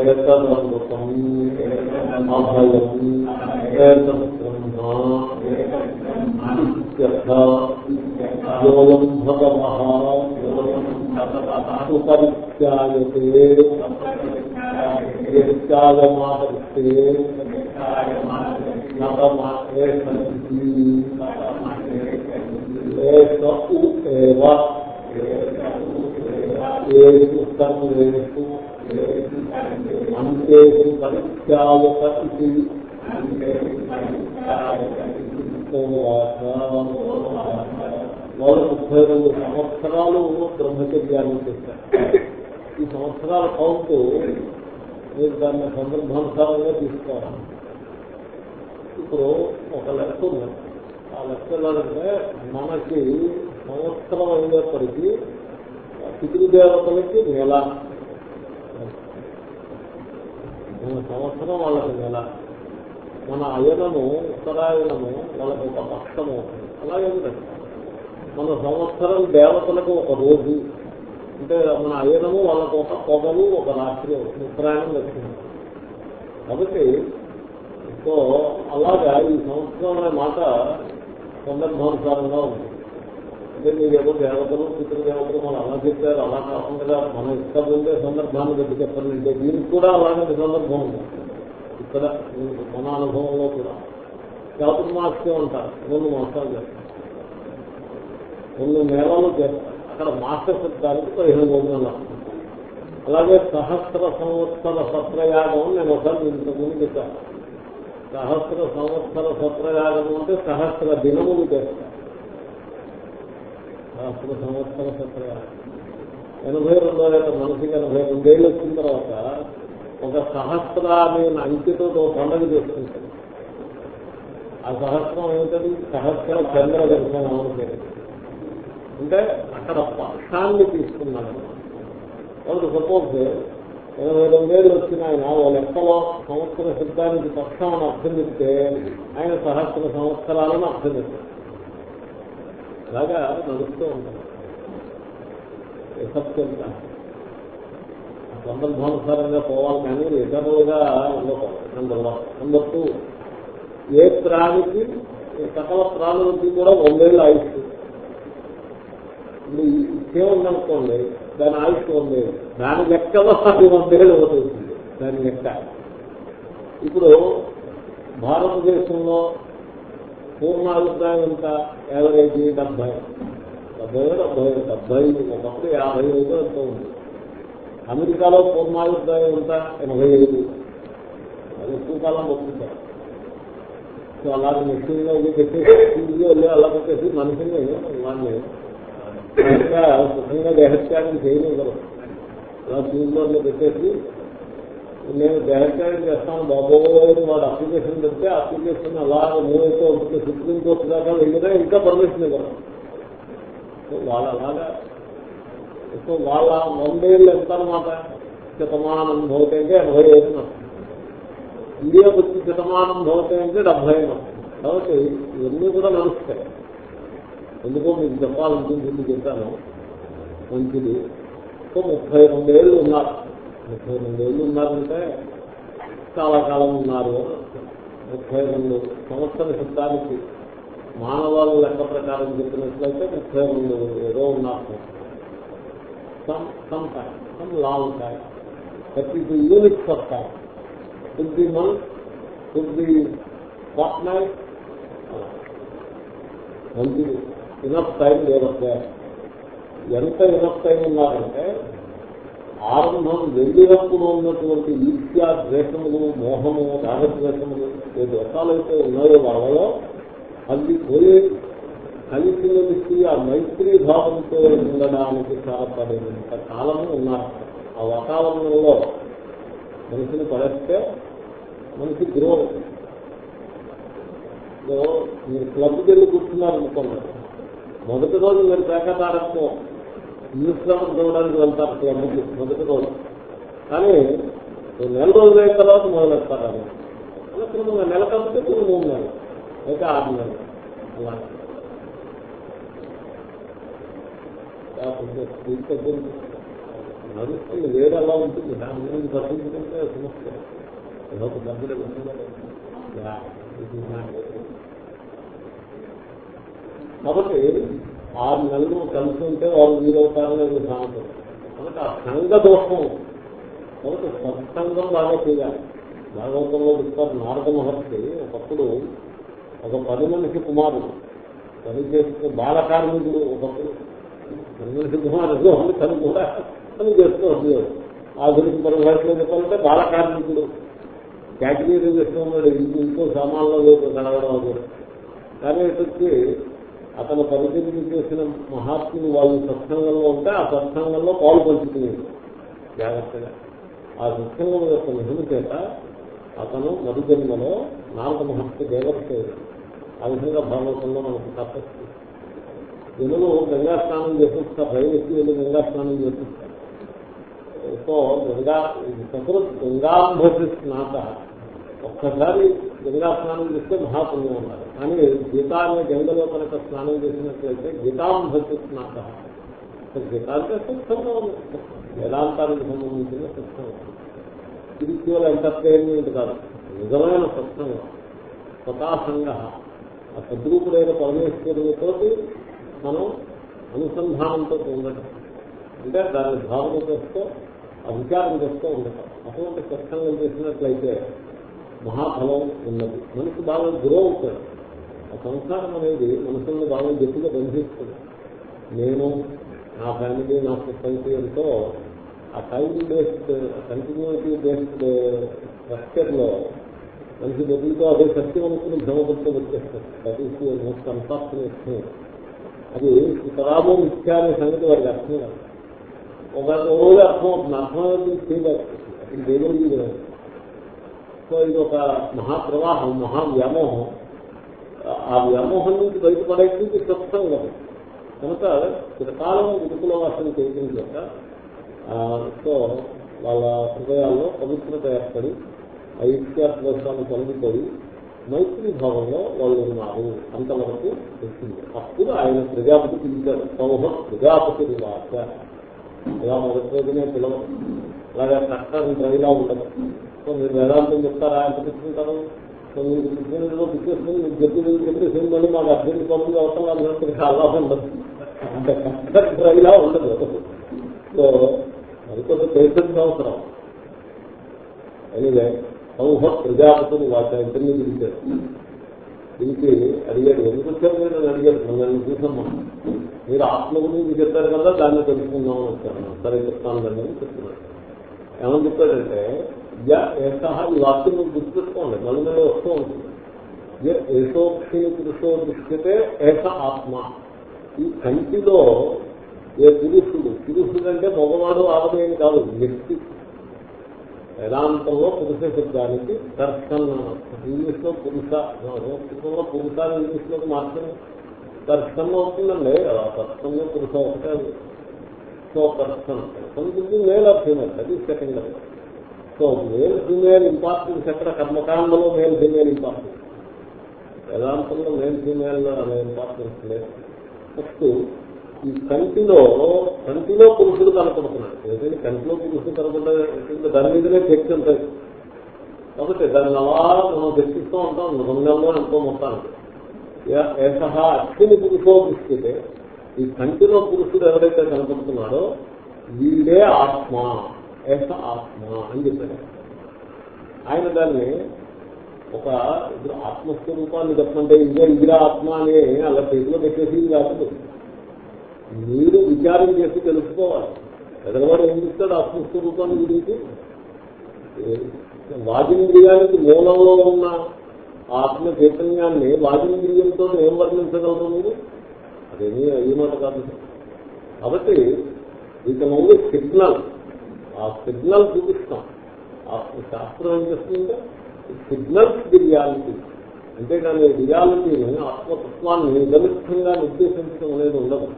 ఏతదమృతం అభయం ఏతద్బ్రహ్మ యోయం ఉపరిత్యాయతే యత్యాయమాదృష్టే సంతి ఏత అంతేషు పరిత్యాయత ఇది వాళ్ళు ముప్పై రెండు సంవత్సరాలు బ్రహ్మచర్యాన్ని చేశారు ఈ సంవత్సరాల కౌంటు మీరు దాన్ని సందర్భానుసారంగా తీసుకోవాలి ఇప్పుడు ఒక లెక్క ఉంది ఆ లెక్క ఎలాగంటే మనకి సంవత్సరం అయ్యేప్పటికీ పితృదేవతలకి నెల. మన సంవత్సరం వాళ్ళకి నెల. మన అయనము ఉత్తరాయణము వాళ్ళకి ఒక అష్టము అలాగే మన సంవత్సరం దేవతలకు ఒక రోజు. అంటే మన అయనము వాళ్ళకు ఒక పొగలు ఒక రాత్రి ఉత్తరాయణం వచ్చింది కాబట్టి సో అలాగా ఈ సంవత్సరం అనే మాట సందర్భానుసారంగా ఉంది. అంటే మీరు ఏదో దేవతలు పితృదేవతలు మనం అలా చెప్పారు అలా కాకుండా మనం ఇక్కడ ఉండే సందర్భాన్ని బట్టి చెప్పండి. అంటే దీనికి కూడా అలాంటి సందర్భం ఉంది. ఇక్కడ మన అనుభవంలో కూడా. చాతుర్మాస్యం అంటారు రెండు మాసాలు చేస్తారు. రెండు నెలలు చేస్తారు. అక్కడ మాస శబ్దానికి పదిహేను రోజులు అలాగే సహస్ర సంవత్సర సత్రయాగం నేను ఒకసారి ఇంతకుముందు చెప్పాను. సహస్ర సంవత్సర సత్రయాగం అంటే సహస్ర దినములు చేస్తారు. అప్పుడు సంవత్సర ఎనభై రెండో ఏట మనసుకి ఎనభై రెండేళ్ళు వచ్చిన తర్వాత ఒక సహస్ర అంకెతో ఒక పండుగ చేసుకుంటాడు. ఆ సహస్రం ఏమిటది? సహస్ర చంద్ర దర్శనం అని అంటే అక్కడ పక్షాన్ని తీసుకున్నాడు. కాబట్టి సపోజ్ ఎనభై రెండేళ్ళు వచ్చిన ఆయన ఓ లెక్కలో సంవత్సర శబ్దానికి పక్షం అని అర్థం చెప్తే ఆయన సహస్ర సంవత్సరాలను అర్థం చెప్తారు అలాగా నడుస్తూ ఉంటాం సత్యం సందర్భానుసారంగా పోవాలి కానీ ఇతరులుగా ఉండకూడదు. నెంబర్ వన్ నెంబర్ టూ ఏ ప్రాణికి సకల ప్రాణులకి కూడా వందేళ్ళు ఆయుష్. ఇప్పుడు ఇచ్చేముందనుకోండి దాని ఆయుష్ వందేళ్ళు దాని లెక్కలో అది వందేళ్ళు అవుతుంది. దాని లెక్క. ఇప్పుడు భారతదేశంలో పూర్ణాభిప్రాయం ఎంత యావరేజ్ డెబ్బై డెబ్బై డెబ్బై డెబ్బై ఒకప్పుడు యాభై ఐదు ఎంతో ఉంది. అమెరికాలో పూర్ణాభిప్రాయం ఎంత ఎనభై ఐదు. అది ఎక్కువ కాలం వస్తుంటారు సో అలాగే మెషిన్లో ఇది పెట్టేసి టీవీలో వెళ్ళి అలా పెట్టేసి మనిషిని వాడిని సుఖంగా దేహత్యాగం చేయలేదు అలా టీవీలో పెట్టేసి నేను దేహత్యాగం చేస్తాను. బాబోని వాడు అప్లికేషన్ పెడితే అప్లికేషన్ అలా మూవ్ అయితే ఉంటుంది సుప్రీం కోర్టు దాకా వెళ్ళినా ఇంకా పర్మిషన్ ఇవ్వరు. వాళ్ళ అలాగా. సో వాళ్ళ వందేళ్ళు ఎంత అనమాట శతమానం భౌతికంగా ఎనభై ఐదు ఇండియా వచ్చి శతమానం భవతి అంటే డెబ్బై కాబట్టి ఇవన్నీ కూడా నడుస్తాయి. ఎందుకో మీకు చెప్పాలనుకుంటుంది చెప్తాను మంచిది. సో ముప్పై రెండు ఏళ్ళు ఉన్నారు. ముప్పై రోజులు ఉన్నారంటే చాలా కాలం ఉన్నారు. ముప్పై రెండు సంవత్సర శబ్దానికి మానవాళి లెక్క ప్రకారం చెప్పినట్లయితే ముప్పై రెండు ఏదో ఉన్నారు. Some some time some long time that is units of time could month month, could be night మంచిది ఇనఫ్ టైం లేదంటే ఎంత ఇనఫ్ టైం ఉన్నారంటే ఆరంభం వెళ్ళినప్పుడు ఉన్నటువంటి ఈర్ష్యా ద్వేషములు మోహము రాగద్వేషములు ఏ దోషాలైతే ఉన్నాయో వాళ్ళలో అది పోయి కలిసి మెలిసి ఆ మైత్రి భావంతో ఉండడానికి చాలా కాలము ఉన్నారు. ఆ వాతావరణంలో మనిషిని పడేస్తే మనిషి గ్రో అవుతుంది మీరు క్లబ్కి వెళ్ళి కూర్చున్నారు అనుకోండి మొదటి రోజు మీరు పేకాటారంతో న్యూస్ నిరుత్సాహం చూడడానికి వెళ్తారు అసలు క్లబ్కి మొదటి రోజు. కానీ నెల రోజులు అయిన తర్వాత మొదలెడతారు అది. అలా నెల కాబట్టి కొన్ని మూడు నెలలు అయితే ఆరు నెలలు. అలా. నడుస్తుంది వేరే అలా ఉంటుంది. దాని గురించి పట్టించుకుంటే సమస్య. ఏదో ఒక డబ్బులు కాబట్టి ఆరు నెలలు కలిసి ఉంటే వాళ్ళు వీరవుతారని సాగుతారు కాబట్టి ఆ సంఘ దోషం కాబట్టి సత్సంగం బాగా చేయాలి. భాగవతంలో చెప్తారు నారద మహర్షి ఒకప్పుడు ఒక పది మనిషి కుమారుడు పని చేస్తే బాలకార్మికుడు ఒకప్పుడు. పది మనిషి కుమారుడు అని తను కూడా పని చేస్తూ ఉంది ఆధునిక పరిభాషలో చెప్పాలంటే బాలకార్మికుడు కేటగిరీ చేస్తూ ఉన్నాడు ఇంకో సామాన్లో కలవడం అది కానీ వచ్చి అతను పరిచయం చేసిన మహాత్ములు వాళ్ళు సత్సంగంలో ఉంటే ఆ సత్సంగంలో పాలు పంచుకునేది జాగ్రత్తగా. ఆ సత్సంగం యొక్క మహిమ చేత అతను మరుజన్మలో నాలుగు మహర్షి దేవతయ్యాడు ఆ విధంగా భాగవతంలో మనకు తప్పచ్చు జనులు గంగా స్నానం చేపిస్తారు రైలు ఎక్కి వెళ్ళి గంగా స్నానం చేపిస్తారు సో గంగా సకృత్ గంగాంభసి స్నాత ఒక్కసారి గంగా స్నానం చేస్తే మహాపుణ్యం ఉన్నారు కానీ గీత అనే గంగలో కనుక స్నానం చేసినట్లయితే గీతాం భక్తి స్నాత గీత అంటే సత్సంగం వేదాంతానికి సంబంధించిన సత్సంగం కేవలం ఎంటర్టైన్మెంట్ కాదు. నిజమైన సత్సంగం స్వతాసంగ. ఆ సద్రూపుడైన పరమేశ్వరులతో మనం అనుసంధానంతో ఉండటం. అంటే దాన్ని భావన చేస్తూ ఆ చేస్తూ ఉండటం. అటువంటి సత్సంగం చేసినట్లయితే మహాఫలం ఉన్నది మనసు బాగా గ్రో అవుతాడు ఆ సంసారం అనేది మనసుల్ని బాగా గట్టిగా బంధిస్తుంది నేను నా ఫ్యామిలీ నా సొసైటీ ఎంతో ఆ టైం బేస్డ్ కంటిన్యూటీ బేస్డ్ స్ట్రక్చర్లో మనిషి బతుకుతో అదే సత్యం అనుకుని భ్రమపడుతూ వచ్చేస్తారు దట్ ఈస్ మోస్ట్ అన్ఫార్చునేట్ అది సుతరామో మిథ్యా అనే సంగతి వారికి అర్థం కాదు ఒక రోజు అర్థం అవుతుంది అర్థమవుతుంది చేయలేదు దేవుడికి సో ఇది ఒక మహాప్రవాహం మహా వ్యామోహం ఆ వ్యామోహం నుంచి బయటపడేది సత్సంగం కనుక చిరకాలం గురుకుల వాసన చేయడం చేత సో వాళ్ళ హృదయాల్లో పవిత్రత ఏర్పడి ఆ ఇత్యాత్మోత్సవాన్ని మైత్రి భావంలో వాళ్ళు ఉన్నారు అంతవరకు వచ్చింది. అప్పుడు ఆయన ప్రజాపతి పిలిచారు సౌహ ప్రజాపతి నివాస. ఇలా మొదటి రోజునే పిలవరు అలాగే కష్టాన్ని ప్రజలా ఉండదు. సో మీరు వేదాంతం చెప్తారా? అనిపిస్తుంటారు సో మీరు కృష్ణుడిలో పిచ్చేసుకుని మీరు చెప్పి చెప్పేసి మళ్ళీ మాకు అర్థం పంపిణీ అవసరం అన్నట్టు అలా ఉండదు. అంటే కష్టం ప్రజలా ఉండదు. సో అది కొంచెం పేషెన్స్ అవసరం. ఎనివే సౌహ ప్రజాపతిని వాచ ఇద్దరిని పిలిచారు. పిలిచి అడిగాడు ఎందుకు వచ్చారు మీరు అని అడిగాడు. నన్ను చూసాం మనం మీరు ఆత్మ గురించి చెప్పారు కదా దాన్ని తెలుసుకుందాం అని వచ్చాను. సరే చెప్తాను దాన్ని చెప్తున్నాను. ఏమని చెప్పాడంటే ఈ వాక్యం మీరు గుర్తుపెట్టుకోండి. మళ్ళీ మళ్ళీ వస్తూ ఉంటుంది. ఏసోక్షిని పురుషో దృష్టితే ఏస ఆత్మ. ఈ కంటిలో ఏ పురుషుడు పురుషుడు అంటే మగవాడు ఆడమేమి కాదు వ్యక్తి. వేదాంతంలో పురుష శబ్దానికి దర్శనం ఇంగ్లీష్లో పురుష సంస్కృతంలో పురుషాన్ని ఇంగ్లీష్లోకి మార్చడం. దర్శనం అవుతుందండి. అలా దర్శనంలో పురుష ఒకటే సో దర్శనం సంస్కృతి మేల్ ఆఫ్ ఫీమేల్ అది second so male female importance ఎక్కడ? కర్మకాండలో మేల్ ఫీమేల్ ఇంపార్టెన్స్ వేదాంతంలో మేల్ ఫీమేల్ అనే ఇంపార్టెన్స్ లేదు. ఫస్ట్ ఈ కంటిలో కంటిలో పురుషుడు కనపడుతున్నాడు. ఏదైనా కంటిలో పురుషుడు కనపడ్డా దాని మీదనే శక్తి ఉంటుంది. కాబట్టి దాన్ని అలా మనం చర్చిస్తూ ఉంటాం. రంగంలో ఎంతో మొత్తానికి. ఏష అశ్విని పురుషో దృష్టితే ఈ కంటిలో పురుషుడు ఎవరైతే కనపడుతున్నాడో వీడే ఆత్మ ఏష ఆత్మ అని చెప్పాడు ఆయన దాన్ని ఒక ఇప్పుడు ఆత్మస్వరూపాన్ని చెప్పంటే ఇదే ఇదిరా ఆత్మ అని అలా చేతిలో పెట్టేసి కాదు. మీరు విచారం చేసి తెలుసుకోవాలి. ఎదరవాడు ఏం చెప్తాడు ఆత్మస్వరూపాన్ని గురించి? వాజింద్రియానికి మూలంలో ఉన్న ఆత్మ చైతన్యాన్ని వాజింద్రియంతో ఏం వర్ణించగలరు మీరు? అదేమీ అయ్యే మాట కాదు. కాబట్టి ఇక ముందు సిగ్నల్ ఆ సిగ్నల్ చూపిస్తాం. ఆత్మ శాస్త్రం ఏం చేస్తుందంటే సిగ్నల్స్ ది రియాలిటీ. అంతేకాని రియాలిటీని ఆత్మతత్వాన్ని నిగమిష్టంగా నిర్దేశించడం అనేది ఉండదు.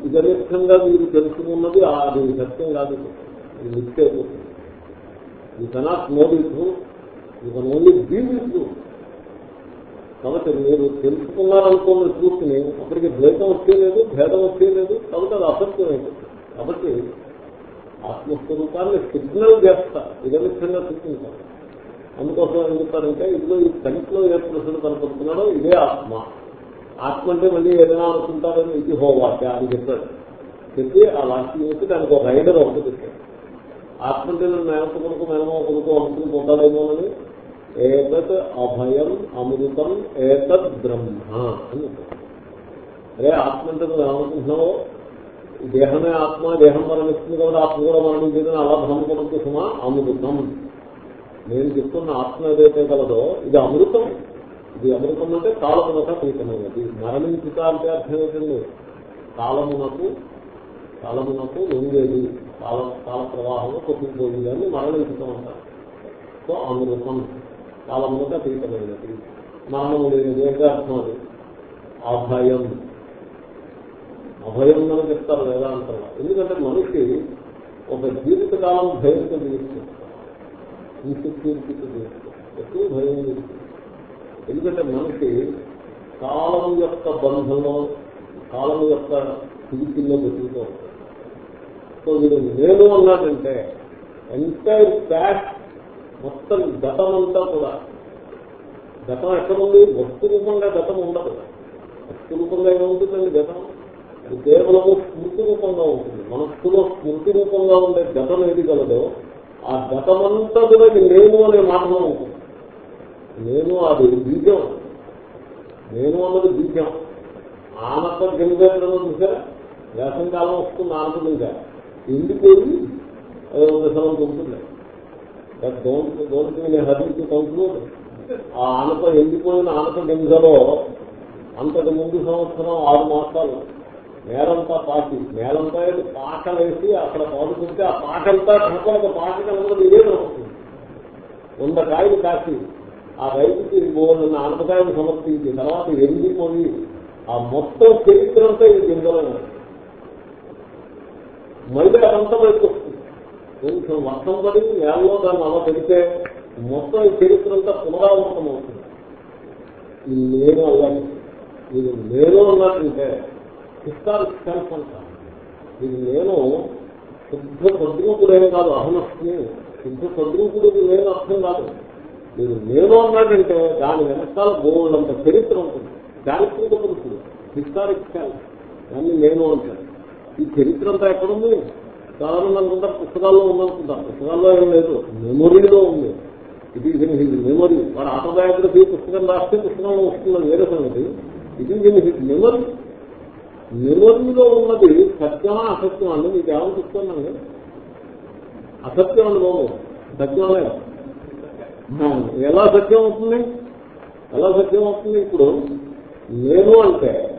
నిగమిష్టంగా మీరు తెలుసుకున్నది అది సత్యం కాదు. ఇది మిస్ అయిపోతుంది you cannot know the truth you can only be the కాబట్టి మీరు తెలుసుకున్నారనుకున్న ట్రూత్ని అప్పటికి ద్వైతం వచ్చేలేదు భేదం వచ్చే లేదు కాబట్టి అది అసత్యం అయిపోతుంది కాబట్టి ఆత్మస్వరూపాన్ని సిగ్నల్ చేస్తారు నిగమిష్టంగా చూపించాలి అందుకోసం ఏం చెప్తారంటే ఇదిలో ఈ కంటిలో ఏ పురుషుడు కనపడుతున్నాడో ఇదే ఆత్మ. ఆత్మ అంటే మళ్ళీ ఏదైనా అనుకుంటారని ఇది హోవాక్య అని చెప్పాడు. చెప్పి ఆ వాక్యం చెప్పి దానికి ఒక రైడర్ ఒకటి చెప్పాడు ఆత్మ అంటే నన్ను మేనత కొడుకు మేనమో కొడుకు అనుకుని పొందాలేమోనని ఏతత్ అభయం అమృతం ఏతద్ బ్రహ్మ అని చెప్పాడు అరే ఆత్మ అంటే నువ్వు ఏమనుకుంటున్నావో దేహమే ఆత్మ దేహం మరణిస్తుంది కాబట్టి ఆత్మ కూడా మరణించేదని అలా భ్రమపడుతూ సుమా అమృతం. నేను చెప్తున్న ఆత్మ ఏదైతే కలదో ఇది అమృతం. ఇది అమృతం అంటే కాలమునక పీతమైనది మరణించుట అంటే అర్థం ఏంటండి కాలమునకు కాలమునకు ఉండేది కాల కాల ప్రవాహంలో కొట్టుకుపోయింది అని మరణించటం అంటారు సో అమృతం. కాలమునక అతీతమైనది మరణము లేనిది అంటే అర్థం అది అభయం. అభయం అని చెప్తారు వేదాంతంలో. ఎందుకంటే మనిషి ఒక జీవితకాలం భయంతో జీవిస్తుంది ఇన్సెక్యూరిటీతో జీవిస్తుంది ఎక్కువ భయం ఎందుకంటే మనిషి కాలం యొక్క బంధంలో కాలం యొక్క స్థితిలో బతుకుతూ ఉంటాడు. సో వీడు నేను అన్నాడంటే ఎంటైర్ ప్యాస్ట్ మొత్తం గతం అంతా కూడా. గతం ఎక్కడుంది? వస్తు రూపంగా గతం ఉండదు వస్తు రూపంగా ఏముంటుందండి గతం? అది కేవలము స్మృతి రూపంగా ఉంటుంది. మనస్సులో స్మృతి రూపంగా ఉండే గతం ఏది కలదో ఆ గతమంతా కూడా నేను అనే మాటలో ఉంటుంది. నేను అది బీజం. నేను అన్నది బీజం. ఆనత గింజలో చూసారా వేసం వస్తుంది ఆనత గంగ ఎండిపోయి అది ఒక దశలో ఉంటుంది డోంట్ డోంట్ హరించి కంక్లూడ్ ఆ ఆనప ఎండిపోయిన ఆనప గింజలో అంతకు ముందు సంవత్సరం ఆరు మాసాలు నేలంతా పాకి నేలంతా పాక వేసి అక్కడ పాడుకుంటే ఆ పాకంతా కనుక పాక కనుక ఇదే దొరుకుతుంది వంద కాయలు కాసి ఆ రైతుకి మూడు ఆనపకాయలు సమర్పించి తర్వాత ఎండిపోయి ఆ మొత్తం చరిత్ర అంతా ఈ గింజలో మళ్ళీ అదంతా బయటకు వస్తుంది. కొంచెం వర్షం పడి నేలలో దాన్ని అలా పెడితే మొత్తం ఈ చరిత్ర అంతా పునరావృతం అవుతుంది నేను అలాగే ఇది నేను అన్నట్టుంటే హిస్టారిక్ సెల్ఫ్ అంటారు. ఇది నేను శుద్ధ సద్రూపుడేనే కాదు అహమస్మి. శుద్ధ సద్రూపుడు నేను అర్థం కాదు. మీరు నేను అన్నాడంటే దాని వెనకాల గోల్డంత చరిత్ర ఉంటుంది. చారిత్రక పురుషుడు హిస్టారిక్ సెల్ఫ్ దాన్ని నేను అంటాను ఈ చరిత్ర అంతా ఎక్కడుంది? చాలా అనుకుంటారు పుస్తకాల్లో ఉందనుకుంటారు పుస్తకాల్లో ఏం లేదు. మెమొరీలో ఉంది. ఇది ఇది హిజ్ మెమొరీ. వాడు ఆటోబయోగ్రఫీ పుస్తకం రాస్తే పుస్తకంలో వస్తుందని వేరే సంగతి. ఇది దీని హిజ్ మెమొరీ. మెమొరీలో ఉన్నది సత్యమా అసత్యం అండి మీకు ఏమనిపిస్తుందండి అసత్యం అండి బాబు సత్యమే. ఎలా సత్యం అవుతుంది? ఎలా సత్యం అవుతుంది ఇప్పుడు? నేను అంటే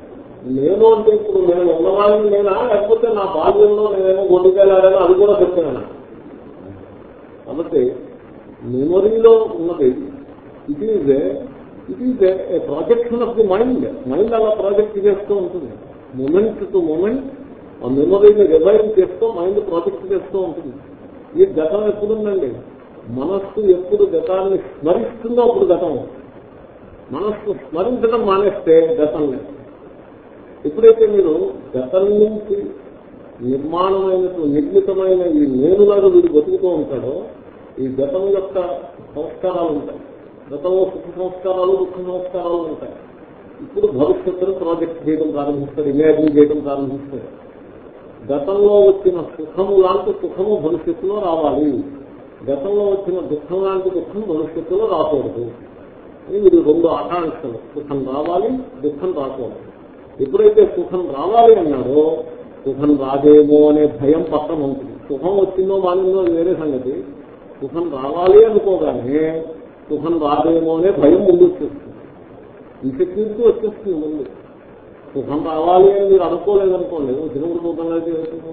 నేను అంటే ఇప్పుడు నేను ఉన్నవాడిని నేనా? లేకపోతే నా బాల్యంలో నేనేమో గొడ్డుకెళ్ళాడని అది కూడా చెప్తున్నాను కాబట్టి మెమొరీలో ఉన్నది it is it is a projection of the mind mind అలా ప్రాజెక్ట్ చేస్తూ ఉంటుంది. మూమెంట్ టు మూమెంట్ ఆ మెమొరీని రివైవ్ చేస్తూ మైండ్ ప్రాజెక్ట్ చేస్తూ ఉంటుంది. ఈ గతం ఎప్పుడుందండి? మనస్సు ఎప్పుడు గతాన్ని స్మరిస్తుందో అప్పుడు గతం మనస్సు స్మరించడం మానేస్తే గతం లేదు. ఎప్పుడైతే మీరు గతం నుంచి నిర్మాణమైనటువంటి నిర్మితమైన ఈ నేనులాగా వీడు బతుకుతూ ఉంటాడో ఈ గతం యొక్క సంస్కారాలు ఉంటాయి. గతంలో సుఖ సంస్కారాలు దుఃఖ సంస్కారాలు ఉంటాయి. ఇప్పుడు భవిష్యత్తును ప్రాజెక్ట్ చేయడం ప్రారంభిస్తాడు ఇమాజిన్ చేయడం ప్రారంభిస్తాడు. గతంలో వచ్చిన సుఖము లాంటి సుఖము భవిష్యత్తులో రావాలి. గతంలో వచ్చిన దుఃఖం లాంటి దుఃఖం భవిష్యత్తులో రాకూడదు. ఇది రెండు ఆకాంక్షలు. సుఖం రావాలి దుఃఖం రాకూడదు. ఎప్పుడైతే సుఖం రావాలి అన్నారో సుఖం రాదేమో అనే భయం పక్కన ఉంటుంది. సుఖం వచ్చిందో మానిందో వేరే సంగతి. సుఖం రావాలి అనుకోగానే సుఖం రాదేమో అనే భయం ముందు వచ్చేస్తుంది ఇన్సెక్యూరిటీ వచ్చేస్తుంది ముందు. సుఖం రావాలి అని మీరు అనుకోలేదనుకోండి తిరుగుడు సుఖం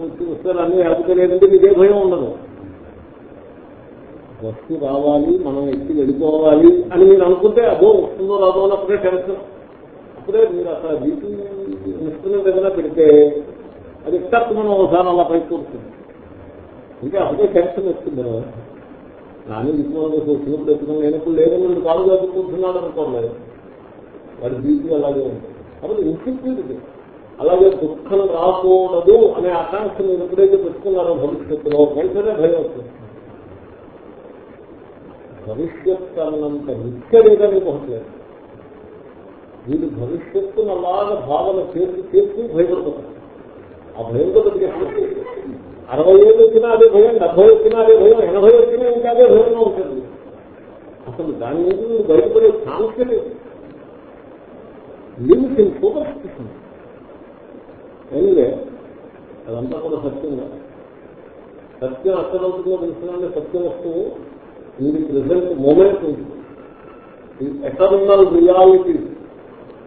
వచ్చి వస్తారు అన్ని లేకపోతే లేదంటే మీకే భయం ఉండదు. వస్తు రావాలి మనం ఎక్కి వెళ్ళిపోవాలి అని మీరు అనుకుంటే అదో వస్తుందో రాదో అన్నప్పుడే టెన్షన్. అప్పుడే మీరు అసలు బీపీ ఇన్స్ట్రుమెంట్ ఏదైనా పెడితే అది ఎక్టక్ మనం ఒకసారి అలా పైకి కూర్చుంది ఇంకా అప్పుడే టెన్షన్ వస్తుంది కానీ విశ్వాసం వచ్చినప్పుడు ఎత్తుకుని లేనప్పుడు లేదని మీరు కాలు చదువుకుంటున్నాడు అనుకోలేదు. వాడి బీపీ అలాగే ఉంది. కాబట్టి ఇన్సెక్యూరిటీ అలాగే దుఃఖం రాకూడదు అనే ఆకాంక్ష మీరు ఎప్పుడైతే పెట్టుకున్నారో భవిష్యత్తులో వెంటనే భయం వస్తుంది. భవిష్యత్తు అన్నంత నిత్యమేగా మీకు ఒకటి లేదు వీళ్ళు భవిష్యత్తును అలాగా భావన చేసి చేసి భయపడుతున్నారు. ఆ భయంతో బతికేస్తుంది అరవై ఏళ్ళు వచ్చినా అదే భయం డెబ్బై వచ్చినా అదే భయం ఎనభై వచ్చినా ఇంకా అదే భయంగా ఉంటుంది. అసలు దాని నుంచి మీరు బయటపడే ఛాన్స్ లేదు. Limit in superstition anyway అదంతా కూడా సత్యంగా. సత్యం అక్కడ అవుతుందో తెలుసుకుంటే సత్య వస్తువు ఇది ప్రజెంట్ మూమెంట్ ఉంటుంది ఎటర్నల్ రియాలిటీ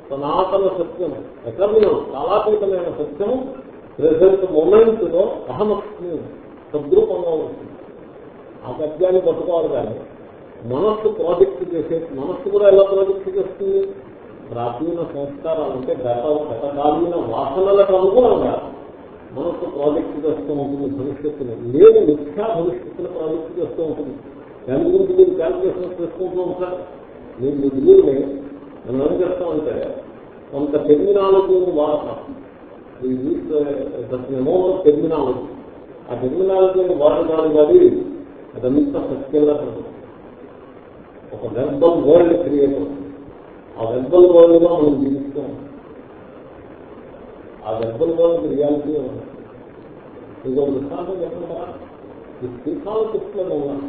సనాతన సత్యం. ఎటర్నల్ కాలాతీతమైన సత్యం ప్రెసెంట్ మూమెంట్లో అహమస్మి సద్రూపంగా ఉంటుంది. ఆ సత్యాన్ని పట్టుకోవాలి కానీ మనస్సు ప్రాజెక్ట్ చేసే మనస్సు కూడా ఎలా ప్రాజెక్ట్ చేస్తుంది? ప్రాచీన సంస్కారాలు అంటే గత గతకాలీన వాసనలకు అనుగుణంగా మనస్సు ప్రాజెక్ట్ చేస్తూ ఉంటుంది భవిష్యత్తులో లేదు మిథ్యా భవిష్యత్తులో ప్రాజెక్ట్ చేస్తూ ఉంటుంది. దాని గురించి మీరు క్యాల్కులేషన్ చేసుకుంటూ ఉంటారు మీరు మీ బిల్లుని మనం ఏం చేస్తామంటే కొంత టెర్మినాలజీని వాడతాం. టెర్మినాలజీ. ఆ టెర్మినాలజీని వాడడానికి కాదు అదంతా సత్యంగా ఒక వెర్బల్ వరల్డ్ క్రియేట్ అవుతుంది. ఆ వెర్బల్ వరల్డ్గా మనం జీవిస్తాం. ఆ వెర్బల్ వరల్డ్ రియాలిటీ ఉంది ఇంకో దృష్టాంతం చెప్పండి ఈ శ్రీకాల చెప్తున్నాను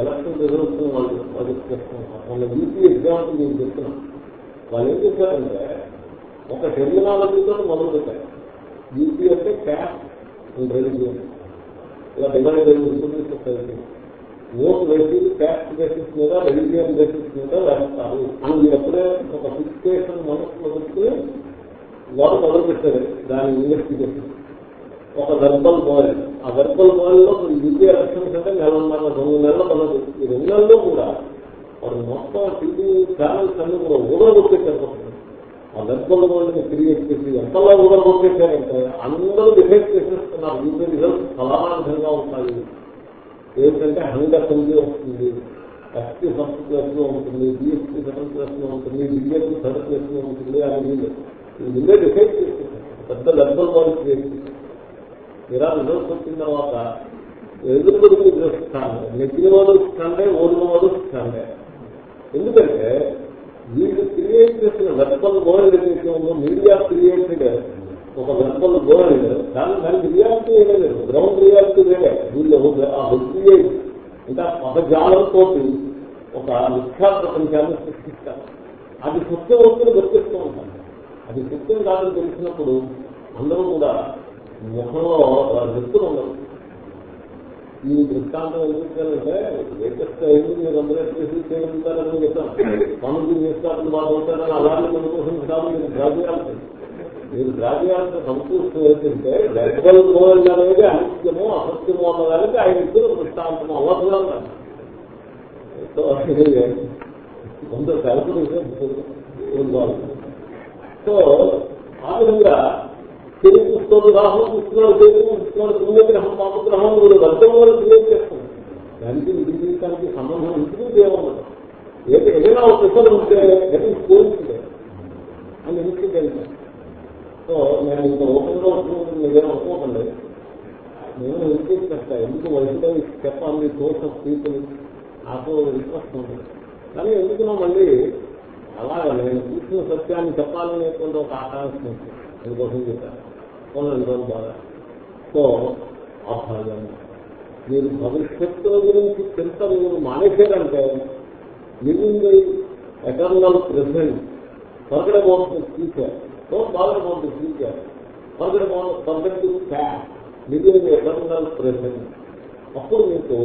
ఎలక్షన్ రిజల్ట్స్ వాళ్ళు ప్రాజెక్ట్ చేస్తున్నారు వాళ్ళ యూపీ ఎగ్జాంపుల్ నేను చెప్తున్నాను. వాళ్ళు ఏం చెప్పారంటే ఒక టెర్మినాలజీతో మొదలు పెట్టారు. యూపీ అంటే క్యాష్ అండ్ రెవెన్యూ ఇలా డిమాండ్ ఉంటుంది ఓట్ వేసి ట్యాక్స్ బేసిస్ మీద రెలిజియన్ బేసిస్ మీద వేస్తారు అని మీరు ఎప్పుడే ఒక ఫిక్సేషన్ మనసులో పెట్టుకుని వాడు మొదలు పెట్టారు. దాని ఇన్వెస్టిగేషన్ ఒక వెర్బల్ బాయ్ ఆ వెర్బల్ బాయ్లో మీరు యూపీ ఎలక్షన్స్ అంటే నెలన్నర రెండు నెలల పదదు ఈ రెండు నెలల్లో కూడా వాడు మొత్తం టీవీ ఛానల్స్ అన్ని కూడా ఊరగొట్టేశారు ఆ వెర్బల్ వాళ్ళని ని క్రియేట్ చేసి ఎంతలా ఊరగొట్టేశారంటే అందరూ డిఫెక్ట్ చేసేస్తున్నారు. వీటి రిజల్ట్స్ ఫలానాంతంగా ఉంటాయి. ఏంటంటే హండ్రెడ్ తొమ్మిది వస్తుంది. ఎస్టీ ఫస్ట్ క్లాస్లో ఉంటుంది. బిఎస్సీ సెకండ్ క్లాస్లో ఉంటుంది. బిఎస్సీ థర్డ్ క్లాస్లో ఉంటుంది. అని ముందే డిసైడ్ చేస్తుంది పెద్ద లెక్కల వాళ్ళు క్రియేట్ ఇలా రిజల్ట్స్ వచ్చిన తర్వాత ఎదురు ఎదురుబడుకు చేస్తాను నెగ్గిన వాళ్ళు స్టాండే ఓడిన వాళ్ళు స్టాండే ఎందుకంటే వీళ్ళు క్రియేట్ చేసిన వెర్బల్ గోల్డ్ విషయంలో మీడియా క్రియేటెడ్ ఒక వెర్బల్ గోల్డ్ దాని దానికి రియాలిటీ ఏమీ లేదు. గ్రౌండ్ రియాలిటీ వేరే. వీళ్ళు ఆ క్రియేట్ అంటే ఆ పదజాలంతో ఒక మిథ్యా ప్రపంచాన్ని సృష్టిస్తారు. అది సత్యం వస్తువులు గుర్తిస్తూ ఉంటారు. అది సత్యం కాదని తెలిసినప్పుడు అందరూ కూడా ముఖంలో వ్యక్తులు ఉండరు. ఈ దృష్టాంతం ఎందుకంటే లేటెస్ట్ అయింది మీరు అందరూ చేసి చేయగలుగుతారని చెప్తాను పనులు చేస్తారని వాళ్ళు బాగుంటారని అలాంటి మన కోసం కాదు మీరు గ్రాడ్యుయాల్సి మీరు గ్రాడ్యుయాల్సి సంతృష్టి ఏంటంటే రెడ్బల్ గోల్డ్ అనేది అనిత్యము అసత్యము అన్నదానికి ఆయన ఇద్దరు దృష్టాంతం అవసరం కొంత క్యాల్కులేషన్ సో ఆ విధంగా తెలుగు పుస్తకాలు రాహుల్ చూస్తున్నాడు తెలుగు చూస్తున్నాడు పుణ్యగ్రహం పాపగ్రహం మీరు వర్గం వల్ల క్రియేట్ చేస్తుంది దానికి నిజ సంబంధం ఇంటికి దేవన్నమాట ఏది ఏదైనా ఒక ప్రిఫర్ ఉంటే గట్టి ఈస్ అని ఇంటికి తెలుసు సో నేను ఇంత ఓపెన్గా ఉంటుంది మీరేం అనుకోకండి నేను ఇంటికి చెప్తా ఎందుకు వయసులో చెప్పాలి సోర్స్ ఆఫ్ పీపుల్ నాకు ఇంట్రెస్ట్ ఉంది కానీ ఎందుకునో మళ్ళీ అలాగే నేను చూసిన సత్యాన్ని చెప్పాలనేటువంటి ఒక ఆకాంక్ష అందుకోసం చెప్పాను కొన్ని రోజులు బాగా సో ఆ భాగం. మీరు భవిష్యత్తుల గురించి చింత మీరు మానేశారంటే living eternal present forget about the future so bother about the future forget about forget to fact living eternal present అప్పుడు మీకు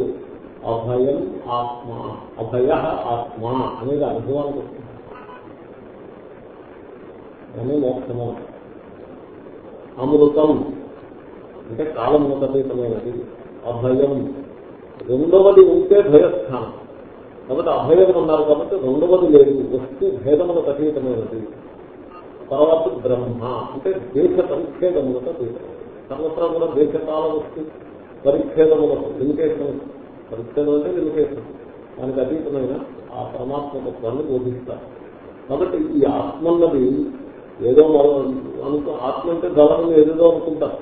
అభయం ఆత్మ అభయ ఆత్మ అనేది అనుభవానికి వస్తుంది. అని మోక్షము. అమృతం. అంటే కాలమునతీతమైనది అభయం. రెండవది ఉంటే భయస్థానం. కాబట్టి అభయం ఉన్నారు కాబట్టి రెండవది లేదు. వస్తు భేదములకు అతీతమైనది. తర్వాత బ్రహ్మ. అంటే దేశ పరిచ్ఛేదములకు అతీతం సర్వత్రా కూడా దేశకాల వస్తు పరిచ్ఛేదములకు లిమిటేషన్. పరిచ్ఛేదం అంటే లిమిటేషన్. దానికి అతీతమైన ఆ పరమాత్మ తత్వాన్ని బోధిస్తారు. కాబట్టి ఈ ఆత్మన్నది ఏదో మనం అనుకో ఆత్మ అంటే ధనం ఏదేదో అనుకుంటాం.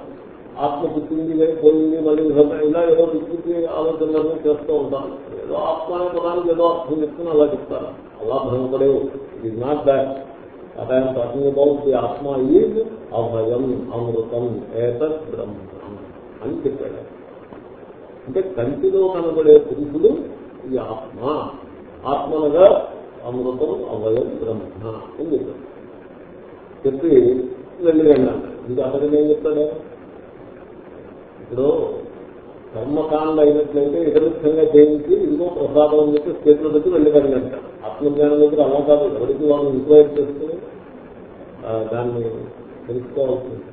ఆత్మ పుట్టింది పోయింది మళ్ళీ ఇలా ఏదో వికృతి ఆలోచనలు చేస్తూ ఉంటారు ఏదో ఆత్మ అనే పదానికి ఏదో అర్థం చెప్తున్నా అలా చెప్తారు. అలా భ్రమపడే it is not that what I'm talking about the ఆత్మ ఈజ్ అభయం అమృతం ఏతత్ బ్రహ్మ అని చెప్పాడు. అంటే కంటిలో కనబడే పురుషుడు ఈ ఆత్మ. ఆత్మనగా అమృతం అభయం బ్రహ్మ అని చెప్పాడు. చెప్పి వెళ్ళి వెళ్ళాలి ఇంకా అతను ఏం చెప్తాడు? ఇప్పుడు కర్మకాండ అయినట్లయితే ఇతరుత్సంగా చేయించి ఇంకో ప్రసాదం అని చెప్పి స్టేట్లో దగ్గర వెళ్ళి అంటారు ఆత్మజ్ఞానం దగ్గర అలా కాదు. ఎవరికి వాళ్ళు ఇంక్వైర్ చేసుకుని దాన్ని తెలుసుకోవాల్సింది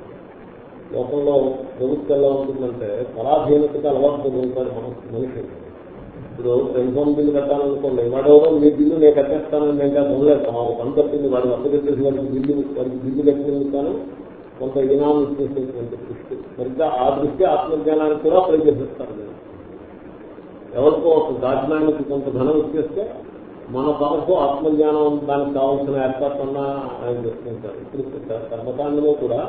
లోకంలో ప్రభుత్వం ఎలా ఉంటుందంటే పరాధీనతకి అలవాటు పొందుతారు మనసు మనిషి. ఇప్పుడు టెలిఫోన్ బిల్లు కట్టాలనుకోండి వాడేవో మీ బిల్లు నేను కట్టేస్తానని నేను కాదు మొదలెడతాం మాకు పని తప్పింది వాడు అప్పచెప్పేసి వాడికి బిల్లు వాడికి బిల్లు కట్టినందుకు కొంత ఇనామం ఇచ్చేసేటువంటి దృష్టి. సరిగ్గా ఆ దృష్టి ఆత్మజ్ఞానానికి కూడా అప్లై చేసేస్తారు నేను ఎవరికో ఒక దాజ్యానికి కొంత ధనం ఇచ్చేస్తే మన తరఫు ఆత్మజ్ఞానం దానికి కావాల్సిన ఏర్పాట్లన్నా ఆయన చేసుకుంటారు ఇప్పుడు కర్మకాండలో కూడా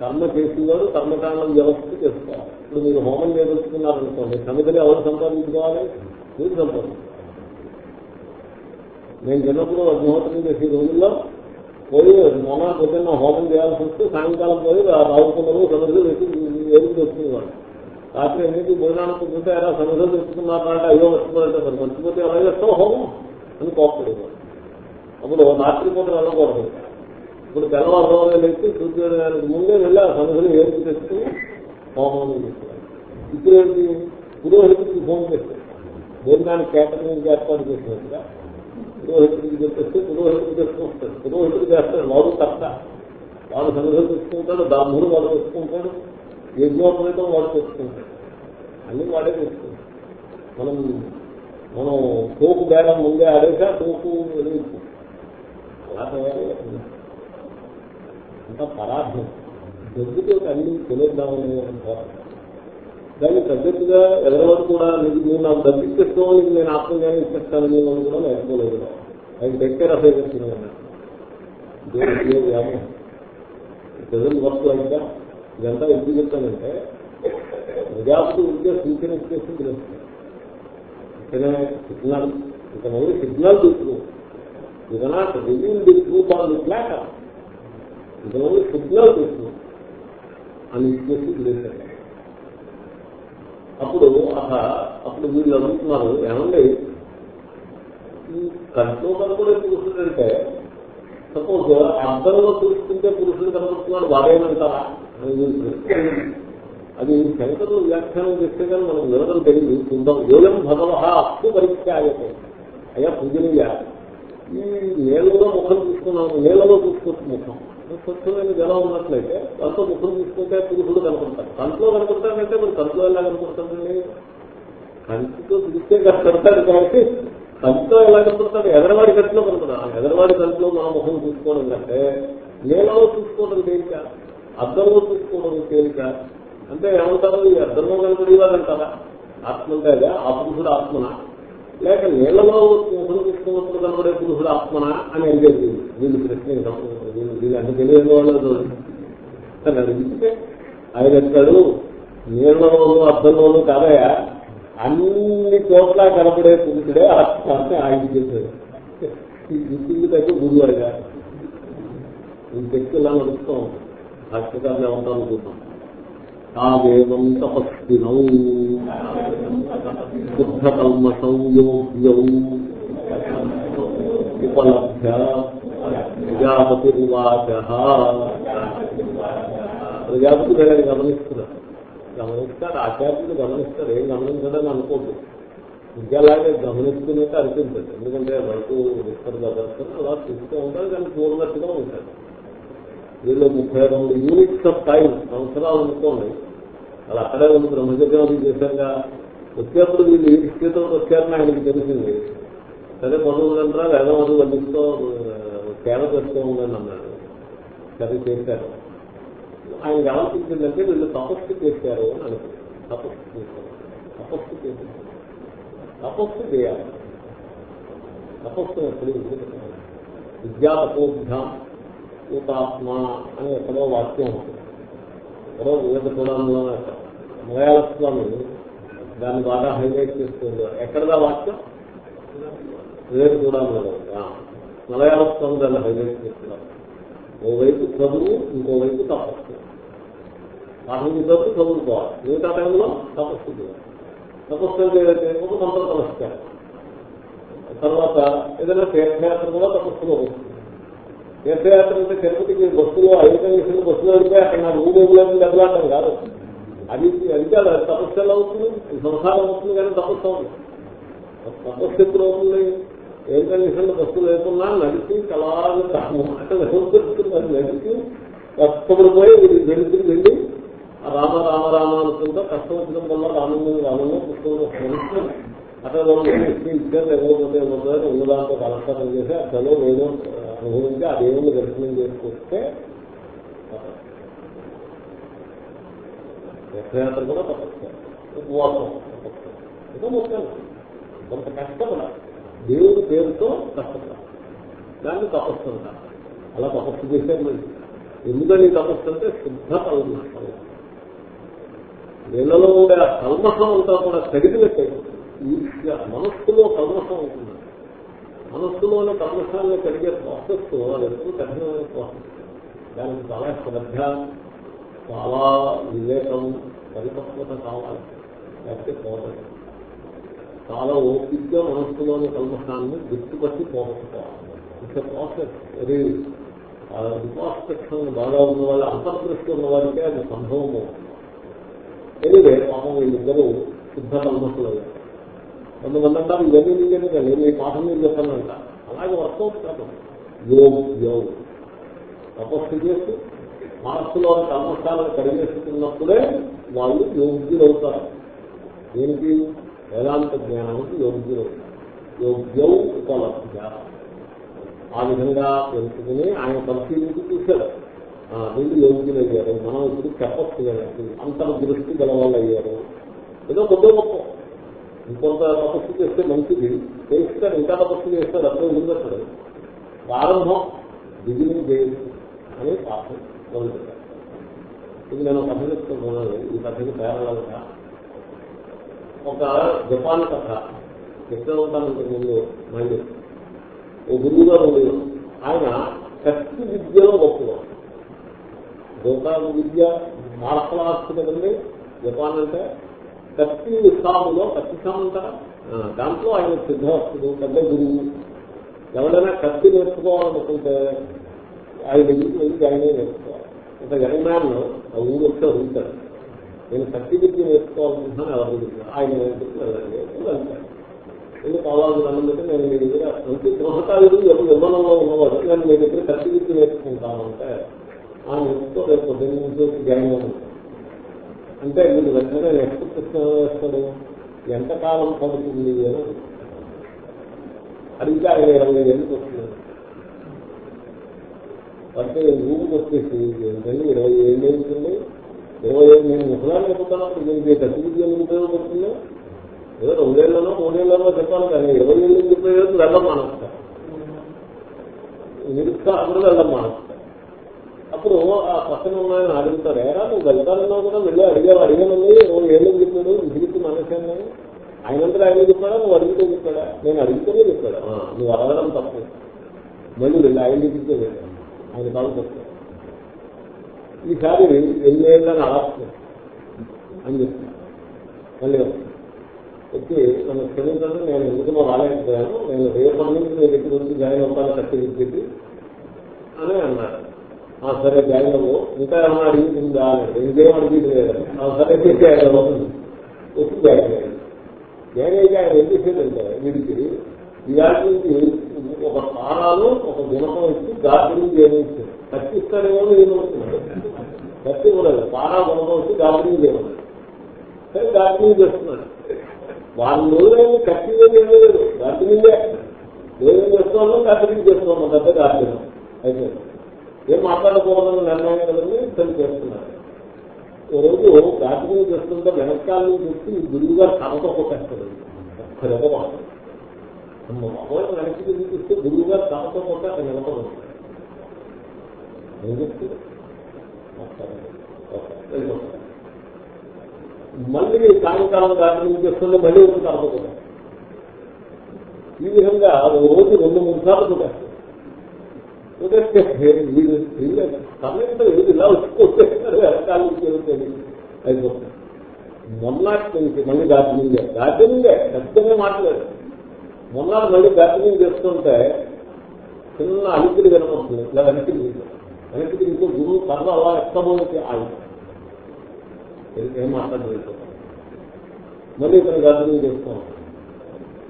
కర్మ చేసేవాడు కర్మకాండం వ్యవస్థ చేసుకోవాలి ఇప్పుడు మీరు హోమం చేస్తున్నారనుకోండి సమితిని ఎవరు సంపాదించుకోవాలి? మీరు సంపాదించుకోవాలి. నేను చిన్నప్పుడు అగ్నిహోత్రం చేసే రోజుల్లో పోయి మొన్న పొద్దున్న హోమం చేయాల్సి వస్తే సాయంకాలం పోయి రావుకున్నారు సమస్యలు తెచ్చి ఎదురు తెచ్చుకునేవాడు. రాత్రి ఎన్నింటి భోజనానికి చూస్తే ఎలా సమస్యలు తెచ్చుకున్నారంటే అయ్యో మర్చిపోతే మరి మర్చిపోతే ఎలా చేస్తావు హోమం? అని కోపడేవాడు అప్పుడు రాత్రి పూట వెళ్ళకూడదు. ఇప్పుడు తెల్లవారుజామున లేచి సూర్యోదయానికి ముందే వెళ్ళి ఆ సమితులు ఏర్పు తెచ్చుకుని హోమం చేస్తారు ఇప్పుడు ఏంటి పురోహితుడికి ఫోన్ చేస్తారు భోజనానికి కేటరింగ్ ఏర్పాటు చేసినట్టుగా పురోహితుడికి చెప్పేస్తే పురోహితుడు తెచ్చుకుంటాడు పురోహితుడు చేస్తాడు వాడు కర్త వాడు సన్నిధులు తెచ్చుకుంటాడు బ్రాహ్మణుడు వాడు తెచ్చుకుంటాడు యజ్ఞోపేతం వాడు తెచ్చుకుంటాడు అన్ని వాడే తెచ్చుకుంటాడు మనం మనం తోపు బేరం ముందే ఆడేసా తోపు అలా తయారు అంతా పరాధం దొడ్డుతో అన్ని కొనేద్దామని దాన్ని తగ్గట్టుగా ఎవరెవరు కూడా నీకు నువ్వు నాకు తగ్గిస్తావు నేను ఆత్మజ్ఞానం ఇచ్చేస్తానని వాళ్ళు కూడా నేర్చుకోలేదు. ఆయన దగ్గర అసలు ప్రజలు వర్క్ అయితే ఇదంతా ఎందుకు చెప్తానంటే ప్రజాపతి ఉంటే సూచన ఇచ్చేసి తెలుస్తుంది ఇక్కడే సిగ్నల్ ఇంతమంది సిగ్నల్ తీసుకున్నాం ఇది not reveal the truth on the ఇంతమంది సిగ్నల్ తీసుకున్నాం అని ఇచ్చేసి తెలియదు అప్పుడు అప్పుడు వీళ్ళు అడుగుతున్నారు ఏమండి ఈ కంట్లో కనపడే పురుషుడు సపోజ్ అర్థంలో చూసుకుంటే పురుషుడు కనబడుతున్నాడు వాడేమంటారా అది శంకరులు వ్యాఖ్యానం చేస్తే కానీ మనం వినడం తెలియదు చూద్దాం యోగం భగవ అప్పు పరీక్ష ఆయతే అయ్యా పూజనీయ ఈ నేలలో ముఖం చూసుకున్నాము నేలలో చూసుకోవచ్చు ముఖం స్వచ్ఛమైన జలం ఉన్నట్లయితే దాంతో ముఖం తీసుకుంటే పురుషుడు కనపడతారు కంట్లో కనుకుంటానంటే మరి కంట్లో ఎలా కనపడతాడండి కంటితో చూస్తే కనపడతాడు కాబట్టి కంటితో ఎలా కనపడతాడు? ఎదరవాడి కంటిలో కనపడతాడు. ఎదరవాడి కంటిలో మన ముఖం చూసుకోవడం కంటే నేలలో చూసుకోవడం తేలిక అద్దంలో చూసుకోవడం తేలిక. అంటే ఏమంటారు? ఈ అద్దంలో కనపడేవారంటారా ఆత్మ అంటే అదే ఆ పురుషుడు ఆత్మనా? లేక నీళ్ళలో ముఖం కనబడే పురుషుడు ఆత్మన అని అడిగేది. వీళ్ళు ప్రశ్న వీళ్ళు వీళ్ళు అంటే తెలియని వాళ్ళు అని అడిగితే ఆయన అంటాడు నీళ్ళలోనూ అర్థంలోనూ కాదయా అన్ని చోట్ల కనబడే పురుషుడే ఆత్మ అని ఆయన చేశాడు ఈ తగ్గ గురువు అడిగా ఈ శక్తి ఇలా నడుస్తాం భాష్యకారులు ఏమంటాం అనుకుంటాం తావేవం తపస్వినౌ శుద్ధకల్మషం యోగ్యౌ ఉపలభ్య ప్రజాపతిర్వాచ ప్రజాపతి గారు గమనిస్తున్నారు। గమనిస్తారు ఆచార్యులు గమనిస్తారు ఏం గమనించడని అనుకోద్దు. విద్యలాగే గమనిస్తున్నట్టు అనిపించదు. ఎందుకంటే రైతు విస్తరు ప్రదర్శన అలా చూస్తూ ఉంటారు కానీ చూడనట్టుగా ఉంటారు. వీళ్ళు ముప్పై రెండు యూనిట్స్ ఆఫ్ టైం సంవత్సరాలు అనుకోండి. అలా అక్కడే ఉంది బ్రహ్మచర్యం చేశాక వచ్చేప్పుడు వీళ్ళు ఈ స్థితితో వచ్చారని ఆయనకి తెలిసింది. సరే పనులంటారా వేదం అది వడ్డిస్తూ సేవ చేస్తూ ఉందని అన్నాడు. సరే చేశారు. ఆయనకి ఆలోచించిందంటే వీళ్ళు తపస్సు చేశారు అని అనుకుంది. తపస్సు చేశారు. తపస్సు చేశారు. తపస్సు చేయాలి. తపస్సు ఎప్పుడు విద్యా తపోభ్యాం ఊతాత్మ అని ఎక్కడో వాక్యం ఉంటుంది. ఎవరో వివిధ కులంలో మలయాళ స్వామి దాన్ని బాగా హైలైట్ చేస్తుంది. ఎక్కడదా వాక్యం? వివేక కులంలో మలయాళ స్వామి దాన్ని హైలైట్ చేస్తున్నారు. ఓవైపు చదువు ఇంకోవైపు తపస్సు. పాఠం చదువు చదువుకోవాలి. మిగతా టైంలో తపస్సు చేయాలి. తపస్సు ఏదైతే ఒక మంత్ర నమస్కారం తర్వాత ఏదైనా తీర్థయాత్ర కూడా తపస్సులో వస్తుంది. తీర్థయాత్ర అంటే తిరుపతికి బస్సులో ఐదు నిమిషాలు బస్సులో వెళ్తే అక్కడ నాకు ఊరేగులని దెబ్బలాడటం కాదు. అది అది కాదు అది తపస్సు ఎలా అవుతుంది సంసారం అవుతుంది కానీ తపస్సు అవుతుంది తపస్సు ఎప్పుడు అవుతుంది? ఏం నిమిషాలు బస్సు లేకున్నా నడిచి కళాలు కళాగా నడిచి కష్టపడిపోయి వెళ్తూ వెళ్ళి రామ రామ రామ అనుకుంటా కష్టం వచ్చిన వల్ల రామంగా రామంగా పుస్తకంలో అక్కడ ఇచ్చారు లేకపోతే ఏమవుతుందని ఉన్నదాంతో కలక్షణం చేసి అసలు ఏదో అనుభవించి ఆ దేవుని దర్శనం చేసుకొస్తే రథయాత్ర కూడా తపస్సు ఉపవాసం తపస్సు ఇదో మొత్తం కొంత కష్టపడాలి దేవుడి పేరుతో కష్టపడాలి దాన్ని తపస్సు అంటారు. అలా తపస్సు చేశారు మరి ఎందుకని తపస్సు అంటే శుద్ధ కల్మషం వీళ్ళలో ఉండే ఆ కల్మసం అంతా కూడా కడిగినట్టే ఈర్ష్య మనస్సులో కల్మసం ఉంటుంది మనస్సులోని కల్మషాన్ని కలిగే ప్రాసెస్ అది ఎప్పుడు కఠినమైన ప్రాసెస్ దానికి చాలా శ్రద్ధ చాలా వివేకం పరిపక్వత కావాలి. లేకపోతే పోవాలి చాలా ఓపిక్గా మనస్సులోని కల్మషాన్ని గుర్తుపట్టి పోగొట్టుకోవాలి. ఇట్స్ ప్రాసెస్ వెరీ రికాస్ట్రక్షన్ బాగా ఉన్న వాళ్ళ అంతర్దృష్టి ఉన్న వారికే అది సంభవం అవుతుంది ఎనివే పాపం వీళ్ళిద్దరూ శుద్ధ కల్మషులు అయ్యారు కొంతమంది అంటారు ఇవన్నీ నీకేనే కదా నేను ఈ పాఠం మీరు చెప్పానంట. అలాగే వర్కౌట్ కాదు. యోగ్ యోగ్ తపస్సు చేసి మనస్సులో కల్మషాలను కలిగేస్తున్నప్పుడే వాళ్ళు యోగ్యులవుతారు. దీనికి వేదాంత జ్ఞానానికి యోగ్యులు యోగ్యం ఉపలబ్ధ ఆ విధంగా తెలుసుకుని ఆయన పరిశీలించి చూశాడు. వీళ్ళు యోగ్యులు అయ్యారు మనం ఇప్పుడు చెప్పచ్చు అంతర్దృష్టి గల వాళ్ళు అయ్యారు ఏదో కొద్ది గొప్ప. ఇంకొంత తపస్సు చేస్తే మంచిది. చేస్తాడు ఇంకా తపస్సు చేస్తాడు అప్పుడే ముందస్తాడు ప్రారంభం బిగినింగ్ చేయాలి అని పాఠం మొదలు మొదలుపెట్టారు ఇది నేను కథ చెప్తున్నాను. ఈ కథకి పేరగా ఒక జపాన్ కథ. చెప్తూ ఉంటాను ముందు మళ్ళీ ఓ గురువు గారు ఆయన శక్తి విద్యలో గొప్పగా దోకాలు విద్య మార్షల్ ఆర్ట్స్ కదండి జపాన్ అంటే కత్తి సాములో కత్తి సాము అంటారా దాంట్లో ఆయన సిద్ధవస్తుడు పెద్ద గురువు. ఎవరైనా కత్తి నేర్చుకోవాలనుకుంటే ఆయన దగ్గరికి వెళ్ళి ఆయనే నేర్చుకోవాలి. ఒక యంగ్ ఆ ఊరు వచ్చే ఉంటాడు. నేను కత్తి విద్య నేర్చుకోవాలనుకుంటున్నాను ఎవరి ఆయన వెళ్తాడు ఎందుకు కావాలి నేను మీ దగ్గర మంచి గృహకారుడు ఎవరు నిర్మాణంలో ఉన్నవాడు నేను మీ దగ్గర కత్తి విద్య నేర్చుకుంటాను అంటే ఆ నేర్చుకో రేపు పొద్దున్న జాయిన్ అవుతుంది అంటే మీరు వెంటనే నెక్స్ట్ ప్రశ్న వేస్తాడు ఎంతకాలం పడుతుంది అని? అడిగితే ఆయన ఇరవై ఏళ్ళకి వస్తున్నారు అంటే రూమ్కి వచ్చేసి ఏంటంటే ఇరవై ఏళ్ళు అవుతుంది ఇరవై ఏళ్ళు నేను ముసలాన్ని చెప్తాను దీనికి గతి విద్య ఉపయోగపడుతుంది? ఏదో రెండేళ్ళలో మూడేళ్ళలో చెప్పాను కానీ ఇరవై ఏళ్ళు చెప్పేది వెళ్ళం మానేస్తారు నిరుత్సాహంలో వెళ్ళం మానేస్తారు అప్పుడు ఆ పక్కన ఉన్నాయని అడుగుతారు ఏరా నువ్వు వెళ్తానన్నావు కూడా వెళ్ళి అడిగావు? అడిగానండి నువ్వు ఏళ్ళు చెప్పాడు? విసిగిచ్చి మనసేనా ఆయనంతా ఆయన చెప్పాడా? నువ్వు అడిగితే చెప్పాడా? నేను అడిగితేనే చెప్పాడా. నువ్వు అడగడం తప్పు. మళ్ళీ వెళ్ళి ఆయన చెప్తే వెళ్ళాను ఆయన కాదు తప్పు ఈసారి ఎన్ని ఏళ్ళని అడగచ్చు అని చెప్తాను మళ్ళీ వచ్చి నన్ను క్షమించండి నేను ఎందుకు రాలేకపోయాను. నేను రేపటి నుంచి నేను ఎక్కడ నుంచి జాయిన్ అవుతాను సర్టిఫికెట్ అని అన్నారు సరే జాయిన్ ఇంకా ఏమన్నా అడిగిందా అని ఇంకేం అడిగింది లేదని సరే చేసి ఆయన వచ్చి జాయిన్ అయ్యాడు జాయిన్ అయితే ఆయన ఏం చేసేదంటే వీడికి ఇవాళ నుంచి ఒక స్థానాలు ఒక గుణకం ఇచ్చి గార్డెనింగ్ చేయనిచ్చాడు కట్టిస్తాడేమో నేను వస్తున్నాడు కట్టి కూడా పారా గుణకం వచ్చి గార్డెనింగ్ చేయమన్నాడు సరే గార్డెనింగ్ చేస్తున్నాడు. వాళ్ళు రోజులైంది కట్టి ఏం లేదు గార్డెనింగే ఏమేం చేస్తున్నాం గార్డెనింగ్ చేస్తున్నాం పెద్ద గార్డెన్ అయితే ఏం మాట్లాడకూడదని నిర్ణయం కదండి సరి చేస్తున్నారు. ఓ రోజు గార్డెనింగ్ చేస్తుంటే వెనకాల నుంచి వచ్చి ఈ గురువుగా కథతో కొట్టేస్తాడు ఒక్కరేదో మాట మామూలు వెనక్కి తిరిగి చూస్తే గురువుగా కథతో కొట్ట అక్కడ నిలబడి ఏం చెప్తుంది మళ్ళీ సాయంకాలం గార్డెనింగ్ చేస్తుంటే మళ్ళీ వచ్చి కలపకూడదు ఈ విధంగా ఓ రోజు రెండు మూడు సార్లు కొట్టేస్తాడు కొట్టేస్తే వీళ్ళు సమయంతో ఏది ఇలా వచ్చుకొచ్చేస్తారు వెనకాల నుంచి అయిపోతుంది మొన్నటి నుంచి మళ్ళీ గార్డెనింగ్. గార్డెనింగే. ఖచ్చితంగా మాట్లాడు. మొన్న మళ్ళీ గార్డెనింగ్ చేస్తుంటే చిన్న అలికిడి వినపడుతుంది. ఇలా వెనక్కి తిరిగి. వెనక్కి తిరిగితే గురువు కర్ర అలా ఎక్కబోతే ఆగి. ఏం మాట్లాడలేదు. మళ్ళీ ఇక్కడ గార్డెనింగ్ చేస్తాం.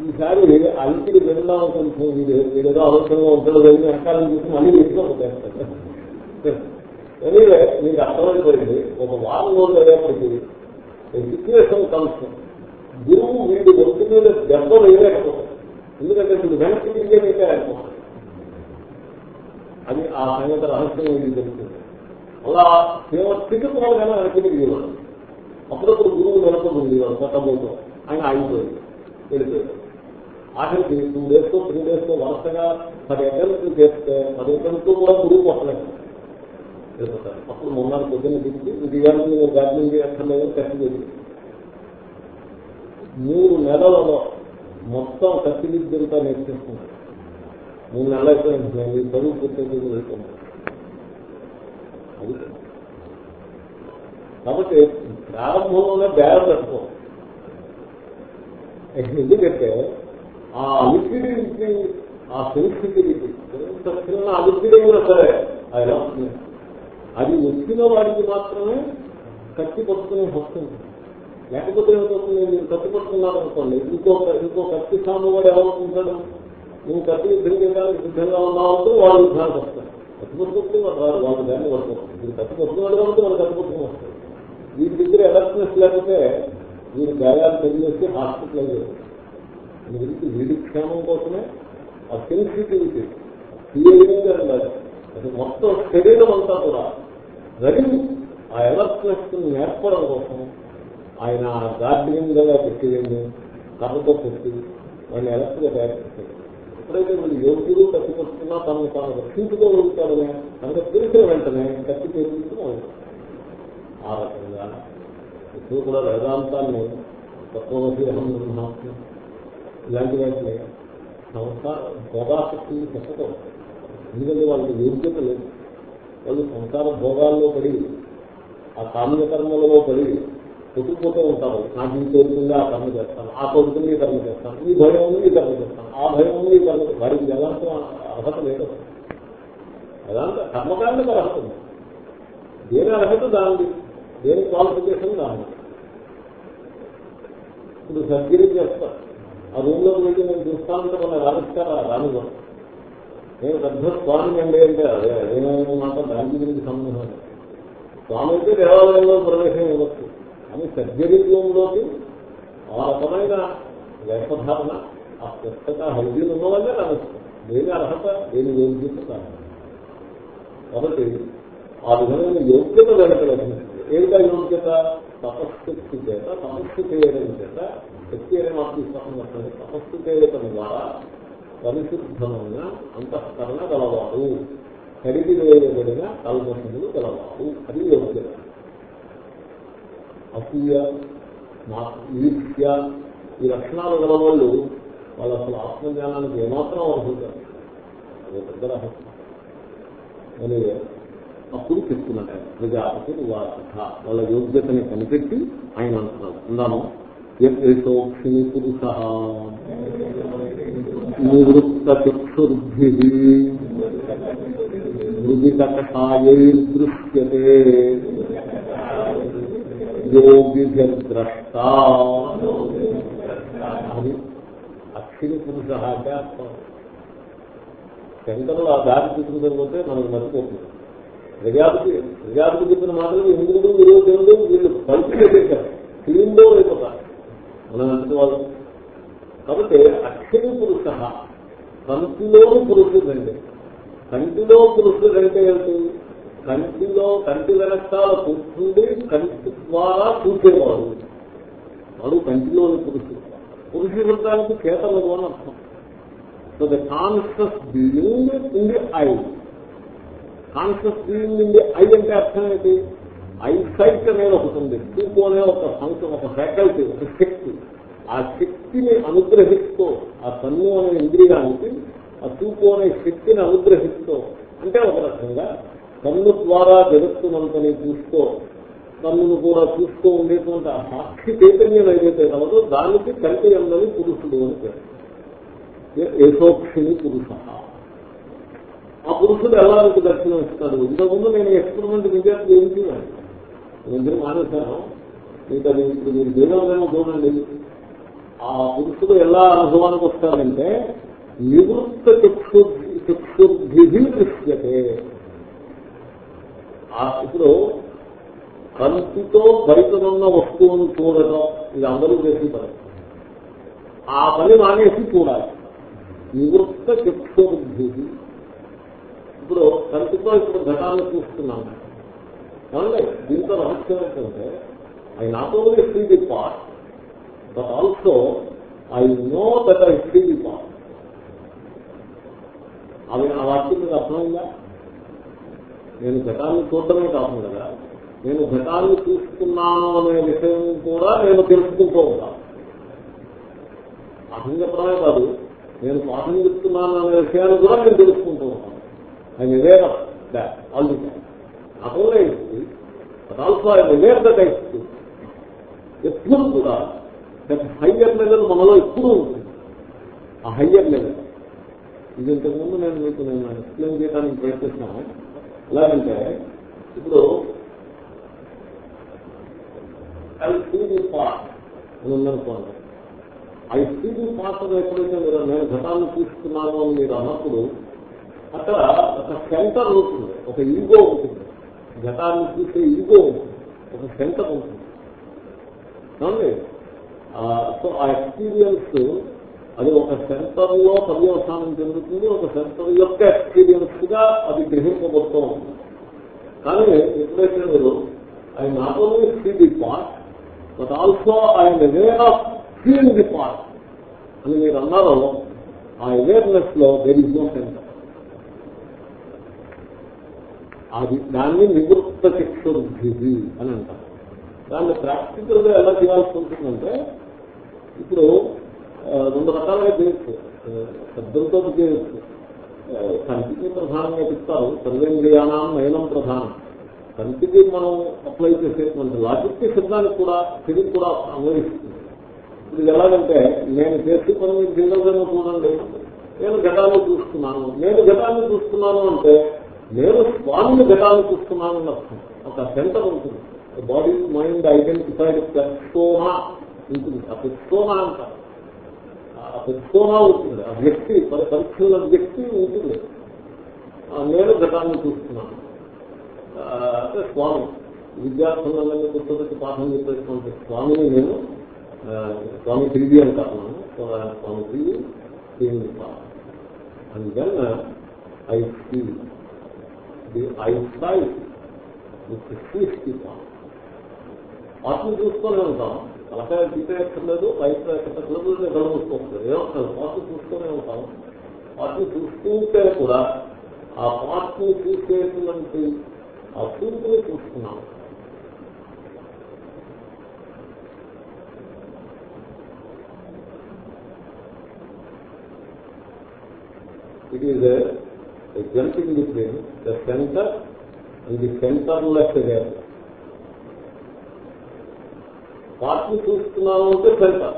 ఈసారి అలిపిడి వినడం కొంచెం వీడేదో అవసరంగా ఉంటాడు వెళ్ళి వెనకాల చూసి మళ్ళీ ఇంట్లో ఎనీవే మీకు అర్థమైపోయింది ఒక వారం రోజులు అయ్యేప్పటికీ సిచ్యువేషన్ కలుసు గురువు వీడి ఒంటి మీద దెబ్బ వేయలేకపోతుంది ఎందుకంటే వీడు వెనక్కి తిరిగే మీకే అయిపోతాడు. అది ఆ సంగతి రహస్యం వీడికి తెలుస్తుంది. అలా మేము స్థితికి వాళ్ళకైనా వెనక్కి తిరిగేవాడు అప్పుడప్పుడు గురువు వెనక ఉండేవాడు కొట్టబోతూ ఆయన ఆగిపోయింది వెళ్ళిపోయాడు. ఆఖరికి టూ డేస్తో త్రీ డేస్తో వరుసగా పది అటెంప్ట్లు చేస్తే పది అటెంప్ట్లు కూడా గురువు కొట్టలేదు అప్పుడు మొన్న పొద్దున్న దిగి ఇది కానీ గార్డెనింగ్ చేయక్కర్లేదు ఖర్చు చేసింది మూడు నెలలలో మొత్తం కత్తి విద్యంతా నేర్చేసుకున్నాను మూడు నెలలు అయిపోయింది. నేను చదువు పూర్తి వెళ్తున్నాను కాబట్టి ప్రారంభంలోనే బేరం పెట్టుకో. ఎందుకంటే ఆ లిక్విడిటీ ఆ సెన్సిటివిటీ ఎంత చిన్న లిక్విడ్ అయినా సరే అది అది వచ్చిన వాడికి మాత్రమే కత్తి పట్టుకునే వస్తుంది లేకపోతే ఏమవుతుంది? మీరు కత్తి పట్టుకున్నారనుకోండి ఇంకో ఇంకో కత్తి సాము వాడు ఎలా నువ్వు కత్తి యుద్ధం చేయడానికి సిద్ధంగా ఉన్నావంటూ వాళ్ళు యుద్ధానికి వస్తారు కత్తి పట్టుకుంటే వాళ్ళు వాళ్ళు దాన్ని పట్టుకుంటారు మీరు కత్తి పట్టుకున్నాడు కాబట్టి వాళ్ళు కత్తి పట్టుకుని వస్తారు వీరి దగ్గర ఎలర్ట్నెస్ లేకపోతే వీరి గాయాలు తెలియజేసి హాస్పిటలైజ్ వీరికి వీడి క్షేమం కోసమే ఆ సెన్సిటివిటీ క్లియరింగ్ ఉండాలి అది మొత్తం శరీరం అంతా కూడా రెడీ ఆ ఎలర్ట్నెస్ నేర్పడం కోసం ఆయన గార్డెనింగ్గా పెట్టేయండి కర్రతో పెట్టి వాడిని అలర్ట్గా తయారు చేశాడు. ఎప్పుడైతే వీళ్ళు యోగ్యులు కత్తి తనను తాను రక్షించుకోగలుగుతాడనే తనకు తెలిసిన వెంటనే కట్టి చేసుకుంటూ ఆ రకంగా ఇప్పుడు కూడా వేదాంతాన్ని తత్వమసి అహం బ్రహ్మాస్మి ఇలాంటి వాటిని సంసార భోగాసక్తిని చెప్పకూడదు ఎందుకంటే వాళ్ళకి యోగ్యత లేదు. వాళ్ళు సంసార భోగాల్లో పడి ఆ కామ్య కర్మలలో పడి కొట్టుకుపోతూ ఉంటారు. నాకు ఈ కోరుకుంది ఆ కర్మ చేస్తాను. ఆ కోరుకుంది ఈ కర్మ చేస్తాను. ఈ భయం ఉంది ఈ కర్మ చేస్తాను. ఆ భయం ఉంది ఈ కర్మ వారికి ఎలాంటి అర్హత లేదు. వేదాంత కర్మకాండకు అర్హత ఉంది. దేని అర్హత దానికి దేని క్వాలిఫికేషన్ దానికి ఇప్పుడు సర్జరీ చేస్తారు. ఆ రూమ్లోకి వెళ్ళి నేను చూస్తానంటే మన రాణిస్తారా రానివ్వరు నేను పెద్ద స్వామి అండి అంటే అదే అదేమో మాట దానికి గురించి సంబంధం స్వామి అయితే దేవాలయంలో ప్రవేశం ఇవ్వచ్చు. కానీ సర్జరీ రూమ్లోకి ఆ రకమైన వేషధారణ ఆ స్వచ్ఛత హైజీన్ ఉన్న వల్లే రాణిస్తారు. దేని అర్హత దేని యోగ్యత కాబట్టి ఆ విధమైన యోగ్యత వెనక ఏమిటా యోగ్యత? తపస్సు చేత తపస్సు చేయడం చేత శక్తి అనే మాట తీసుకోవడం వస్తుంది తపస్సు చేయటం ద్వారా పరిశుద్ధమైన అంతఃకరణ గలవాడు. కడిగి వేయబడిన కల్మసములు గలవాడు. అది యోగ్యత. అసూయ ఈర్ష్య ఈ లక్షణాలు గల వాళ్ళు వాళ్ళు అసలు ఆత్మజ్ఞానానికి ఏమాత్రం అర్హుతారు అది పెద్ద రహస్యం. అని అప్పుడు చెప్తున్నాడు ఆయన ప్రజాపతి వాళ్ళ యోగ్యతని కనిపెట్టి ఆయన అంటున్నాడు. అందాము. యథోక్షిణి పురుష నివృత్తచక్షుర్భి మృదికషాయైర్దృశ్యతే యోగిద్రష్ట అది అక్షిణి పురుష అంటే అర్థం శంకరులు ఆ దారి చూసుకుంటే మనకు మర్చిపోతుంది. ప్రజాపతి ప్రజాపతి చెప్పిన మాటలు ఇంద్రుడు విరోధుడు వీళ్ళు కలిసి పెట్టారు క్లీన్లో అయిపోతారు. మనం అంతటి వాళ్ళు కాబట్టి అక్షరి పురుష కంటిలోని పురుషుడు అంటే కంటిలో పురుషుడు అంటే ఏంటి కంటిలో కంటి వెనకాల కూర్చుండి కంటి ద్వారా చూసేవాడు వాడు కంటిలోని పురుషుడు. పురుషు వృత్తానికి కేతలదు అని అర్థం. So the conscious being in the I conscious being in the I అంటే అర్థం ఏంటి? ఐ సైట్ అనేది ఒకటి ఉంది చూపు అనే ఒక ఫంక్షన్ ఒక ఫ్యాకల్టీ ఒక శక్తి. ఆ శక్తిని అనుగ్రహిస్తూ ఆ కన్ను అనే ఇంద్రియానికి ఆ చూపు అనే శక్తిని అనుగ్రహిస్తూ అంటే ఒక రకంగా కన్ను ద్వారా జగత్తునంతని చూస్తూ కన్నును కూడా చూస్తూ ఉండేటువంటి ఆ సాక్షి చైతన్యం ఏదైతే కలదో దానికి కంటి ఎందని పురుషుడు అని పేరు. పురుష. ఆ పురుషుడు ఎలా దర్శనం ఇస్తాడు ఇంతకుముందు నేను ఎక్స్పెరిమెంట్ విద్యార్థి ఏం చేయాలి నేను మానేశాను మీకు అది ఇప్పుడు మీరు దేవదేమో చూడండి. ఆ పురుషుడు ఎలా అనుభవానికి వస్తారంటే నివృత్త చక్షు చక్షుర్భి దృశ్యతే. ఇప్పుడు కంటితో బయటనున్న వస్తువును చూడటం ఇది అందరూ చేసి పని. ఆ పని మానేసి చూడాలి. నివృత్త చక్షుర్భి ఇప్పుడు కంటితో ఇప్పుడు ఘటాలు చూస్తున్నాను ఏమంటే దీంతో రహస్యం ఏంటంటే I not only free the part but also I know that I free the part అవి ఆ వాక్యం మీకు అర్థమైందా? నేను ఘటాన్ని చూడటమే కాదు కదా నేను ఘటాన్ని చూస్తున్నాను అనే విషయం కూడా నేను తెలుసుకుంటూ ఉంటాను పాఠం చెప్పడమే కాదు నేను పాఠం చెప్తున్నాను అనే విషయాన్ని కూడా నేను తెలుసుకుంటూ ఉంటాను ఆయన వేరే of all the time not but also I that ఎప్పుడు కూడా దట్ హయ్యర్ లెవెల్ మనలో ఎప్పుడూ ఉంటుంది ఆ హయ్యర్ లెవెల్ ఇది ఇంతకుముందు నేను మీకు నేను ఎక్స్ప్లెయిన్ చేయడానికి ప్రయత్నిస్తాను. ఎలాగంటే ఇప్పుడు ఐ సీ ది అని ఉందనుకోండి ఐ సీ ది అని ఎప్పుడైతే మీరు నేను ఘటాన్ని చూస్తున్నాను అని మీరు అన్నప్పుడు అక్కడ ఒక సెంటర్ ఉంటుంది ఒక ఈగో ఉంటుంది. ఘటాన్ని చూసే ఇదిగో ఒక సెంటర్ ఉంటుంది. సో ఆ ఎక్స్పీరియన్స్ అది ఒక సెంటర్లో పర్యవసానం చెందుతుంది ఒక సెంటర్ యొక్క ఎక్స్పీరియన్స్గా అది గ్రహింపబడుతూ ఉంటుంది కానీ ఎప్పుడైతే మీరు I not only see the part but also I aware of seen the part అని మీరు అన్నారో ఆ అవేర్నెస్లో దెర్ ఇస్ నో సెంటర్ అది దాన్ని నివృత్త చక్షుర్భి అని అంటారు. దాన్ని ప్రాక్టికల్గా ఎలా చేయాల్సి ఉంటుందంటే ఇప్పుడు రెండు రకాలుగా చేయొచ్చు. శబ్దంతో చేయొచ్చు. కంటికి ప్రధానంగా చెప్తారు సర్వేంద్రియానం నయనం ప్రధానం. కంటికి మనం అప్లై చేసేటువంటి లాజిక్ శబ్దానికి కూడా తెలివి కూడా అన్వయిస్తుంది. ఇప్పుడు ఇది ఎలాగంటే నేను చేసే పని మీరు చేయగలను చూడండి. నేను ఘటాన్ని చూస్తున్నాను. నేను ఘటాన్ని చూస్తున్నాను అంటే నేను స్వామిని ఘటాన్ని చూస్తున్నాను అని అర్థం ఒక సెంటర్ ఉంటుంది బాడీ మైండ్ ఐడెంటిఫైడ్ పెర్సోనా ఉంటుంది. ఆ పెర్సోనా అంటారు ఆ పెర్సోనా ఉంటుంది. ఆ వ్యక్తి పరిశీలన వ్యక్తి ఉంటుంది. నేను ఘటాన్ని చూస్తున్నాను. అంటే స్వామి. విద్యార్థులందరినీ పుస్తకం పాఠం చెప్పేటువంటి స్వామిని నేను స్వామి తిరిగి అంటాను స్వామి తిరిగి తిరిగి and then I I sight with sees ఆత్మ చూస్తూనే ఉంటాం తలకాయ తీటే ఎక్కర్లేదు రైతు ఎక్కర్లేదు కళ్ళు మూసుకోవట్లేదు ఏమవుతుంది ఆత్మ చూస్తూనే ఉంటాం ఆత్మ చూసుకుంటే కూడా ఆ పాత్రని చూసేటువంటి ఆ చూపుని చూస్తున్నాం it is a, a jumping between the center and the centerless awareness. పార్ట్ని చూస్తున్నాను అంటే సెంటర్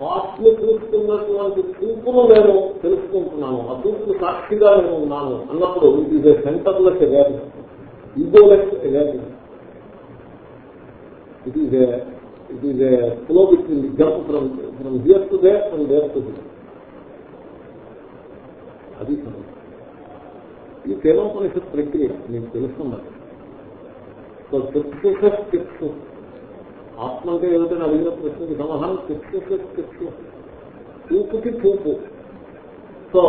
పార్ట్ని చూస్తున్నటువంటి చూపును నేను తెలుసుకుంటున్నాను. ఆ చూపును సాక్షిగా నేను ఉన్నాను అన్నప్పుడు ఇది is a centreless awareness egoless awareness it is a it is a flow between jump from from here to there from there to there అది సమస్య ఈ కేలోపనిషత్ ప్రక్రియ మీకు తెలుస్తున్నది సో చక్షుష చక్షు ఆత్మ అంటే ఏమిటని అడిగిన ప్రశ్నకి సమాధానం చక్షుష చక్షు చూపుకి చూపు సో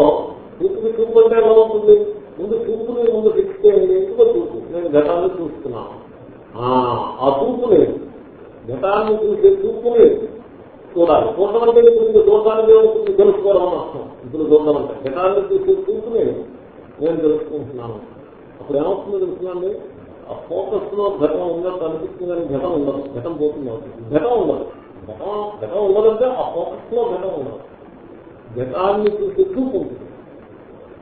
చూపుకి చూపు అంటే ఎలా ఉంటుంది? ముందు చూపుని ముందు ఫిక్స్ చేయండి ఇంకో చూపు నేను ఘటాన్ని చూస్తున్నాను ఆ చూపు లేదు. ఘటాన్ని చూసే చూపు లేదు. చూడాలి. చూడడం అంటే ఇప్పుడు దోషానికి ఏమవుతుంది? తెలుసుకోవడం అర్థం. ఇప్పుడు చూడడం అంటే ఘటాన్ని చూసే చూపు లేదు. నేను తెలుసుకుంటున్నాను. అప్పుడు ఏమవుతుందో తెలుసుకున్నాను? ఆ ఫోకస్లో ఘటన ఉన్నట్టు అనిపిస్తుంది కానీ ఘటన ఉండదు. ఘటన పోతుంది ఘటన ఉండదు. ఘటన ఘటన ఉండదంటే ఆ ఫోకస్లో ఘటన ఉండదు. ఘటాన్ని చూసి చూపుతుంది ఉంటుంది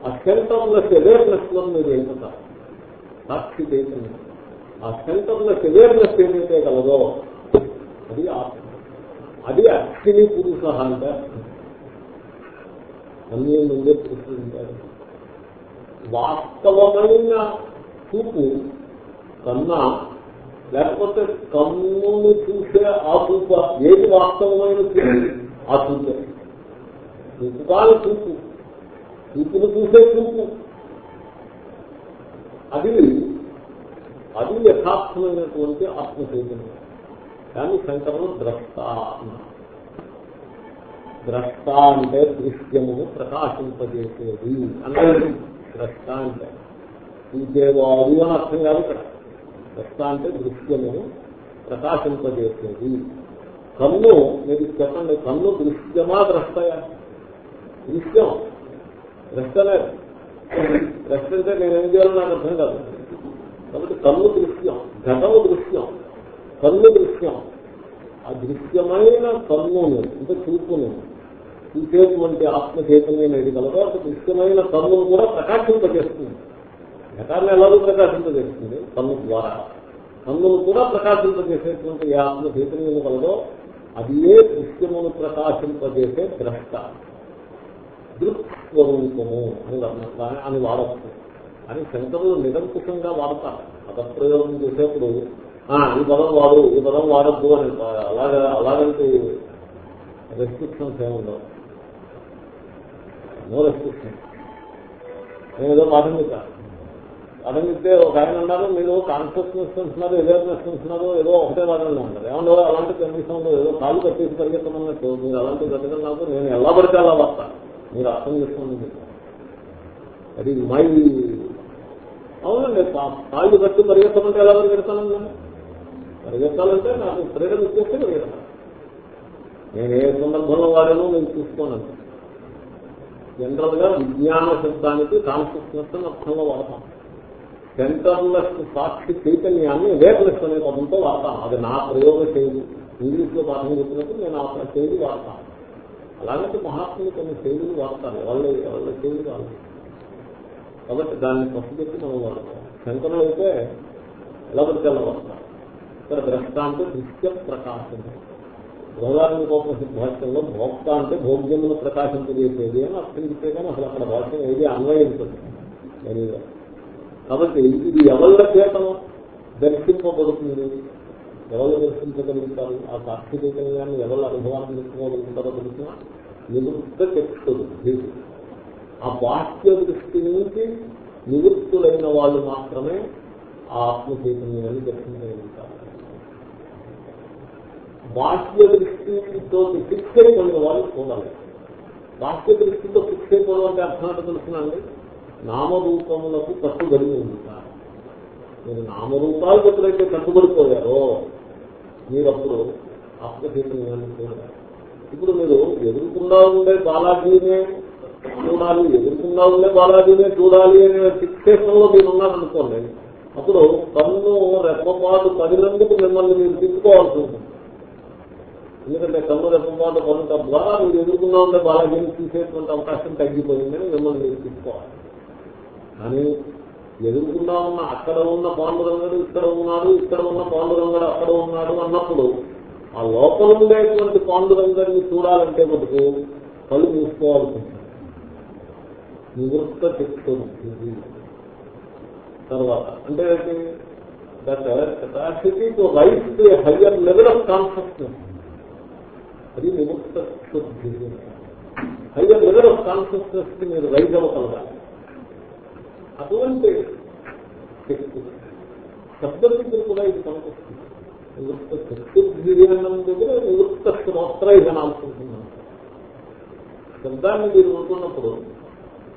ఆ సెంటర్లెస్ అవేర్నెస్లో మీరు వెళ్ళిపోతారు సాక్షి చేసింది ఆ సెంటర్లెస్ అవేర్నెస్ ఏదైతే కలదో అది ఆత్మ అది అక్షిని పురుష అంటే అన్ని ముందే పురుషులు వాస్తవమైన చూపు కన్నా లేకపోతే కన్నును చూసే ఆ చూప ఏది వాస్తవమైన చూపు? ఆ చూపే. చూపు కాదు చూపు. చూపును చూసే చూపు. అది అది యథార్థమైనటువంటి ఆత్మచైతన్యం కానీ శంకరులు ద్రష్ట ద్రష్ట అంటే దృశ్యమును ప్రకాశింపజేసేది అంటే ద్రష్ట అంటే చూసేవాడు అని అర్థం కాదు ఇక్కడ. ద్రష్ట అంటే దృశ్యము ప్రకాశింపజేసేది. కన్ను మీరు చెప్పండి కన్ను దృశ్యమా ద్రష్టయా? దృశ్యం. ద్రష్టలే ద్రష్ట అంటే నేనేం చేయాలో నాకు అర్థం కాదు. కాబట్టి కన్ను దృశ్యం ఘటము దృశ్యం కన్ను దృశ్యం. ఆ దృశ్యమైన కన్ను అంటే చూపును చూసేటువంటి ఆత్మ చైతన్యం ఏది కలదో అటు దృశ్యమైన కన్నును కూడా ప్రకాశింపజేస్తుంది. ఘటాన్ని ఎలాగో ప్రకాశింపజేస్తుంది? కన్ను ద్వారా. కన్నును కూడా ప్రకాశింపజేసేటువంటి ఏ ఆత్మ చైతన్యం కలదో అది ఏ దృశ్యమును ప్రకాశింపజేసే ద్రష్ట? దృక్స్వరూపము అని వర్ణ- అని వాడచ్చు. అని శంకరులు నిరంకుశంగా వాడతారు. పదప్రయోగం చేసేప్పుడు ఈ పదం వాడు ఈ పదం వాడద్దు అని అలాగా అలాగంటే రెస్ట్రిక్షన్స్ ఏముండవు. నో రెస్ట్రిక్షన్ నేను ఏదో పాఠం చెప్పా పాఠం చెప్తే ఒక ఆయన అన్నారు మీరు కాన్షియస్నెస్ ఉంటున్నారు అవేర్నెస్ ఉంటున్నారు ఏదో ఒకటే వాదనలో ఉంటారు ఏమన్నా అలాంటి కనీసంలో ఏదో కాలు కట్టేసి పరిగెత్తమన్నట్టు మీరు అలాంటి గతకం నాకు నేను ఎలా పడితే అలా వస్తా మీరు అర్థం చేసుకోండి అది మై అవునండి కాళ్ళు కట్టి పరిగెత్తమంటే ఎలా పరిగెడతానండి పరిగెత్తాలంటే నాకు ప్రేరణ ఇచ్చేస్తే పరిగెడతాను. నేను ఏ సందర్భంలో వాడానో నేను చూసుకోనండి. జనరల్గా విజ్ఞాన శబ్దానికి కాన్షియస్నెస్ అని అర్థంలో వాడతాం. సెంటర్లెస్ సాక్షి చైతన్యాన్ని వేర్లెస్ అనే పదంతో వాడతాం. అది నా ప్రయోగ శైలి ఇంగ్లీష్లో పాఠం చెప్పినప్పుడు నేను ఆ శైలి వాడతాను. అలాగంటే మహాత్ములు కొన్ని శైలులు వాడతాను వాళ్ళ వాళ్ళ శైలి వాళ్ళు కాబట్టి దాన్ని పసిపెట్టి మనం వాడతాం. శంకరులు అయితే ఎలా పడితే ఎలా వాడతాం ఇక్కడ ద్రష్ట అంటే దృశ్య ప్రకాశం. బృహదారణ్య కోపనిషత్ భాష్యంలో భోక్త అంటే భోగ్యమును ప్రకాశింపజేసేది అని అర్థం చెప్తే కానీ అసలు అక్కడ భాష్యం ఏది అన్వయించదు. కాబట్టి ఇది ఎవరి చేతను దర్శింపబడుతుంది? ఎవరు దర్శించగలుగుతారు? ఆ సాక్షి చైతన్యాన్ని ఎవరు అనుభవాన్ని తెలుసుకోగలుగుతారో తెలిసిన నివృత్త చెప్తుంది ఆ బాహ్య దృష్టి నుంచి నివృత్తులైన వాళ్ళు మాత్రమే ఆ ఆత్మ చైతన్యాన్ని దర్శించగలుగుతారు. బాహ్య దృష్టితో ఫిక్స్ అయిపోయిన వాళ్ళు చూడాలి. బాహ్య దృష్టితో ఫిక్స్ అయిపోవడం అంటే అర్థం తెలుసునండి నామరూపములకు కట్టుబడి ఉంటారు. మీరు నామరూపాలకు ఎప్పుడైతే కట్టుబడిపోయారో మీరు అప్పుడు ఆత్మచైతన్యాన్ని చూడాలి. ఇప్పుడు మీరు ఎదుర్కొండా ఉండే బాలాజీనే చూడాలి ఎదుర్కొండా ఉండే బాలాజీనే చూడాలి అనే ఫిక్సేషన్లో మీరు ఉన్నారనుకోండి అప్పుడు కన్ను రెప్పపాటు పదినందుకు మిమ్మల్ని మీరు తిప్పుకోవాల్సి ఉంటుంది. ఎందుకంటే కన్ను రెప్పపాటు పనుట ద్వారా మీరు ఎదుర్కొన్నా ఉండే బాలాజీని చూసేటువంటి అవకాశం తగ్గిపోయిందని మిమ్మల్ని మీరు తీసుకోవాలి కానీ ఎదుర్కొండా ఉన్న అక్కడ ఉన్న పాండురంగడు ఇక్కడ ఉన్నాడు ఇక్కడ ఉన్న పాండురంగడు అక్కడ ఉన్నాడు అన్నప్పుడు ఆ లోపల ఉండేటువంటి పాండురంగడిని చూడాలంటే మటుకు కళ్ళు మూసుకోవాల్సి ఉంటుంది నివృత్త చెప్తుంది తర్వాత అంటే that capacity to right to higher level of consciousness అది విముక్త శుద్ధి. అయితే లెవెల్ ఆఫ్ కాన్షియస్నెస్కి మీరు రైజ్ అవ్వగలగాలి అటువంటి శక్తి శబ్దశుద్ధులు కూడా ఇది పనికొస్తుంది నివృత్త చతుర్భిజనం దగ్గర నివృత్త స్తోత్ర ఇది అనుకుంటున్నాను. శబ్దాన్ని మీరు అనుకున్నప్పుడు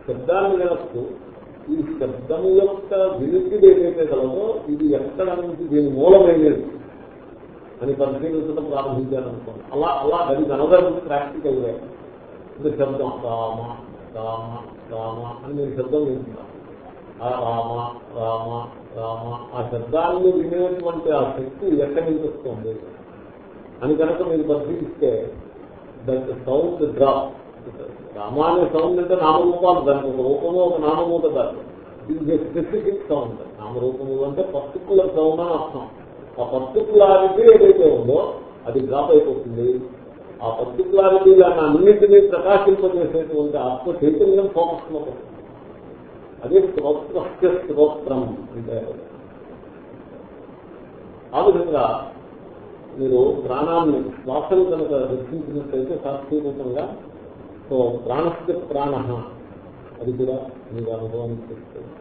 శబ్దాన్ని వినస్తూ ఈ శబ్దం యొక్క వినికిడి ఏదైతే కలదో ఇది ఎక్కడ నుంచి దీని మూలమైనది? అని పరిశీలించడం ప్రారంభించాలనుకోండి అలా అలా అది అనదర్ ప్రాక్టికల్ వే ఇది శబ్దం రామ రామ రామ అని మీరు శబ్దం వింటున్నారు. ఆ రామ రామ రామ ఆ శబ్దాన్ని వినేటువంటి ఆ శక్తి ఎక్కడి నుంచి వస్తుంది? అని కనుక మీరు పరిశీలిస్తే దట్ సౌండ్ డ్రాప్ రామ అనే సౌండ్ అంటే నామరూపాలు దానికి ఒక రూపంలో ఒక నామమూట కాదు ఇది స్పెసిఫిక్ సౌండ్ నామరూపము అంటే పర్టికులర్ సౌండ్ అని అర్థం. ఆ పర్టికులారిటీ ఏదైతే ఉందో అది డ్రాప్ అయిపోతుంది ఆ పర్టికులారిటీ దాన్ని అన్నింటినీ ప్రకాశింపజేసేటువంటి ఆత్మ చైతన్యం ఫోకస్లో పడుతుంది. అదే స్తోత్రస్య స్తోత్రం అంటే ఆ విధంగా మీరు ప్రాణాన్ని శ్వాసను కనుక దర్శించినట్లయితే శాస్త్రీయంగా సో ప్రాణస్థిత ప్రాణ అది కూడా మీరు అనుభవానికి తెస్తుంది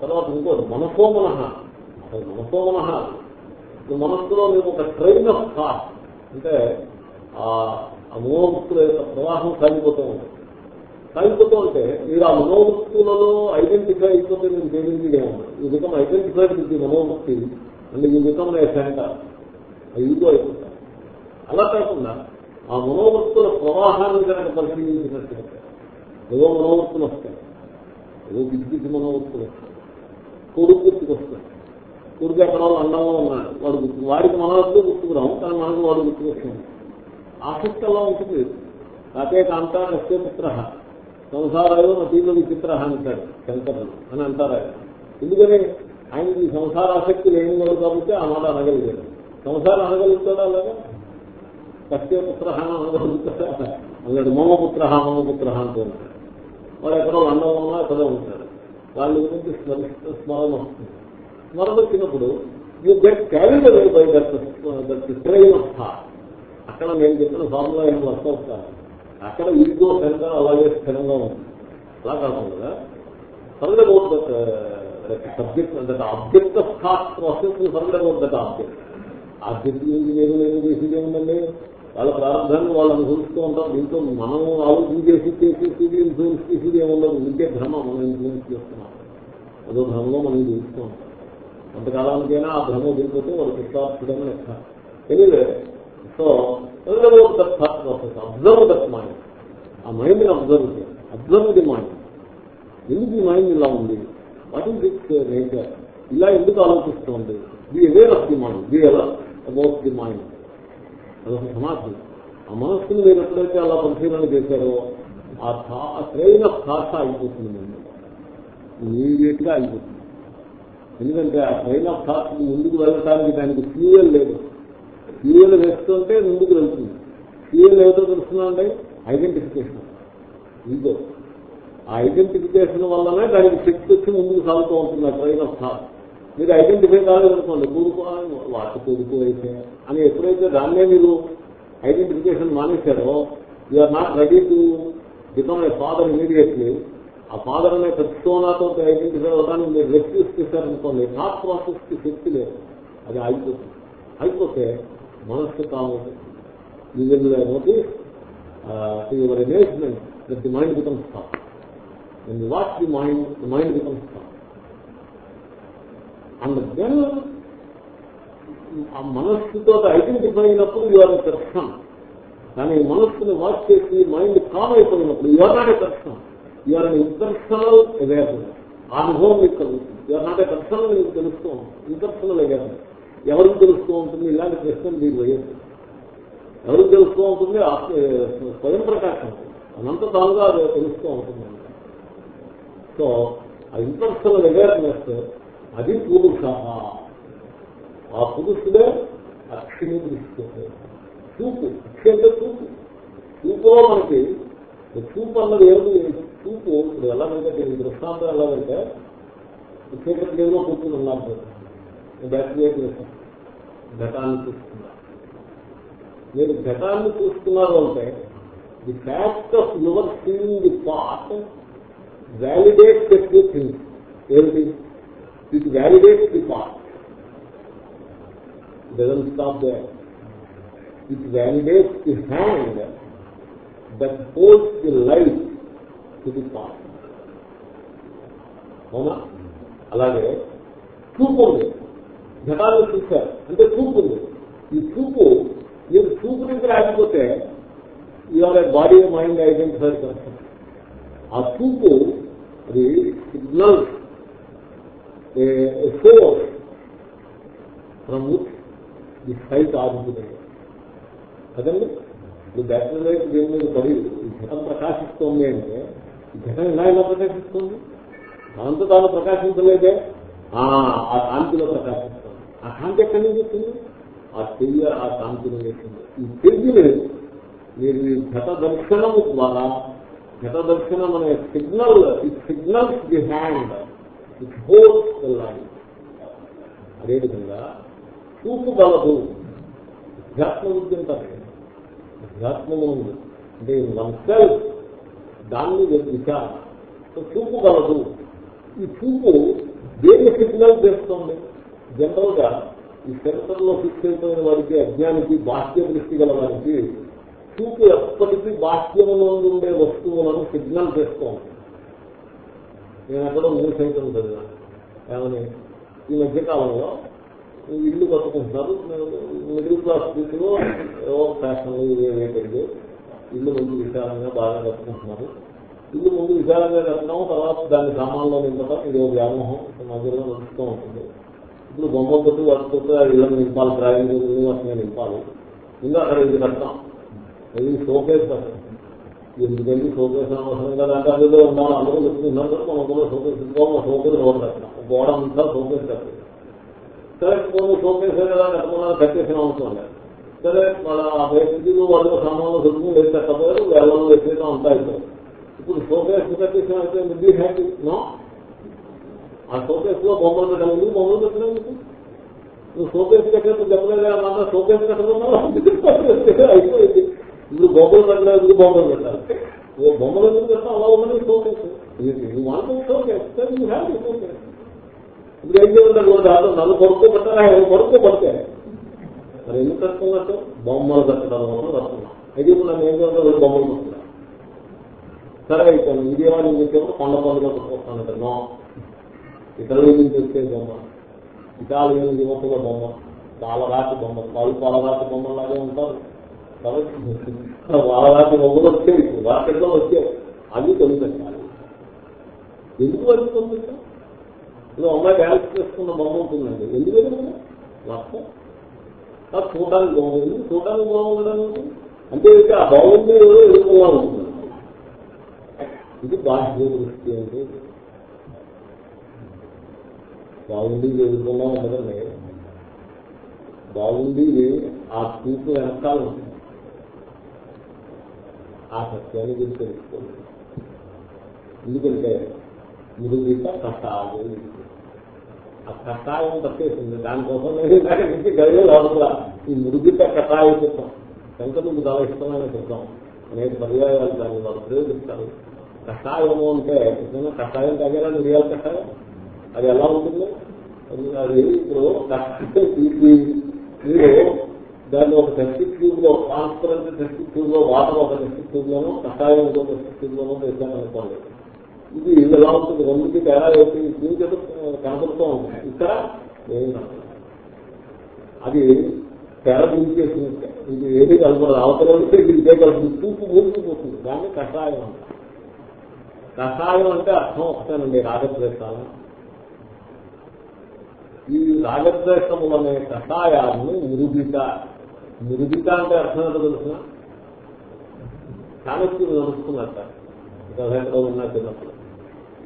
తర్వాత ఇంకోటి మనసో మనహ అసలు మనహ ఈ మనస్సులో మేము ఒక ట్రైన్ ఆఫ్ థాట్ అంటే ఆ మనోవృత్తుల యొక్క ప్రవాహం సాగిపోతూ ఉంటుంది. సాగిపోతూ ఉంటే మీరు ఆ మనోవృత్తులలో ఐడెంటిఫై అయిపోతే నేను తెలియదు ఈ విధం ఐడెంటిఫైడ్ ఇది మనోవృత్తి. అంటే ఈ విధం సెంటర్ ఇదిగో అయిపోతారు అలా కాకుండా ఆ మనోవృత్తుల ప్రవాహాన్ని కనుక పరిశీలించినట్లయితే ఏదో మనోవృత్తులు వస్తాయి. ఏదో పిచ్చి మనోవృత్తులు వస్తాయి. కొడుకు గుర్తుకొస్తాయి వస్తాయి కొడుకు ఎక్కడ ఉన్నాడు వాడు గుర్తు వాడికి మనవృత్తులు గుర్తుకురాం కానీ మనకు వాడు గుర్తుకొస్తుంది ఆసక్తి అలా ఉంటుంది. కాకే కాంత నస్తే మిత్ర సంసారాలు నతీత విచిత్ర అంటాడు శంకరుడు అని అంటారు ఆయన. ఎందుకని? ఆయనకి సంసార ఆసక్తి లేని వాడు కాబట్టి ఆ మాట అనగలిగాడు. సంసారం అనగలుగుతాడా అలాగా? కష్టే పుత్ర అనగలుగుతాడా? అన్నాడు మమపుత్ర మమపుత్ర అంటూ ఉంటాడు. వాడు ఎక్కడో లండన్లోనో ఎక్కడో ఉంటాడు. వాళ్ళ గురించి స్మరిస్తూ స్మరణ వస్తుంది. మొదలొచ్చినప్పుడు you get carried away by that that train of thought అక్కడ నేను చెప్పిన ఫార్ములా ఏం వర్క్ అవుతాను అక్కడ ఈగో స్థిరంగా అలాగే స్థిరంగా ఉంది. అలా కాకుండా forget about that subject that object of thought process forget about that object object నేను నేను చేసేది ఏముందండి? వాళ్ళ ప్రారంభాన్ని వాళ్ళు అనుభవిస్తూ ఉంటాం దీంతో మనం ఆలోచన చేసి చేసేది ఇన్ఫ్లుయెన్స్ చేసేది ఏముండదు. ఇంకే భ్రమ మనం ఇన్ఫ్లుయెన్స్ చేస్తున్నాం. అదో భ్రమలో మనం చూస్తూ ఉంటాం. కొంతకాలానికైనా ఆ భ్రమ వదిలిపోతే వాళ్ళు కృష్ణార్థుడని లెక్క. Anyway so that thought observe that mind ఆ మైండ్ని అబ్జర్వ్ చేయాలి. అబ్జర్వ్ ది మైండ్ ఎందుకు ఈ మైండ్ ఇలా ఉంది? వాట్ ఈస్ దిస్ నేచర్ ఇలా ఎందుకు ఆలోచిస్తుంది? Be aware of the mind be aware about the mind అదొక సమాధి. ఆ మనస్సును మీరు ఎప్పుడైతే అలా పరిశీలన చేశారో ఆ ట్రైన్ ఆఫ్ థాట్స్ ఆగిపోతుంది ఇమీడియట్గా ఆగిపోతుంది ఎందుకంటే ఆ ట్రైన్ ఆఫ్ థాట్ ముందుకు వెళ్ళటానికి దానికి ఫ్యూయల్ లేదు. ఫ్యూయల్ వేస్తుంటే ముందుకు వెళ్తుంది. ఫ్యూయల్ ఏదో తెలుస్తుందండి ఐడెంటిఫికేషన్ ఇదో ఆ ఐడెంటిఫికేషన్ వల్లనే దానికి శక్తి వచ్చి ముందుకు సాగుతూ ఉంటుంది ఆ ట్రైన్ ఆఫ్ థాట్ మీరు ఐడెంటిఫై కాలేదనుకోండి కూడుకో వాటి కూడుకు అయితే. అని ఎప్పుడైతే దాన్నే మీరు identification మానేశారో you're not ready to become a father immediately ఆ ఫాదర్ అనే ప్రతిష్టోనాతో ఐడెంటిఫై అవడానికి మీరు రెస్క్యూస్ చేశారనుకోండి థాట్ ప్రాసెస్కి శక్తి లేదు. అది అయిపోతుంది అయిపోతే మనస్సు కావాలి you will notice your engagement that the mind becomes thought and what the mind mind, the mind becomes calm. And ఆ మనస్సుతో ఐడెంటిఫై అయినప్పుడు యువర్ దర్శనం కానీ మనస్సుని వాచ్ చేసి మైండ్ కామ్ అయిపోయినప్పుడు యువర్ నాట్ ఏ దర్శనం యువర్ అన్ ఇంటర్సనల్ అవేర్నెస్ ఆ అనుభవం మీకు కలుగుతుంది. యువర్ నాట్ ఏ దర్శనం మీకు తెలుస్తూ ఉంటుంది ఇంటర్సనల్ అవేర్నెస్ ఎవరికి తెలుస్తూ ఉంటుంది? ఇలాంటి ప్రశ్నలు మీరు వేయచ్చు ఎవరికి తెలుస్తూ ఉంటుంది? స్వయం ప్రకాశం అనంత తానుగా అది తెలుస్తూ ఉంటుంది. సో ఆ ఇంటర్సనల్ అవేర్నెస్ అది పురుష. ఆ పురుషుడే అక్షిని దృష్టి చూపు. అక్షి అంటే చూపు. చూపులో మనకి చూపు అన్నది ఏమి చూపు ఇప్పుడు ఎలా పెడితే దృష్టాంతం ఎలా పెడితే చీకటి గదిలో కూర్చుని ఉన్నారు బ్యాక్టీరియా చేస్తాం ఘటాన్ని చూస్తున్నారు. మీరు ఘటాన్ని చూస్తున్నారు అంటే the fact of your seeing the part validate the two things. ఏమిటి? It validate the part. Doesn't stop they it validate the hand that holds the life to the part అవునా? అలాగే చూపు ఉంది. ఘటాన్ని చూశారు. అంటే చూపు ఉంది. ఈ చూపు మీరు చూపు నుంచి రాకపోతే ఇవాళ బాడీ మైండ్ ఐడెంటిఫై పర్సన్ ఆ చూపు అది signal source from the sight ఆగిపోతుంది కదండి? ఇప్పుడు బ్యాటరీ లైట్ దేని మీద పడి ఈ ఘటన ప్రకాశిస్తోంది అంటే ఘటన ఎలా ఎలా ప్రకాశిస్తుంది? దాంతో తాను ప్రకాశించలేదే. ఆ కాంతిలో ప్రకాశిస్తుంది. ఆ కాంతి ఎక్కడి నుంచి వచ్చింది? ఆ చెయ్యి ఆ కాంతిని వేసింది ఈ చెయ్యిని మీరు ఈ ఘట దర్శనము ద్వారా ఘట దర్శనం అనే signal it signals the hand it holds the line అదేవిధంగా చూపు గలదు. అధ్యాత్మ విద్య అంటారు అధ్యాత్మము అంటే వన్సెల్ఫ్ దాన్ని విచారణ చూపు కలదు ఈ చూపు దేని సిగ్నల్ చేస్తుంది జనరల్గా ఈ సెంటర్లో ఫిక్స్ అయిపోయిన వారికి అజ్ఞానికి బాహ్య దృష్టి గల వారికి చూపు ఎప్పటికీ బాహ్యములో ఉండే వస్తువులను సిగ్నల్ చేస్తూ ఉంటుంది నేను ఎక్కడో మూడు సైతం ఉంటుంది ఏమని? ఈ మధ్యకాలంలో ఇల్లు కట్టుకుంటున్నారు. మిడిల్ క్లాస్ పీపుల్ ఏవో ఫ్యాషన్లు ఇవేంటండి ఇల్లు ముందు విశాలంగా బాగా కట్టుకుంటున్నారు. ఇల్లు ముందు విశాలంగా కట్టినాము తర్వాత దాని సామాన్లో నింపడం ఇది ఒక వ్యామోహం. మధ్యలో నడుస్తూ ఉంటుంది. ఇప్పుడు బొమ్మలు కొట్టి వాటితో ఆ ఇళ్ళని నింపాలి డ్రాయింగ్ వాటిని నింపాలి. ఇంకా అక్కడ ఇది కట్టాం ఇది షోకేస్ కట్టడం ఎందుకంటే షోకేస్ అవసరం కదా. అంటే అందులో ఉన్నాను అందరూ చెప్తున్నారు మనం కూడా షోకేస్ ఇంకో షోకేస్ రోడ్ కట్టినాం గోడ అంతా షోకేస్ కట్టడం సరే పోను షోకేస్ కదా కట్టుకున్నారు కట్టేసిన అవసరం లేదు. సరే మన ఆ పరిస్థితులు వాళ్ళు సామాన్లు దొరుకుని వేసి కట్టపోయారు వేలలో వేసేయడం ఉంటాయి ఇప్పుడు షోకేస్ కట్టేసిన అయితే బి హ్యాపీ నో ఆ షోకేస్లో బొమ్మలు పెట్టడం ఎందుకు? బొమ్మలు పెట్టడం ఎందుకు? నువ్వు షోకేస్ కట్టేప్పుడు చెప్పలేదు? అన్నా షోకేస్ కట్టకుండా అయిపోయింది. ఇప్పుడు బొమ్మలు పెట్టలేదు ఎందుకు బొమ్మలు పెట్టాలి? ఓ బొమ్మలు ఎందుకు పెట్టాం అలా ఉన్నది షోకేస్ ఇది మాత్రం షోకేస్ యూ హ్యావ్ షోకేస్ ఇప్పుడు ఏం చేయకుండా రాదు నన్ను కొడుకు దాంట్లో నన్ను కొడుకు కొడుకోబడితే మరి ఎందుకు కట్టుకున్నట్టు బొమ్మలు కట్టడం వల్ల కట్టుకున్నాం. అయితే ఇప్పుడు నన్ను ఏం చేయాలంటే బొమ్మలు కట్టుకున్నా సరే అయితే విజయవాడ నుంచి వచ్చేప్పుడు కొండ పండుగ కట్టుకొస్తానంటే నో ఇతరుల నుంచి వచ్చే బొమ్మ? ఇటాలియన్ యువకుల బొమ్మ? పాలరాతి బొమ్మ పాలు పాలరాతి బొమ్మలాగే ఉంటారు. కాబట్టి పాలరాతి బొమ్మలు వచ్చేవి రాకెట్లో వచ్చేవి. అవి తొలిపెట్టాలి ఎందుకు అది తొలిపెట్టాం ఇప్పుడు అమ్మాయి బ్యాలెన్స్ చేసుకున్న బొమ్మ ఉంటుందండి. ఎందుకు ఎదుగుతుంది లక్ష్యం అది చూడడానికి బాగుంది. చూడడానికి బాగుండడానికి అంటే ఇక ఆ బాగుంది ఎదుగుగా ఉంటుంది ఇది బాహ్య దృష్టి అంటే. బాగుంది ఎదుగుకుండా ఉండదండి బాగుంది ఆ చూపు వెనకాల ఉంటుంది. ఆ సత్యాన్ని గురించి తెలుసుకోండి. ఎందుకంటే మురుగుట కష్టాలు ఆ కషాయం తప్పేసింది దానికోసం నేను దాని నుంచి గదిలో లోపల ఈ మురుగుట కషాయ చిత్రం శంకరులకు చాలా ఇష్టమైన చిత్రం అనేక పర్యాయాలు దాన్ని వాళ్ళు ప్రయోగిస్తారు. కషాయము అంటే నిజంగా కషాయం తగ్గేలా మిరియాల కషాయం? అది ఎలా ఉంటుంది? అది ఇప్పుడు కషాయం మీరు దాన్ని ఒక టెస్టిక్ ట్యూబ్లో ట్రాన్స్పరెంట్ టెస్టిక్ ట్యూబ్లో వాటర్ ఒక టెస్టిక్ ట్యూబ్ లోనో కషాయం ఇంకో టెస్టిక్ ట్యూబ్ లోనో వేసామనుకోండి ఇది ఇది ఎలా ఉంటుంది రెండుకి తేడా ఏంటి చేత కనపడుతూ ఉంటుంది ఇక్కడ ఏం అది తెర గురించేసింది ఇది ఏది కలపడదు అవతల ఇది ఇదే కలుపుతుంది చూపు మూసుకుపోతుంది దాన్ని కషాయం అంట కషాయం అంటే అర్థం వస్తానండి రాగద్వేషాలు. ఈ రాగద్వేషములనే కషాయాన్ని మురుగిత మురుగిత అంటే అర్థం ఏంటో తెలుసిన చాణక్యుడు నడుస్తున్నట్ట. కథ ఎక్కడో ఉన్నా చిన్నప్పుడు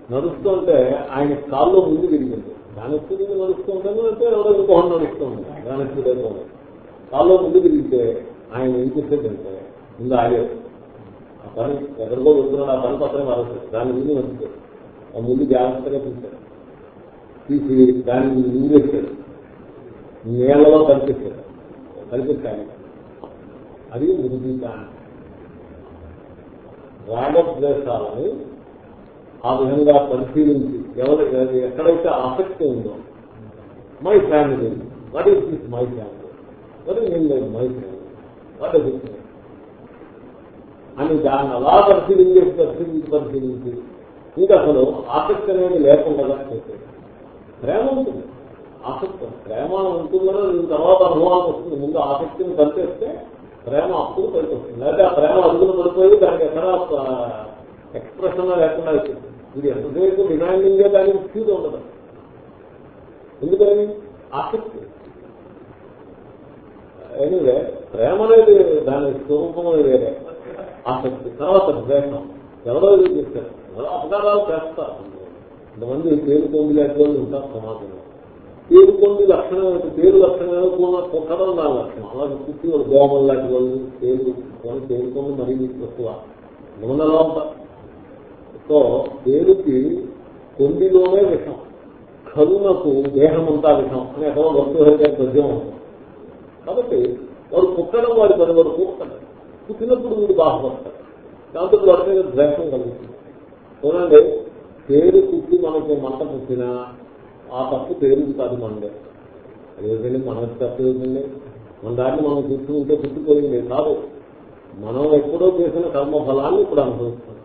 నడుస్తూ ఉంటే ఆయన కాల్లో ముందు తిరిగింది. నడుస్తూ ఉంటాను అంటే ఎవరో ఇంకోహం నడుస్తుంది చాణక్యుడే పోయి కాల్లో ముందు తిరిగితే ఆయన ఏం చేసేదంటే ముందు ఆగారు ఆ పని ఎక్కడికో వెళ్తున్నాడు ఆ పని పక్కన మారేస్తాడు దాని ముందు నడుస్తారు ఆ ముందు జాగ్రత్తగా తీశాడు తీసి దాన్ని ముందేశాడు నీళ్ళలో కనిపిస్తారు కనిపిస్తాయి అది మృదుత రాగద్వేషాలని ఆ విధంగా పరిశీలించి ఎవరు ఎక్కడైతే ఆసక్తి ఉందో my family what is this my family what is లేదు మై ఫ్యామిలీ వాట్ ఈస్ అని దాన్ని అలా పరిశీలించేసి పరిశీలించి పరిశీలించి ఇంకా అసలు ఆసక్తి అనేది లేకుండా చేసేది. ప్రేమ ఉంటుంది. ఆసక్తి ప్రేమ ఉంటుందని తర్వాత అనుభవానికి వస్తుంది. ముందు ఆసక్తిని కలిపేస్తే ప్రేమ అప్పుడు కలిపి వస్తుంది లేకపోతే ఆ ప్రేమ అడుగులు పడిపోయి దానికి ఎక్కడ ఎక్స్ప్రెషన్ లేకుండా అయిపోతుంది. ఇది ఎంతసేపు డిమాండింగ్ దానికి ఫ్యూజ్ ఉండదు. ఎందుకని? ఆసక్తి. ఎనివే ప్రేమ అనేది దాని స్వరూపం వేరే. ఆసక్తి. తర్వాత ద్వేషం. ఎవరో ఇది చేస్తారు ఎవరో అపకారాలు చేస్తారు. ఇంతమంది పేరు పొంది లేకపోతే ఉంటారు సమాజంలో. పేరు పొంది లక్షణం ఏంటి? పేరు లక్షణం కూడా కొట్టడం నా లక్షణం. అలాగే పుట్టి వాళ్ళు దోమలు లాంటి వాళ్ళు పేరు పేరు పొంది మరీ ఎక్కువ. గుణంలో ఉంటారు. సో దేవుడికి కొండిలోనే విషం. కరుణకు దేహం అంతా విషం అని ఎక్కడో వస్తువు గద్యం ఉంటుంది కాబట్టి వాడు పుట్టడం వాడి పని వాడు పుట్టడు పుట్టినప్పుడు వీడు బాధపడతాడు దాంతో వాడి మీద ద్వేషం కలుగుతుంది. చూడండి పేరు పుట్టి మనకి మంట పుట్టినా ఆ తప్పు పేరు కాదు మనదే అదేంటండి మనకి తప్పు ఏమిటండి? మన దాన్ని మనం పుట్టుకుంటే పుట్టుకోయింది కాదు. మనం ఎప్పుడో చేసిన కర్మఫలాన్ని ఇప్పుడు అనుభవిస్తాం.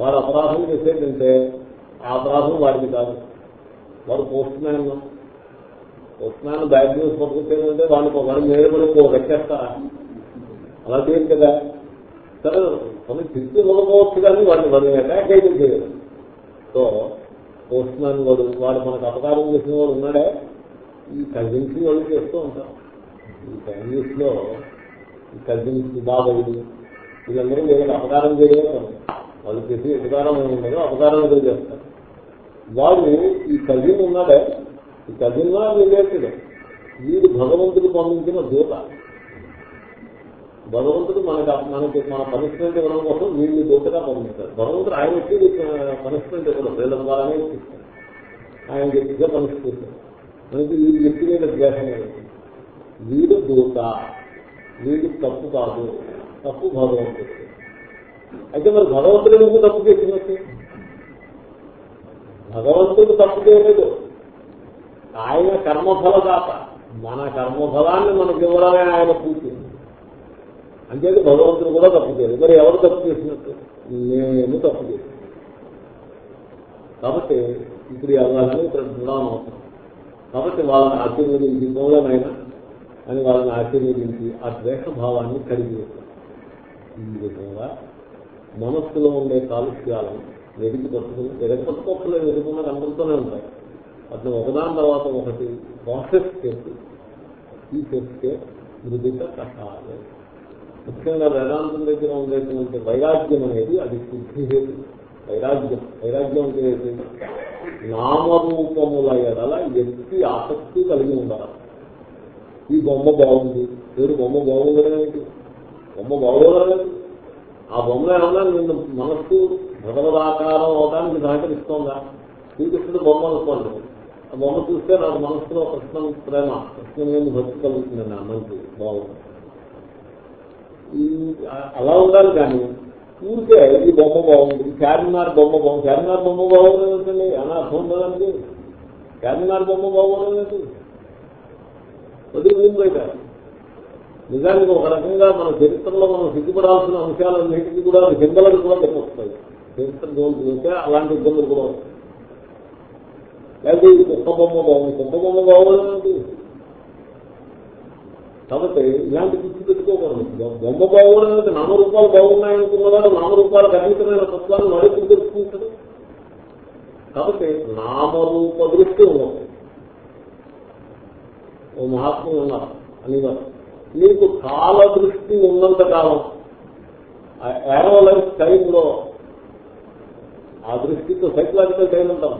వారు అపరాధం చేసేటంటే ఆ అపరాధం వాడికి కాదు. వారు postman postman bad news పంపించేదంటే వాడికి వాడి మీద కూడా రెక్కేస్తారా అలా చేయదు కదా. సరే కొన్ని తిరిగి ఇవ్వకపోవచ్చు కానీ వాడిని వాడిని అటాక్ అయితే చేయదు సో పోస్ట్ మ్యాన్ వాడు వాడు మనకు అపకారం చేసిన వాడు ఉన్నాడే. ఈ కజిన్స్ వాళ్ళు చేస్తూ ఉంటారు ఈ ఫ్యామిలీస్లో ఈ కజిన్స్ బాబాయిలు వీళ్ళందరూ వీళ్ళకి అపకారం చేయడమే వాళ్ళు చేసి అధికారం ఉన్నాయో అపకారం ఏదో చేస్తారు. వాడు ఈ కజిన్ ఉన్నాడే ఈ కజిన్ రిలేటెడ్ వీడు భగవంతుడు పంపించిన దూత. భగవంతుడు మనకి మనకి మన పనిష్మెంట్ ఇవ్వడం కోసం వీడిని దూతగా పంపిస్తారు. భగవంతుడు ఆయన వచ్చి పనిష్మెంట్ ఇవ్వడం. వీళ్ళ ద్వారానే ఇస్తారు ఆయన గట్టిగా పనిష్పిస్తారు మనకి వీడి వ్యక్తి మీద ద్వేషం వీడు దూత. వీడు తప్పు కాదు. తప్పు భగవంతుడు. అయితే మరి భగవంతుడు ఎందుకు తప్పు చేసినట్టు? భగవంతుడు తప్పు చేయలేదు. ఆయన కర్మఫలదాత. మన కర్మఫలాన్ని మనకి ఇవ్వడమే ఆయన పూర్తి. అంతేది భగవంతుడు కూడా తప్పు చేయలేదు. మరి ఎవరు తప్పు చేసినట్టు? నేను తప్పు చేసి కాబట్టి ఇప్పుడు అలాగని ఇక్కడ దృఢం అవసరం. కాబట్టి వాళ్ళని ఆశీర్వదించి మూలమైన అని వాళ్ళని ఆశీర్వదించి ఆ ద్వేషభావాన్ని కలిగి ఈ విధంగా మనస్సులో ఉండే కాలుష్యాలను వెతికి పట్టుకుని వెనక పట్టుకోకలేదు వెతుకున్న కనపడుతూనే ఉంటాయి. అతను ఒకదాని తర్వాత ఒకటి ప్రాసెస్ చేసి తీసేస్తే మృదుక కషాయం ముఖ్యంగా వేదాంతం దగ్గర ఉండేటువంటి వైరాగ్యం అనేది అది శుద్ధి హేతు. వైరాగ్యం వైరాగ్యం అంటే ఏంటి? నామరూపముల ఎడల ఎత్తి ఆసక్తి కలిగి ఉండాలి ఈ బొమ్మ బాగుంది. పేరు బొమ్మ బాగుందనేది బొమ్మ బాగోదనేది ఆ బొమ్మ ఏమన్నా నిన్ను మనస్సు భగవదాకారం అవడానికి సహకరిస్తోందా? శ్రీకృష్ణుడు బొమ్మ అనుకోండి. ఆ బొమ్మ చూస్తే నాకు మనస్సులో కృష్ణ ప్రేమ కృష్ణ మీద భక్తి కలుగుతుందండి అమ్మాయికి బాగుంది. అలా ఉండాలి కానీ ఊరికే ఈ బొమ్మ బాగుంది చార్మినార్ బొమ్మ బాగుంది. చార్మినార్ బొమ్మ బాగుందండి అని అర్థం ఉండదండి చార్మినార్ బొమ్మ బాగోలేదండి. అది ఊరు బయట నిజానికి ఒక రకంగా మన చరిత్రలో మనం సిగ్గుపడాల్సిన అంశాలన్నింటినీ కూడా హిందలకు కూడా చెప్పొస్తాయి చరిత్ర చూస్తే అలాంటి ఇబ్బందులు కూడా వస్తాయి. లేకపోతే ఈ కుక్క బొమ్మ బాగుంది. కుక్క బొమ్మ బాగోలేదు కాబట్టి ఇలాంటి గుర్తు పెట్టుకోకూడదు. బొమ్మ బాగోలేదు నామరూపాలు బాగున్నాయనుకున్నవాడు నామరూపాలు ఖచ్చితమైన తత్వాన్ని మరొకరు తెలుసుకుంటాడు. కాబట్టి నామరూప దృష్టి ఉండదు ఓ మహాత్ములు ఉన్నారు అనివారు మీకు కాల దృష్టి ఉన్నంత కాలం. ఏరోలైఫ్ టైంలో ఆ దృష్టితో సైకలాజికల్ టైం ఉంటాం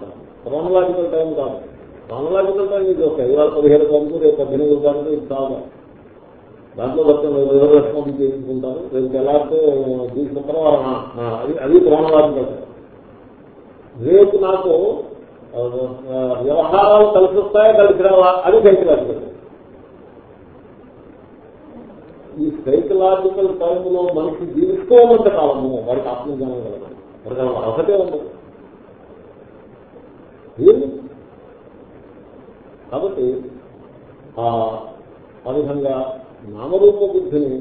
క్రోనలాజికల్ టైం కాదు. క్రోనలాజికల్ టైం ఇది ఒక ఇవాళ పదిహేడు తారీఖు రేపు పద్దెనిమిది తారీఖు ఇది కాదు దాంట్లో వచ్చే రిజర్వేషన్ చేయించుకుంటారు. రేపు ఎలాంటి తీసుకుంటారో అది అది క్రోనలాజికల్ టైం. రేపు నాకు వ్యవహారాలు కలిసి వస్తాయా కలిసి రావా అది సైకలాజికల్ ఈ సైకలాజికల్ టైంలో మనిషి జీవిస్తోన్నంత కాలము వాడికి ఆత్మజ్ఞానం కలగదు వాడికి అర్హతే ఉండదు. కాబట్టి ఆ విధంగా నామరూప బుద్ధిని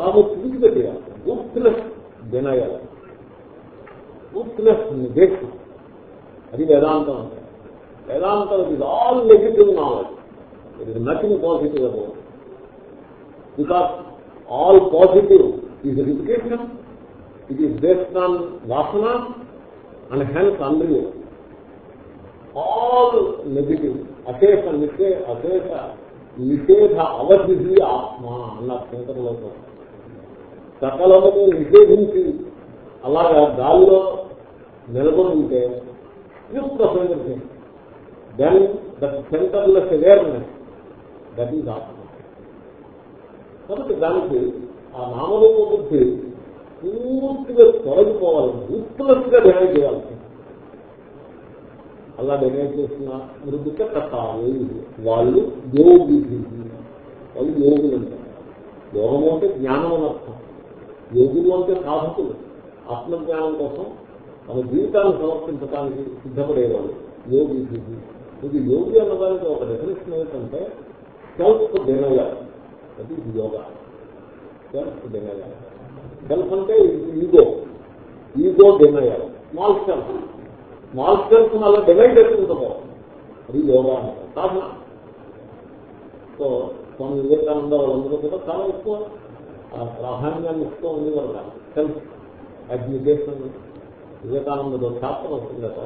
రాము తిరిగి పెట్టేయాలి. రూత్లెస్ డినయాలి రూత్లెస్ నిగేషన్ అది వేదాంతం. అంటే వేదాంతం is all negative knowledge it is nothing positive about because all positive is repetition, it is based on vasana and hence unreal. All negative, అశేష నిషే అశేష నిషేధ అవధిది ఆత్మ అన్న శంకరంలో సకలమును నిషేధించి అలాగా గాలిలో నిలబడి ఉంటే ప్రసంగం then that centreless awareness that is ఆత్మ. కాబట్టి దానికి ఆ నామరూప బుద్ధి పూర్తిగా తొలగిపోవాలి రూత్లెస్గా డినైట్ చేయాలి. అలా డినైట్ చేసిన మృదుక కట్టాలి వాళ్ళు యోగి వాళ్ళు యోగులు అంటారు యోగము అంటే జ్ఞానం అని అర్థం. యోగులు అంటే సాధకులు. ఆత్మజ్ఞానం కోసం మన జీవితాన్ని సమర్పించడానికి సిద్ధపడేవాళ్ళు యోగి ఇది యోగి అన్నదానికి ఒక డెఫినేషన్ ఏంటంటే సెల్ఫ్ డినయల్ అది ఇది యోగా. సెల్ఫ్ డినయల్ సెల్ఫ్ అంటే ego ego denial small self small self అలా డినై చేసుకుంటాం అది యోగా సాధన సో స్వామి వివేకానంద వాళ్ళందరూ కూడా చాలా ఎక్కువ ప్రాధాన్యాన్ని ఇస్తూ ఉండేవారు కాదు సెల్ఫ్ అడ్మిటేషన్ వివేకానందలో శాస్త్రం వస్తుంది కదా.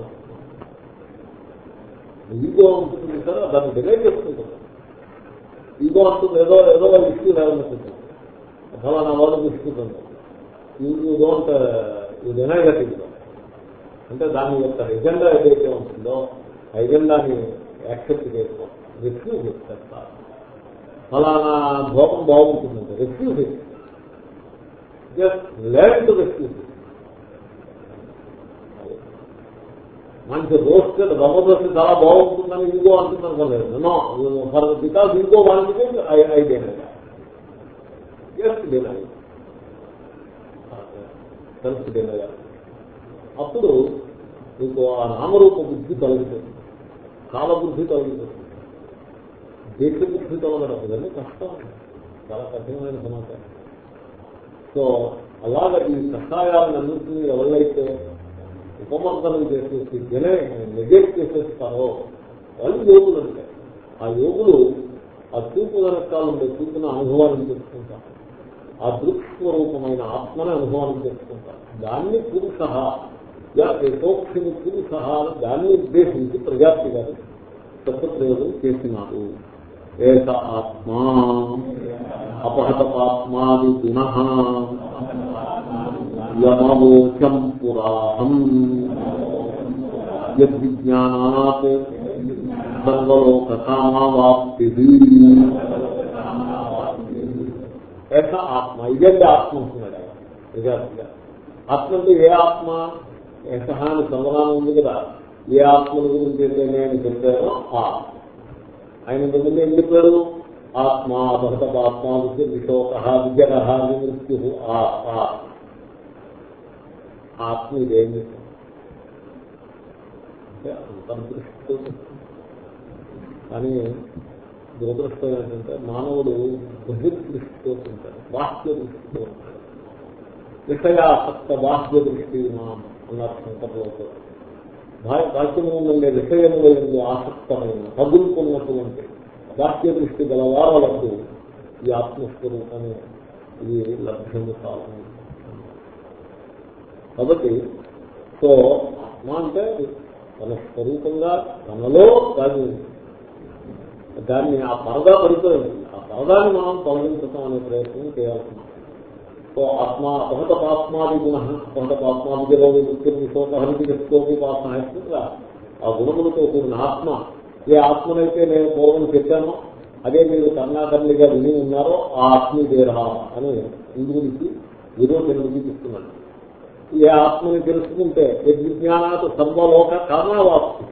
ఈగో ఉంటుంది కదా దాన్ని డినై చేసుకుంటారు ఇదో అంటుంది ఏదో ఏదో ఇష్యూ లేదనుకుంటుంది ఫలానా వాళ్ళు తీసుకుంటుంది. యూ డోంట్ యూ డినై అంటే దాని యొక్క ఎజెండా ఏదైతే ఉంటుందో ఆ ఎజెండాని యాక్సెప్ట్ చేసుకో. రిఫ్యూజ్ చేస్తారు ఫలానా భోగం బాగుంటుందంటే refuse just learn to refuse మంచి రోస్ట్ రవ్వ చాలా బాగుంటుందని ఇంకో అంటుంది అనుకోలేదు నో ఫర్ బికాస్ ఇంకో వానికి ఐదేనా జస్ట్ డినై సెల్ఫ్ డినై అప్పుడు మీకు ఆ నామరూప బుద్ధి కలుగుతుంది కాల బుద్ధి కలుగుతుంది దేశ బుద్ధి కలగడం ఇవన్నీ కష్టం. చాలా కఠినమైన సమాచారం. సో అలాగ ఈ కష్టాయాలను కషాయాలన్నింటినీ ఎవరైతే ఉపమర్దనం చేసేసి జనే నెగెట్ చేసేస్తారో వాళ్ళు యోగులు అంటే ఆ యోగులు ఆ చూపు వెనకాల ఉండే చూపున అనుభవాన్ని చేసుకుంటారు ఆ దృక్స్వరూపమైన ఆత్మని అనుభవాన్ని చేసుకుంటారు దాన్ని పురుష యథోక్షిని పురుష దాన్ని ఉద్దేశించి ప్రజాప్తి గారు శబ్దప్రయోగం చేసినారు. ఏక ఆత్మా అపహతపాత్మాది గుణ. యమోచం పురాహం యజ్ఞానాత్ సర్వలోకామావాప్తి ఏక ఆత్మ ఇదండి ఆత్మ ఉంటున్నాడు నిజాలుగా ఆత్మ అంటే ఏ ఆత్మ ఏకహ అని సంవరానం ఉంది కదా ఏ ఆత్మల గురించి అయితే నేను చెప్పానో ఆ ఆయన ముందు ఏం చెప్పాడు ఆత్మ భగత ఆత్మ విశోక విజర మృత్యు ఆ ఆత్మ ఇదేం అంటే అంతర్దృష్టితో కానీ దురదృష్టం ఏంటంటే మానవుడు బహిర్దృష్టితో ఉంటాడు బాహ్య దృష్టితో ఉంటాడు విషయాసక్త బాహ్య దృష్టి అన్నారు సంకల్పంతో వాక్యము ఉండే విషయముల ఆసక్తమైన తగులుకున్నటువంటి బాహ్య దృష్టి గలవారలకు ఈ ఆత్మస్వరూపము ఇది లభ్యము కావాలి కాబట్టి సో ఆత్మ అంటే తన స్వరూపంగా తనలో దాన్ని దాన్ని ఆ పరదా పడిపోయింది ఆ పరదాన్ని మనం తొలగించటం అనే ప్రయత్నం చేయాల్సి సో ఆత్మ అపహత పాత్మాది గుణ అపహత పాత్మాది రోగి ముఖ్యం శోకహరికి చెప్తోకి పాత్మ ఇస్తుందా ఆ గుణములతో కూడిన ఆత్మ ఏ ఆత్మనైతే నేను పూర్వం చెప్పానో అదే మీరు కర్ణాకర్ణిగా విని ఉన్నారో ఆ ఆత్మీ దేరా అని ఇందుగురికి విరోధులకి చెప్తున్నాను ఏ ఆత్మని తెలుసుకుంటే యజ్ఞానాత్ సర్వలోక కామావాప్తి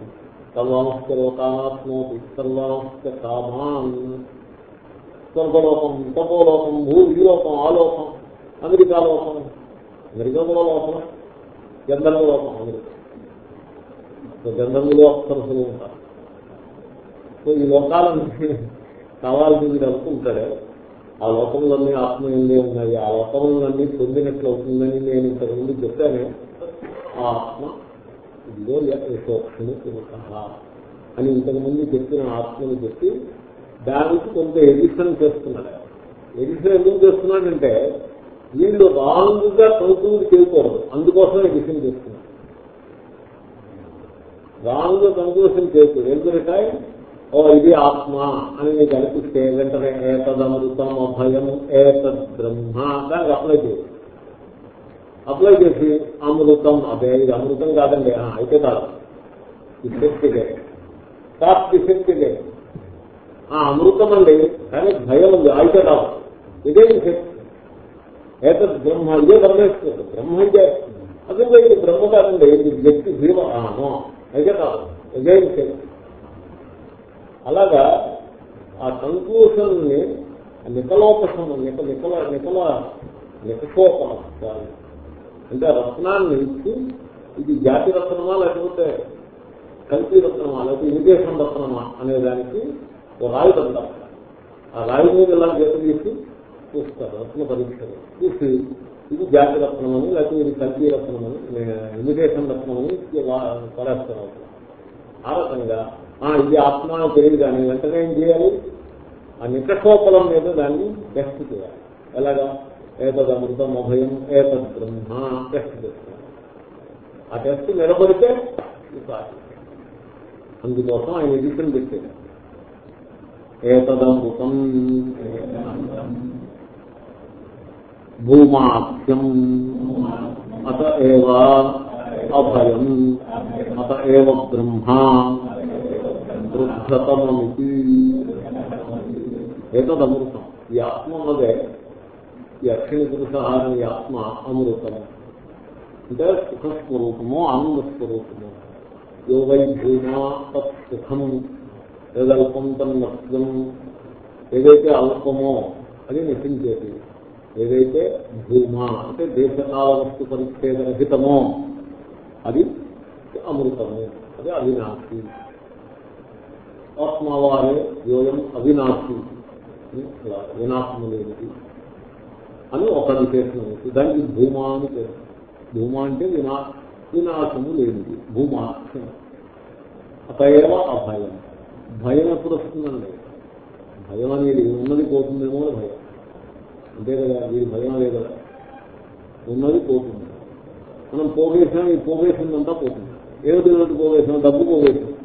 సర్వాంశ లోకానాత్మోపి సర్వాంశ కామాన్. స్వర్గలోకం తపోలోకం భూ విలోకం ఆలోకం అమెరికా లోకం. అమెరికా కూడా లోకం. గంధర్వ లోకం అమెరికా. గంధర్వులు అప్సరసులు ఉంటారు. సో ఈ లోకాలను కావాల్సింది కలుపుకుంటాడే ఆ లోకములన్నీ ఆత్మ ఏందే ఉన్నాయి. ఆ లోకములన్నీ పొందినట్లు అవుతుందని నేను ఇంతకుముందు చెప్పాను. ఆ ఆత్మ ఇదిగో యశోక్షము అని ఇంతకుముందు చెప్పిన ఆత్మని చెప్పి దానికి కొంత ఎడిషన్ చేస్తున్నాడు. ఎడిషన్ ఎందుకు చేస్తున్నాడంటే వీళ్ళు రాంగ్గా కనుక్కుంది చేయకూడదు. అందుకోసం ఎడిషన్ చేస్తున్నాడు. రాంగ్ కన్క్లూషన్ చేయకూడదు. ఎందుకంటే ఓ ఇది ఆత్మ అని నీకు అనిపిస్తే వెంటనే ఏతదమృతం అభయం ఏతద్ బ్రహ్మ దానికి అప్లై చేయాలి అప్లై చేసి అమృతం అదే ఇది అమృతం కాదండి. అయితే కాదు. డిఫెక్టిగే కాస్ట్ డిఫెక్టిగే ఆ అమృతం అండి. కానీ భయం ఉంది. అయితే కాదు. ఇదే శక్తి. ఏతద్ బ్రహ్మ ఇదే గమనిస్తుంది బ్రహ్మ అంటే అసలు ఇది బ్రహ్మ కాదండి. ఇది వ్యక్తి జీవ అయితే కాదు. ఇదే శక్తి. అలాగా ఆ కన్క్లూషన్ని నికలోపశం నిక నికల నికల నికషోపనం అంటే రత్నాన్ని ఇచ్చి ఇది జాతి రత్నమా లేకపోతే కల్తీ రత్నమా లేకపోతే ఇమిటేషన్ రత్నమా అనే దానికి ఒక రాయి పెడతారు ఆ రాయి మీద ఇలా గీత తీసి చూస్తారు రత్న పరీక్షలు. చూసి ఇది జాతి రత్నమని లేకపోతే ఇది కల్తీ రత్నమని ఇమిటేషన్ రత్నమని పడేస్తారు ఆ రకంగా ఇది ఆత్మ తెలియదు కానీ వెంటనే ఏం చేయాలి? ఆ నికటోపలం మీద దాన్ని టెస్ట్ చేయాలి. ఎలాగా? ఏతద్ అమృతం అభయం ఏతద్ బ్రహ్మ టెస్ట్ చేస్తారు. ఆ టెస్ట్ నిలబడితే అందుకోసం ఆయన ఎడిషన్ పెట్టాడు ఏతదమృతం. భూమాఖ్యం. అత ఏవ అభయం అత ఏవ బ్రహ్మ. వృద్ధతమమితి ఏతదమృతం. ఈ ఆత్మ ఉన్నదే. ఈ అక్షిణ పురుషహారం ఈ ఆత్మ అమృతం. అంటే సుఖస్వరూపము ఆనంద స్వరూపము యో వై భూమా తత్ ఏదల్పం తన్నత్వం ఏదైతే అల్పమో అది నశించేది ఏదైతే భూమా అంటే దేశకాల వస్తు పరిచ్ఛేద రహితమో అది అమృతము అది అవినాశి. ఆత్మవారే యోయం అవినాశి. వినాశము లేనిది. అని ఒక విశేషం ఉంది దానికి భూమా అని పేరు. భూమా అంటే వినా వినాశము లేనిది. భూమా. అతయేవ అభయం. భయం ఎప్పుడు వస్తుందండి? భయం అనేది ఉన్నది పోతుందేమో భయం. అంతే కదా ఇది భయం లేదు కదా. ఉన్నది పోతుంది. మనం పోగేసాం ఈ పోగేసిందంతా పోతుంది. ఏదో ఏమిటి పోగేసాం డబ్బు పోగేసాం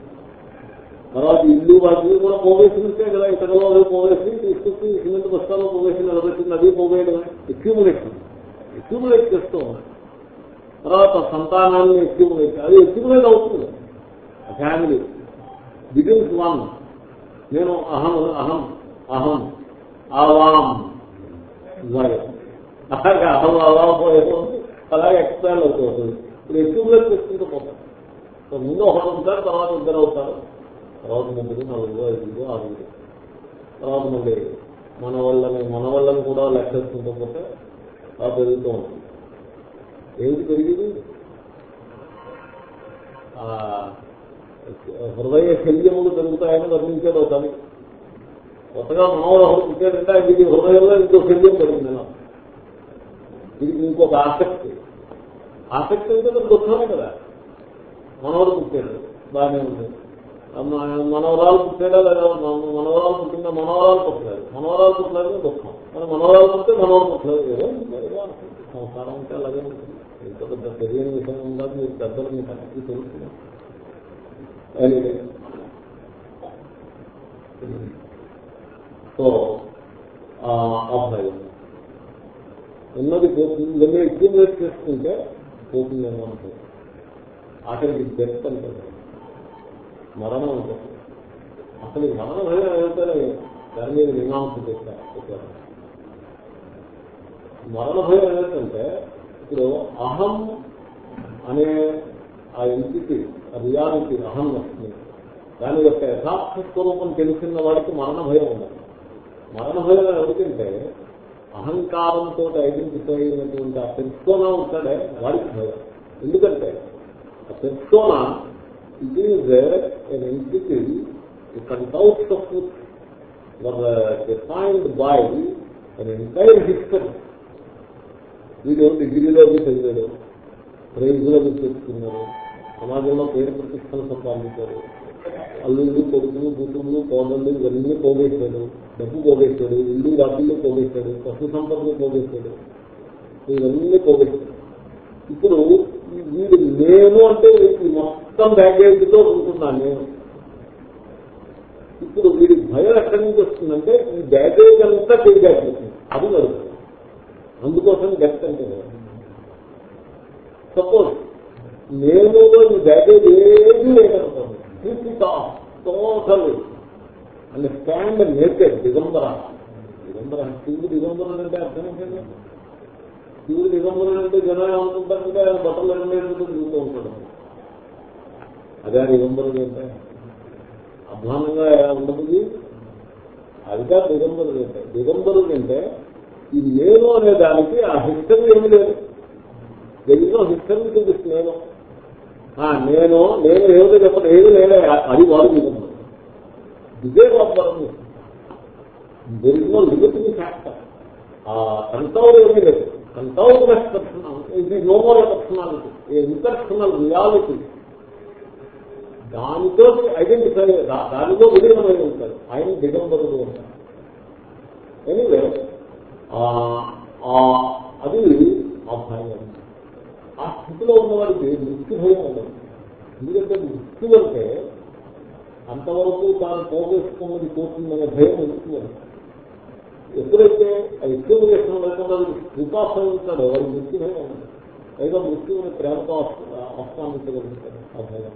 తర్వాత ఇల్లు వాటిని కూడా పోగేసినట్టే కదా ఇతరులో అవి పోగేసి తీసుకొచ్చి సిమెంట్ బస్తాలో పోగేసి నిలబెట్టింది అది పోగేయడమే ఎక్యూములేషన్ ఎక్యూములేట్ చేస్తూ. తర్వాత సంతానాన్ని ఎక్యూములేట్ అది ఎక్యూములేట్ అవుతుంది. ఫ్యామిలీ బిగిన్స్ వన్ నేను అహం అహం అహం ఆవాం అలాగే అహం అలా పోయేస్తుంది అలాగే ఎక్స్పైర్ అవుతుంది ఇప్పుడు ఎక్యూములేట్ చేసుకుంటూ పోతాం. ముందు ఒకరు ఉంటారు తర్వాత ఇద్దరు అవుతారు. తర్వాత ముగ్గురు నలుగురు ఐదుగురు ఆరుగురు. తర్వాత మళ్ళీ మన వాళ్ళని మన వాళ్ళని కూడా లెక్కేసుకుంటూ పోతే అలా పెరుగుతూ ఉంటుంది. ఏమిటి పెరిగింది? హృదయ శల్యములు పెరుగుతాయని గమనించాడు ఒక కవి. కొత్తగా మామూలు ఒకరు పుట్టాడంటే ఇది హృదయంలో ఇంకో శల్యం పెరిగింది అలా. ఇది ఇంకొక ఆసక్తి. ఆసక్తి అంటే దుఃఖమే కదా. మనవడు పుట్టాడు. బాగానే ఉంటుంది మనవరాలు పుట్టాడా లేదా మనవరాలు పుట్టిందా? మనవరాలు పుట్టలేదు. మనవరాలు పుట్టలేదు దుఃఖం. మన మనవరాలు పుట్టితే మనవరాలు పుట్టలేదు ఏదో సంసారం అంటే అలాగే ఉంటుంది. ఇంత పెద్ద తెలియని విషయం ఉందా? మీరు పెద్దలు మీకు అన్నీ తెలుస్తుంది సో అబ్బాయి ఉన్నది పోతుంది. ఇవన్నీ అక్యూములేట్ చేసుకుంటే పోతుందేమో అనుకుంటుంది. ఆఖరికి డెత్ అంటే మరణం ఉంటుంది. అసలు మరణ భయం ఏదైతే దాని మీద మీమాంస చేస్తారు. మరణ భయం ఏమిటంటే ఇప్పుడు అహం అనే ఆ ఎంటిటీ ఆ రియాలిటీ అహం వస్తుంది. దాని యొక్క యథార్థ స్వరూపం తెలిసిన వాడికి మరణ భయం ఉండదు. మరణ భయం ఎవరికంటే అహంకారంతో ఐడెంటిఫై అయినటువంటి ఆ పెర్సోనా ఉంటాడే వాడికి భయం. ఎందుకంటే ఆ persona it is an entity contours of were defined by an entire history వీడు డిగ్రీలో చదివాడు ప్రైజ్లో తెచ్చుకున్నారు సమాజంలో పేరు ప్రతిష్టలు సంపాదించారు. అల్లుళ్ళు కొడుకులు కూతుళ్ళు కోడళ్ళు ఇవన్నీ పోగేశాడు డబ్బు పోగేశాడు ఇల్లు డబ్బులు పోగేశాడు పశు సంపదలు పోగేశాడు ఇవన్నీ పోగేశాడు ఇప్పుడు వీడు నేను అంటే ఈ మొత్తం బ్యాగేజ్తో ఉంటున్నాను నేను. ఇప్పుడు వీడి భయం ఎక్కడి నుంచి వస్తుందంటే ఈ బ్యాగేజ్ అంతా తిరిగేస్తుంది అది జరుగుతుంది అందుకోసం డెత్ అంటే సపోజ్ నేను ఈ బ్యాగేజ్ ఏది లేదనుకోండి టోటల్ అండ్ స్టాండ్ నేర్పేది దిగంబర. దిగంబర శివుడు దిగంబరుడు అంటే అర్థం ఏంటండి శివుడు దిగంబరుడు అంటే జనం ఏమనుకుంటారంటే ఆయన బట్టలు ఎన్నడేందుకు తిరుగుతూ ఉంటాడు అదే దిగంబరుడు అంటే. అధ్వానంగా ఉండదు అది కాదు దిగంబరుడు అంటే. దిగంబరుడు అంటే ఈ నేను అనే దానికి ఆ హిస్టరీ ఏమి లేదు. దగ్గర హిస్టరీ చూపిస్తుంది నేను నేను నేను ఏదో చెప్పండి ఏది లేదే. అది వాడు దిగంబరుడు. ఇదే గొప్పరం దెరిగిన లిమిటింగ్ ఫ్యాక్టర్. ఆ కంటౌర్ ఏమీ లేదు. కంటౌర్ ఇది నోమోల పర్సనాలిటీ ఇంటర్సనల్ రియాలిటీ. దానితో ఐడెంటిఫై దానితో విలీనమై ఉంటారు. ఆయన దిగంబరుడు ఉంటారు. ఎనివే అది ఆ భయం. ఆ స్థితిలో ఉన్నవాడికి మృత్యు భయం ఉండదు. ఎందుకంటే మృత్యు అంటే అంతవరకు తాను పోగేసుకున్నది పోతుందనే భయం ఉంటుంది ఎప్పుడైతే ఆ ఎక్కువ లేకుండా వికాసం ఉంటాడో వాడి మృత్యు భయం. ఉండదు పైగా మృత్యువుని ప్రేమతో ఆహ్వానించగలుగుతాడు ఆ భయం.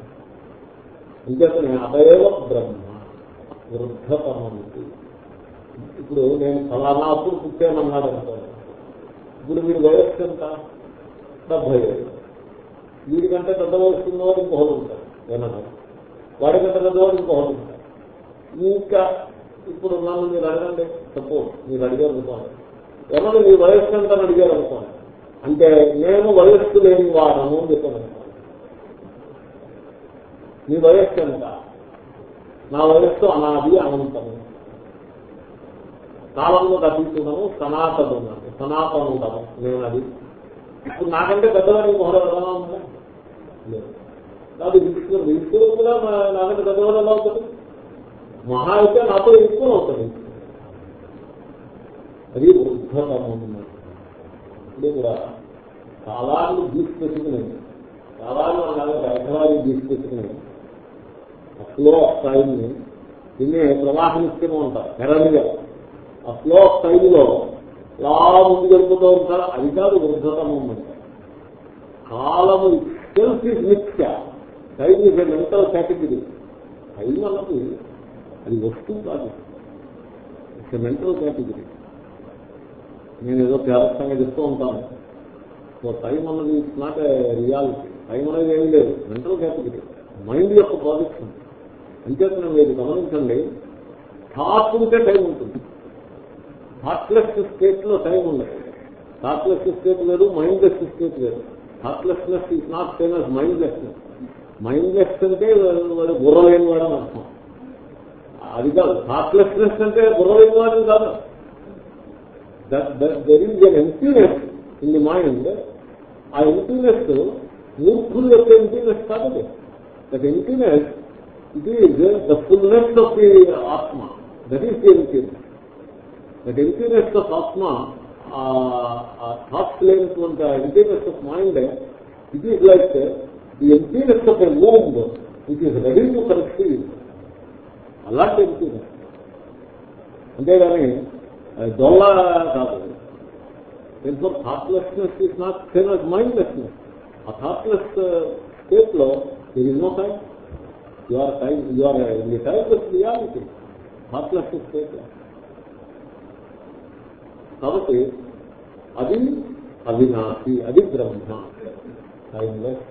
ఇంకేతనే అదైవ బ్రహ్మ వృద్ధతమంతి ఇప్పుడు నేను ఫలానా అప్పుడు పుట్టానన్నాడు అనుకోండి ఇప్పుడు వీడి వయస్సు ఎంత? డెబ్బై ఐదు వీడికంటే పెద్ద వయస్సు ఉన్నవాడు ఇంకొకరు ఉంటారు ఏమన్నా? వాడికంటే పెద్దవాడు ఇంకొకరు ఉంటారు ఇంకా ఇప్పుడు నన్ను మీరు అడగండి. సపోజ్ మీరు అడిగారు అనుకోండి. ఎవరు మీ వయస్సు ఎంత అడిగారు అనుకోండి. అంటే నేను వయస్సు లేని వాడను అని చెప్పాను మీ వయస్సు ఎంత? నా వయస్సు అనాది అనంతము. కాలంలో తప్పించున్నాను సనాతనున్నాను సనాతనుడము నేను అది ఇప్పుడు నాకంటే పెద్దవాడి మొహర ఎలా ఉందా? లేదు. కాదు విష్ణు విష్ణువు కూడా నాకంటే పెద్దవాడు ఎలా అవుతుంది మహా అయితే నాతో ఎక్కువ అవుతుంది. అది వృద్ధతమం ఇప్పుడు కూడా కాలాన్ని తీసుకెట్టుకుని కాలాన్ని అలాగే ఎకరాన్ని తీసుకెట్టుకుని ఫ్లో స్థాయిని టైంని దీన్ని ప్రవాహనిత్యము ఉంటారు. ఎరడిగా ఆ స్థాయిలో ఆఫ్ ఇలా ముందు జరుపుతూ ఉంటారు అది కాదు వృద్ధతమం అంటే కాలము సెల్ఫ్ ఇస్ నిత్య. Time is mental category time అన్నది అది వస్తువు కాదు. ఇట్స్ మెంటల్ కేటగిరీ నేను ఏదో పేరస్తంగా చెప్తూ ఉంటాను. సో టైం అన్నది ఇట్స్ నాట్ రియాలిటీ టైం అనేది ఏం లేదు. మెంటల్ కేటగిరీ మైండ్ యొక్క ప్రాజెక్షన్ అంచేతనే మీరు గమనించండి థాట్ ఉంటే టైం ఉంటుంది. థాట్లెస్ స్టేట్లో టైం ఉండదు. థాట్లెస్ స్టేట్ లేదు మైండ్లెస్ స్టేట్ లేదు. Thoughtlessness is not same as mindless అంటే మైండ్ బుర్ర లేని వాడు అని అర్థం. అది కాదు. థాట్లెస్నెస్ అంటే బుర్ర కాదు. There is an emptiness in the mind ఆ ఎంప్యూనెస్ మూర్ఖులు యొక్క ఎంప్యూనెస్ కాదు that emptiness it is the fullness of the atma. That is the emptiness that emptiness of atma thoughts లేనటువంటి emptiness of mind it is like the emptiness of a move it is ready to conceive అలాంటి emptiness అంతేగాని దొల్ల కాదు దీంట్లో thoughtlessness is not same as mindlessness ఆ thoughtless స్టేట్లో ఇది no time you are time you are the timeless reality thoughtless స్టేట్లో కాబట్టి అది అవినాశి అది బ్రహ్మ టైమ్లెస్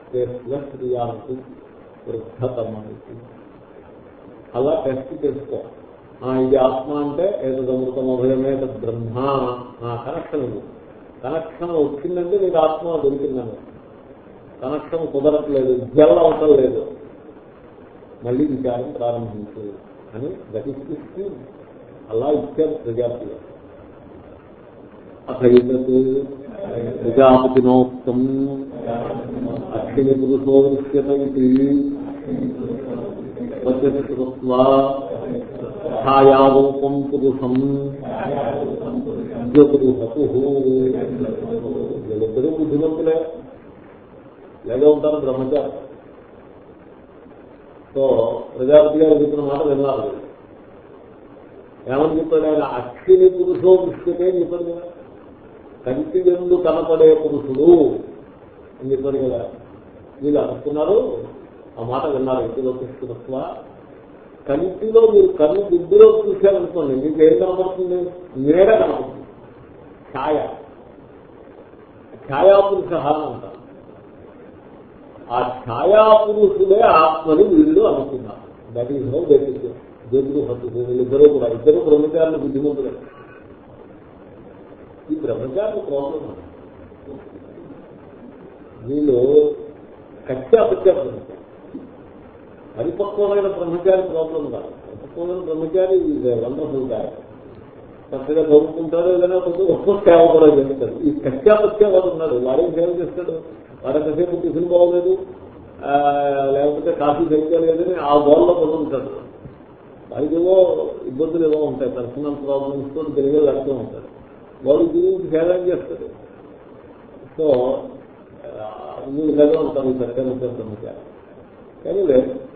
స్పేస్లెస్ రియాలిటీ వృద్ధతమానికి అలా టెస్ట్ చేసుకో. ఇది ఆత్మ అంటే ఏదమృతం అభయమే బ్రహ్మ కనెక్షన్ ఇది. కనెక్షన్ వచ్చిందంటే నీకు ఆత్మ దొరికిందని కనెక్షన్ కుదరట్లేదు జల్ అవసరం లేదు. మళ్ళీ విచారం ప్రారంభించు అని గతిస్తూ అలా ఇచ్చారు ప్రజాపతి. అసైతత్ ప్రజాపతినోక్తం. అక్షిని పురుషో దృశ్యత ఇది. వచస్వా ఛాయారూపం పురుషం పురుషతు వీళ్ళిద్దరూ బుద్ధిమంతులే లేదా ఉంటారు బ్రహ్మచారి సో ప్రజాపతి గారు చెప్పిన మాట విన్నారు ఏమని చెప్పాడు ఆయన అక్షిని పురుషో దృష్టితే అని చెప్పాడు కదా కంటి ఎందు కనపడే పురుషుడు అని చెప్పాడు కదా వీళ్ళు అనుకున్నారు ఆ మాట విన్నారు ఇంటిలో తీసుకున్నట్ల కంటిలో మీరు కన్ను బుద్ధిలో చూశారనుకోండి మీకు ఏం కనపడుతుంది? మేడ కనపడుతుంది. ఛాయ. ఛాయాపురుష అంటారు. ఆ ఛాయాపురుషుడే ఆత్మని వీళ్ళు అనుకున్నారు. That is no that is జంతు హద్దు. వీళ్ళిద్దరూ కూడా ఇద్దరు బ్రహ్మచారులు బుద్ధిమంతులే. ఈ బ్రహ్మచారులు ప్రాబ్లం వీళ్ళు కచ్చా బ్రహ్మచారి పరిపక్వమైన బ్రహ్మచారి ప్రాబ్లం కాదు. పరిపక్వమైన బ్రహ్మచారి వండర్ఫుల్ కాదు. చక్కగా చదువుకుంటారు ఏదైనా కొంచెం ఒక్క సేవ కూడా చేస్తారు. ఈ కత్యాపత్య వాడు ఉన్నాడు. వాడేం సేవ చేస్తాడు? వాడెంతసేపు టిఫిన్ బాగోలేదు లేకపోతే కాఫీ తెచ్చుకోలేదని ఆ గోల్లో పొందుంటాడు వాడికి ఏవో ఇబ్బందులు ఏవో ఉంటాయి. పర్సనల్ ప్రాబ్లమ్స్తో తెలియదు అర్థం ఉంటాడు. వాడు గురించి సేవం చేస్తాడు? సో వీళ్ళు కదా ఉంటారు ఈ కానీ లేదు.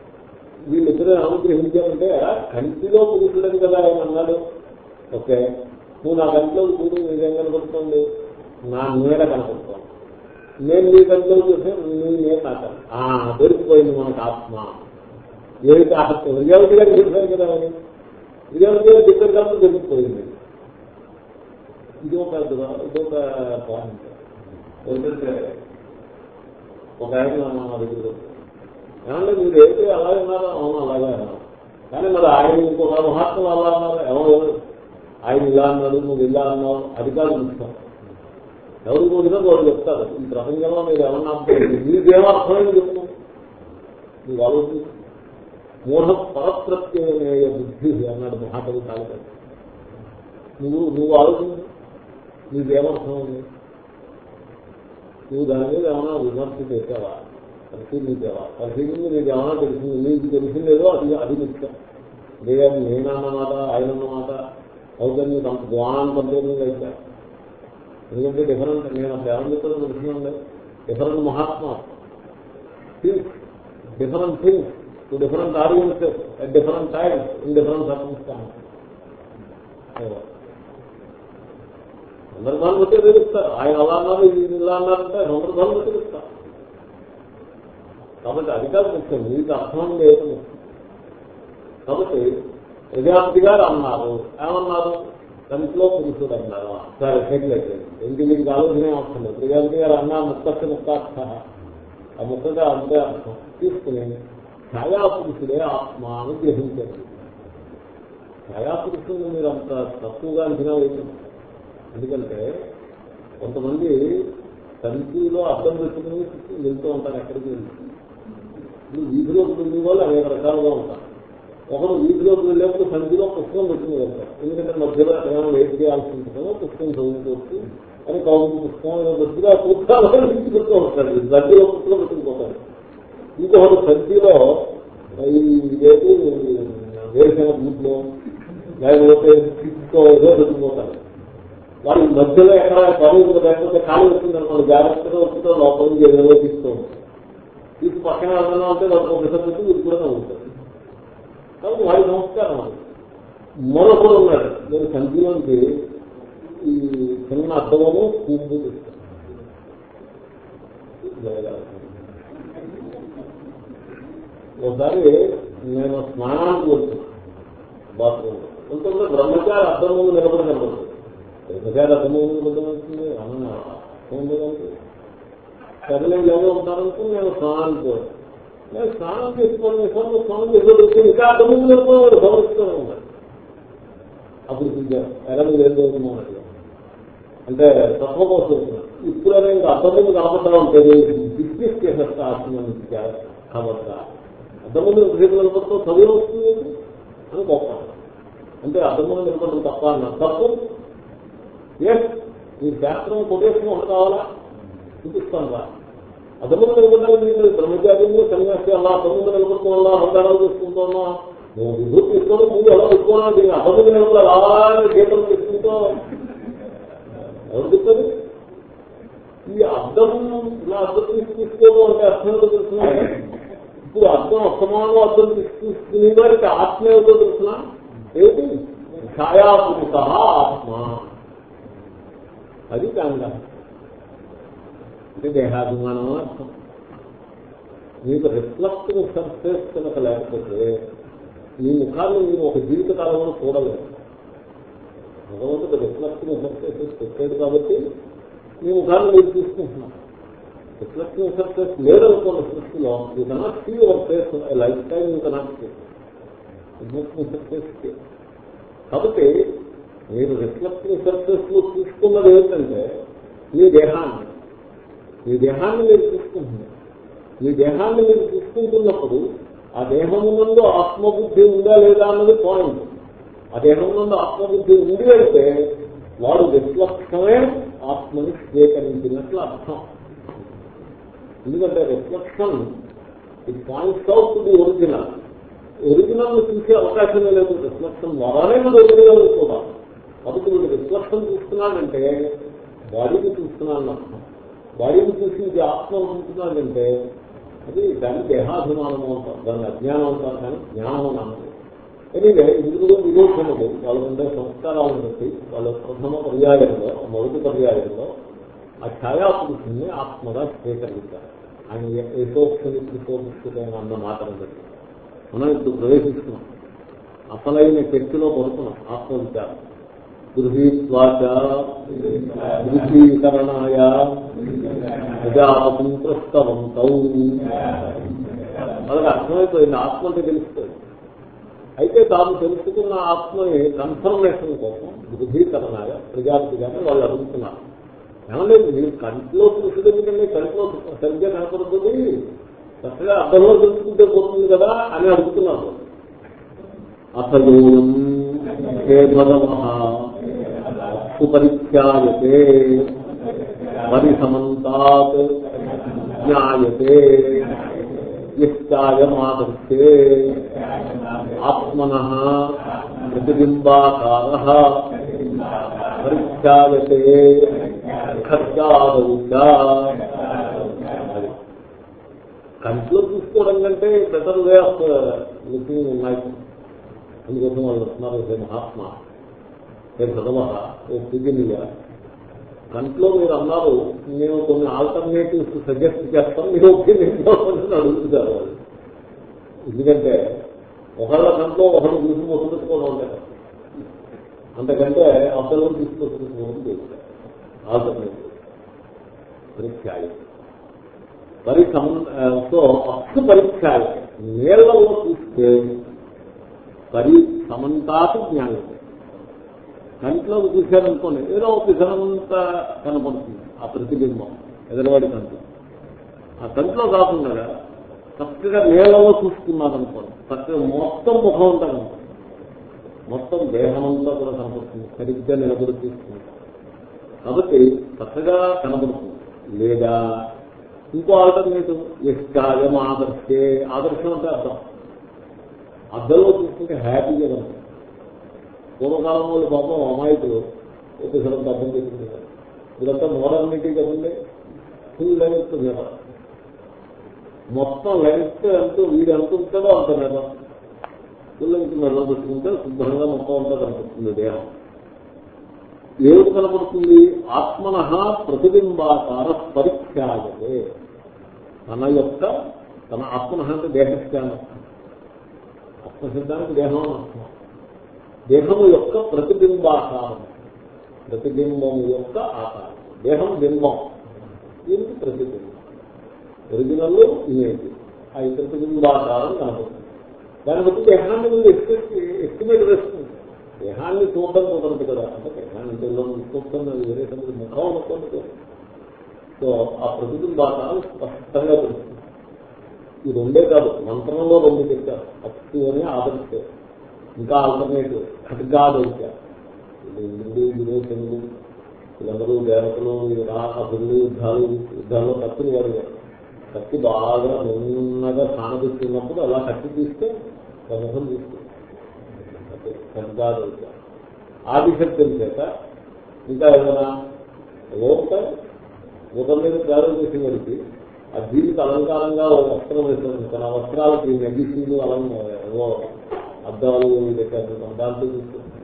వీళ్ళిద్దరూ అనుగ్రహించారంటే కంటిలో పురుషులని కదా ఆయన అన్నాడు. ఓకే నువ్వు నా కంటిలో చూడు నీకేం కనపడుతుంది. నా నీడ కనపడుతుంది. నేను నీ కంటిలో చూసే నీ నేను నాకు దొరికిపోయింది మనకు ఆత్మ. ఏమిటి ఆత్మ విజయవతి గారు చెప్పారు కదా అని విజయవతి గారు చెప్పారు కాబట్టి దొరికిపోయింది. ఇది ఒక ఇది ఒక పాయింట్ ఏంటంటే ఒక ఆయన నా దగ్గర ఏమంటే మీరు ఏంటి అలాగే ఉన్నారో? అవును అలాగే అన్నారు కానీ మరి ఆయన ఇంకొక మహాత్ములు అలా అన్నారు ఎవరు? ఆయన ఇలా అన్నాడు నువ్వు ఇలా అన్నావు అది కాదు ముఖ్యం. ఎవరు పోయినా వాళ్ళు చెప్తారు ఈ ప్రపంచంలో మీరు ఏమన్నా మీకేమర్థమైంది చెప్తాం నీకు ఆలోచించి. మూఢ పరప్రత్యయ బుద్ధి అన్నాడు మహాకవి కాదు నువ్వు నువ్వు ఆలోచించు. నీకేమర్థమైంది నువ్వు దాని మీద ఏమైనా విమర్శ చేసావా? పరిశీలించేవా పరిశీలించి నీకు ఏమైనా తెలిసింది నీకు తెలిసిందేదో అది అది నిత్యం లేదని నేనన్నమాట ఆయన అన్నమాట అవుతుంది నీకు అంత జ్ఞానాన్ని పంపించడం అయితే ఎందుకంటే డిఫరెంట్ నేను అప్పుడు ఏమని చెప్తానో తెలిసిందండి different Mahatma things different things to different arguments at different times in different circumstances సందర్భాన్ని బట్టి తెలుస్తారు ఆయన అలా అన్నారు ఇది ఇలా అన్నారంటే సందర్భాన్ని బట్టి తెలుస్తారు కాబట్టి అది కాదు ముఖ్యం. మీకు అర్థం లేదు కాబట్టి ప్రజాపతి గారు అన్నారు ఏమన్నారు? కంట్లో పురుషుడు అన్నారు సరే సెటిల్ ఇంటి మీకు ఆలోచన అవసరం లేదు. ప్రజాపతి గారు అన్నా ముక్కస్త ముక్కార్థ ఆ ముక్కగా అంతే అర్థం. తీసుకుని ఛాయాపురుషుడే ఆత్మ అని గ్రహించారు. ఛాయాపురుషుడిని మీరు అంత తక్కువగా అంచనా వేయండి ఎందుకంటే కొంతమంది తంతిలో అర్థం పెట్టుకుని వెళ్తూ ఉంటారు ఎక్కడికి వెళ్తుంది ఇప్పుడు వీధిలోకి వెళ్ళిన వాళ్ళు అనేక రకాలుగా ఉంటారు. ఒకరు వీధిలోకి వెళ్ళేప్పుడు సంధిలో పుస్తకం పెట్టుకుని వెళ్తారు ఎందుకంటే మధ్యలో ఏమైనా వెయిట్ చేయాల్సి ఉంటుందో పుస్తకం చదువుకోవచ్చు అని కౌలు పుస్తకం ఏదో కొద్దిగా పుస్తకాలు పెట్టుకుంటూ ఉంటారు మధ్యలో పుస్తకం పెట్టుకుపోతారు ఇంకొకటి సంధిలో ఈ ఇదేంటి బూట్లో లేకపోతే సిక్స్తో ఏదో పెట్టుకుపోతారు వాళ్ళు మధ్యలో ఎక్కడ పరువు లేకపోతే ఖాళీ వచ్చింది జాగ్రత్తగా వస్తుందో లోపల నుంచి ఏదో తీస్తూ వీటి పక్కన ఏదైనా ఉంటే వాళ్ళకి ఒక పెట్టి కూడా ఉంటుంది కాబట్టి వాడి నమస్కారం అది. మరొకడు ఉన్నాడు. నేను సంధిలోంచి ఈ చిన్న అర్థమము పువ్వు ఒకసారి నేను స్నానానికి వచ్చాను బాత్రూమ్ వెళ్తుంటే బ్రహ్మచారి అర్థం ముందు నిలబడి కనబడుతుంది బ్రహ్మచారి అర్థం ముందు నిలబడుతుంది అన్న సరేలే ఇలాగే ఉంటారనుకుని నేను స్నానానికి పోయాను. నేను స్నానం చేసుకోవడం సార్లు స్నానం చేసుకోవడం ఇంకా అర్థం ముందు నిలబడి గౌరవిస్తూనే ఉన్నాను అప్పుడు చూశాను ఎలా మీరు ఏం చదువుతున్నాను అంటే తత్వ కోసం ఇప్పుడైనా ఇంకా అర్థం కాబట్టి కనపడతా ఉంటుంది బిజినెస్ చేసేస్తా ఆత్మ కాబట్టి. అర్థముందు రేపు నిలబడుతూ చదువు వస్తుంది అని గొప్ప అంటే అర్థముందు నిలబడడం తప్ప అన్న తప్పు. ఏ ఈ శాస్త్రం కొటేషన్ ఒకటి కావాలా? చూపిస్తాను రా అర్థముందు నిలబడడానికి మీరు బ్రహ్మచార్యము సన్యాసి అలా అర్థముందు నిలబడుతున్నా అవగాహన చేసుకుంటున్నా నువ్వు విభూతి తీసుకోవడం నువ్వు ఎలా పెట్టుకున్నా దీన్ని అర్థముందు నిలబడి అలాగే గీతలు తెచ్చుకుంటూ ఎవరు చెప్తారు ఈ అర్థం నా అర్థం తీసుకోవడం అంటే అర్థం తెలుస్తున్నాయి ఇప్పుడు అర్థం అసమానం అర్థం తీసుకునే వారికి ఆత్మ ఏదో తెలుసిన? ఏమిటి ఛాయాపురుష ఆత్మ. అది కాండ. అంటే దేహాభిమానం అర్థం. మీకు రిఫ్లెక్టివ్ సర్ఫేస్ కనుక లేకపోతే మీ ముఖాన్ని మీరు ఒక జీవితకాలంలో చూడలేదు భగవంతుడు రిఫ్లెక్టివ్ సర్ఫేసెస్ పెట్టాడు కాబట్టి మీ ముఖాన్ని మీరు తీసుకుంటున్నారు రిఫ్లెక్టివ్ సర్ఫేస్ లేదనుకున్న సృష్టిలో. You cannot see your face life time you cannot see reflective surface కాబట్టి మీరు రిఫ్లెక్టివ్ సర్ఫేస్లో చూసుకున్నది ఏంటంటే మీ దేహాన్ని. ఈ దేహాన్ని మీరు చూసుకుంటున్నారు. మీ దేహాన్ని మీరు చూసుకుంటున్నప్పుడు ఆ దేహము నుండి ఆత్మబుద్ధి ఉందా లేదా అన్నది పాయింట్ ఆ దేహం నుండి ఆత్మబుద్ధి ఉంది అయితే వాడు రిఫ్లక్షమే ఆత్మని స్వీకరించినట్లు అర్థం. ఎందుకంటే రిఫ్లక్షన్ ఇది points out to the original original చూసే అవకాశమే లేదు. రిఫ్లక్షన్ ద్వారానే మన ఒరిజినల్ కూడా కాబట్టి వీడు రిఫ్లెక్షన్ చూస్తున్నాడంటే బాడీని చూస్తున్నాను అర్థం. బాడీని చూసి ఇది ఆత్మ ఉంటున్నాడంటే అది దాన్ని దేహాభిమానం అంటారు దాన్ని అజ్ఞానం అంటారు కానీ జ్ఞానం అన్నది అన్నారు ఎనివే ఇందులో విరోధములు వాళ్ళు ఉండే సంస్కారాలను బట్టి వాళ్ళ ప్రథమ పర్యాయంలో మొదటి పర్యాయంలో ఆ ఛాయాపురుషుణ్ణి ఆత్మగా స్వీకరించారు. ఆయన ఏకోక్షని త్రికోక్షుడైన అన్న మాటను బట్టి మనం ఇప్పుడు ప్రవేశిస్తున్నాం. అసలైన శక్తిలో పడుతున్నాం ఆత్మవిచారం. గృహీత్వాచీకరణాయ ప్రజాపతి ప్రస్తవంతౌ అలాగే అర్థమైపోయింది ఆత్మ అంటే తెలుస్తుంది. అయితే తాను తెలుసుకున్న ఆత్మని కన్ఫర్మేషన్ కోసం దృఢీకరణాయ ప్రజాపతి వాళ్ళు అడుగుతున్నారు. ఏమంటే మీరు కంటిలో చూసేది ఎందుకంటే కంటిలో సరిగ్గా కనపడుతుంది. చక్కగా అర్థంలో తెలుసుకుంటే పోతుంది కదా అని అడుగుతున్నారు. అసలు సుపరిత్యాయతే పరిసమంతాత్ జ్ఞాయతే ఇష్టాయమాదర్శే ఆత్మన ప్రతిబింబాకార పరిత్యాయతే ఖర్చాదౌ కంట్లో చూసుకోవడం కంటే బెటర్ వే ఆఫ్ లుకింగ్ ఉన్నాయి అందుకోసం వాళ్ళు వస్తున్నారు మహాత్మా. హే భగవ ఓ పూజనీయ కంట్లో మీరు అన్నారు నేను కొన్ని ఆల్టర్నేటివ్స్ సజెస్ట్ చేస్తాను మీరు ఒపీనియన్ అడుగుతున్నారు ఎందుకంటే ఒకళ్ళ కంట్లో ఒకళ్ళు చూసి మొదలుపెట్టుకోవడం ఉంటారు అంతకంటే అసలు తీసుకొచ్చుకోవడం ఆల్టర్నేటివ్ పరిత్యాయం పరి సో అక్షు పరిత్యాయం నీళ్ళలో చూస్తే పరి సమంతాత జ్ఞానం. కంట్లో చూశారనుకోండి ఏదో ఒక విధమంతా కనపడుతుంది. ఆ ప్రతిబింబం ఎదరవాడి కంటి. ఆ కంట్లో కాకుండా చక్కగా నీళ్ళలో చూసుకున్నారనుకోండి చక్కగా మొత్తం ముఖం ఉంటా కనపడుతుంది. మొత్తం దేహమంతా కూడా కనపడుతుంది. సరిగ్గా నిలబడి చూస్తుంది కాబట్టి చక్కగా కనబడుతుంది లేదా ఇంకో ఆల్టర్నేటివ్ ఇష్టాయం ఆదర్శే. ఆదర్శం అంటే అర్థం. అద్దంలో చూసుకుంటే హ్యాపీగా కనపడుతుంది. పూర్వకాలం వాళ్ళు పాపం అమాయకులు ఒకసారి అర్థం చేసుకుంటున్నారు ఇదంతా మోడర్నిటీ కదండి. ఫుల్ లెంగ్త్ నిర మొత్తం లెంగ్త్ ఎంత వీడు ఎంత ఉంటాడో అంత నిర ఫుల్ లెంగ్త్ నిలం పెట్టుకుంటే శుభ్రంగా మొత్తం అంతా కనిపిస్తుంది దేహం. ఏమిటి కనపడుతుంది? ఆత్మన ప్రతిబింబాకార పరిఖ్యాయతే తన యొక్క తన ఆత్మన అంటే దేహస్యానం ఆత్మశబ్దానికి దేహం అని అర్థం. దేహము యొక్క ప్రతిబింబాకారం. ప్రతిబింబం యొక్క ఆకారం. దేహం బింబం. దీనికి ప్రతిబింబం. Original image. ఆ ప్రతిబింబాకారం కనబడుతుంది దాన్ని బట్టి దేహాన్ని ముందు ఎస్టిమేట్ వేస్తుంది. దేహాన్ని చూడడం కుదరదు కదా. అంటే దేహాన్ని చూస్తుంది వేరే సంగతి. ముఖం అనుకోండి సో ఆ ప్రతిబింబాకారం స్పష్టంగా తెలుస్తుంది. ఈ రెండే కాదు మంత్రంలో రెండు చెప్పారు అప్పు అని ఆదరిస్తారు ఇంకా ఆల్టర్నేటివ్ ఖడ్గాదైత్యారు ఇంద్రుడు విరోచనులు వీళ్ళందరూ దేవతలు అభివృద్ధి యుద్ధాలు యుద్ధాల్లో కత్తిని వారు కత్తి బాగా నిన్నగా సానదిస్తున్నప్పుడు అలా కత్తి తీస్తే రథం తీస్తుంది వచ్చారు ఆదిశక్తుల చేత ఇంకా ఏదైనా లోక ముఖం మీద ప్రయోగం చేసిన వాడికి ఆ దీనికి అలంకారంగా వస్త్రం వేసిన వస్త్రాలకి నెగిసీలు అలంకారం. అద్దాలు పెట్టారు? దాంట్లో తీసుకుంటుంది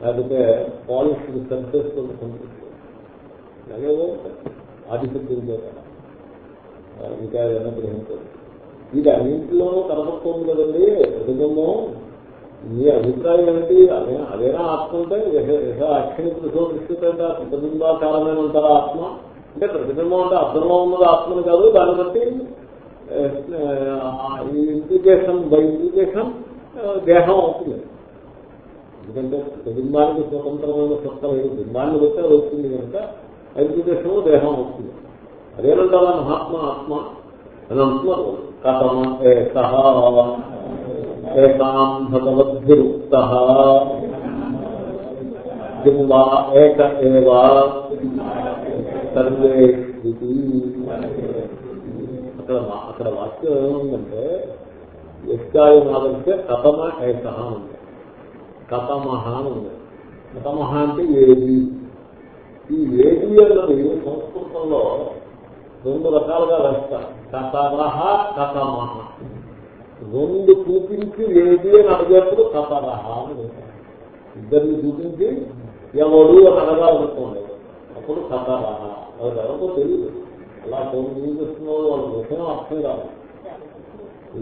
లేకపోతే పాలిష్ సర్ఫేస్కొని కనిపిస్తుంది అలాగే ఆదిశక్తుల చేత ఇంకా ఏదైనా గ్రహించదు ఇది అన్నింటిలో కనపడుతుంది కదండి. ప్రతిబింబం మీ అభిప్రాయం ఏంటి? అదే అదేనా ఆత్మ అంటే? అక్షని పురుషో అంటే ప్రతిబింబాకారమైన ఉంటారా ఆత్మ? అంటే ప్రతిబింబం అంటే అర్థంలో ఉన్నది ఆత్మని కాదు. దాన్ని బట్టి ఇంప్లికేషన్ బై ఇంప్లికేషన్ దేహం అవుతుంది ఎందుకంటే ప్రతిబింబానికి స్వతంత్రమైన సత్త లేదు బింబాన్ని బట్టి అది వస్తుంది కనుక ఇంప్లికేషన్ దేహం అవుతుంది అదేనంటారా మహాత్మ ఆత్మ అని అంటున్నారు. కథమ ఏకాం భగవద్భిరుక్త. బింబా ఏక ఏవా. సర్వే అక్కడ అక్కడ వాక్యం ఏముందంటే ఎస్కాయం ఆదంటే కథమ ఏక ఉంది. కథమహ అని ఉంది. కథమహ అంటే ఏది? ఈ ఏది అన్నది సంస్కృతంలో రెండు రకాలుగా వేస్తారు కథరహ కథమహ రెండు చూపించి ఏది అని అడిగేప్పుడు కథరహ అని ఇద్దరిని చూపించి ఎవడు అని అడగాలనుకోండి అప్పుడు కథరహ అది ఎవరికో తెలియదు అలా ఫోన్ చూపిస్తున్న వాళ్ళ విషయం అర్థం కాదు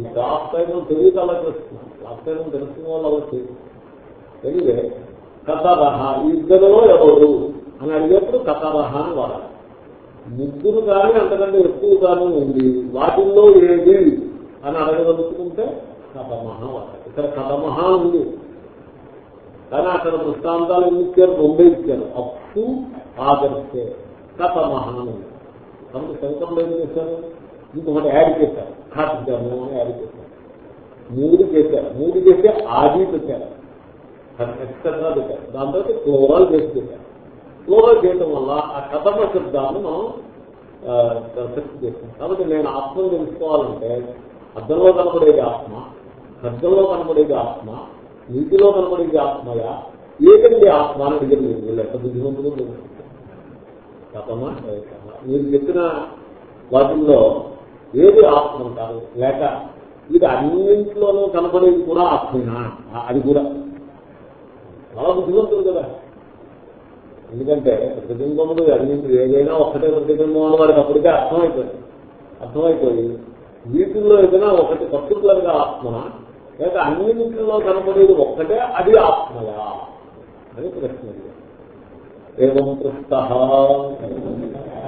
ఈ క్లాస్ టైం తెలియదు అలా చేస్తున్నాం. క్లాస్ టైం తెలుసుకున్న వాళ్ళు అలా చేయదు తెలియదే. కథరహ ఈ ఇద్దరులో ఎవరు? అని అడిగేప్పుడు కథరహ అని వాడాలి. ముగ్గురు కానీ అంతకంటే ఎక్కువ కానీ ఉంది. వాటిల్లో ఏది? అని అడగదలుచుకుంటే కథమహ వాడాలి. ఇక్కడ కథమహ ఉంది. కానీ అక్కడ దృష్టాంతాలు ఎన్ని ఇచ్చారు? రెండే ఇచ్చారు. అప్పు ఆదరిస్తే కథమహ అని ఉంది. కాబట్టి శంకర్లు ఏం చేశారు? ఇంకొకటి యాడ్ చేశారు. ఉద్ఘాటించాము అని యాడ్ మూడు చేశారు. మూడు చేస్తే ఆది పెట్టారు. ఎక్స్ట్రా పెట్టారు. దాని తర్వాత క్లోరాలు చేసి పెట్టారు. క్లోరాలు చేయడం వల్ల ఆ కథమ శబ్దాన్ని మనం ప్రసక్తి చేస్తాం కాబట్టి నేను ఆత్మను తెలుసుకోవాలంటే అద్దంలో కనపడేది ఆత్మ ఖడ్గంలో కనపడేది ఆత్మ నీటిలో కనపడేది ఆత్మయా? ఏకండి ఆత్మ అని అడిగింది వీళ్ళు ఎంత బుద్ధిమంతులు? కథమా మీరు చెప్పిన వాటిల్లో ఏది ఆత్మ అంటారు లేక ఇది అన్నింటిలోనూ కనపడేది కూడా ఆత్మేనా? అది కూడా. చాలా బుద్ధిమంతుడు కదా. ఎందుకంటే ప్రతిబింబములు అన్నింటి ఏదైనా ఒక్కటే ప్రతిబింబం అని వాడికి అప్పటికే అర్థమైపోయింది అర్థమైపోయి వీటిల్లో ఏదైనా ఒకటి పర్టికులర్గా ఆత్మన? లేక అన్నింటిలో కనపడేది ఒక్కటే అది ఆత్మయా? అని ప్రశ్న ఏం పృష్ట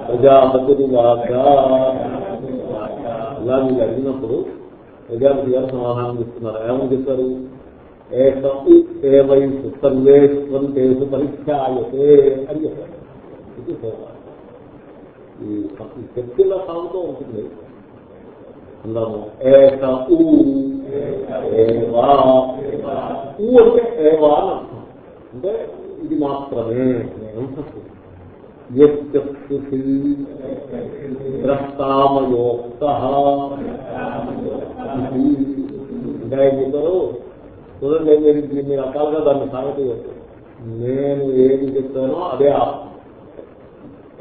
ప్రజాపతి అలా మీరు అడిగినప్పుడు ప్రజాపతి గారు సమాధానం చెప్తున్నారు. ఏమని చెప్పారు? ఏవైసు సర్వేశ్వంతేసు పరిఖ్యాయతే అని చెప్పారు. ఇది సేవ ఈ శక్తిలో సాగుతూ ఉంటుంది. అందరము ఏక ఊ ఏవా. ఊ అంటే ఏవా అని అర్థం. అంటే ఇది మాత్రమే. ఎంఫసిస్ యక్షుషి ద్రష్టామయోక్త ఇంకా ఏం చెప్పారు చూడండి మీరు ఇన్ని రకాలుగా దాన్ని సాగతి నేను ఏది చెప్తానో అదే ఆత్మ.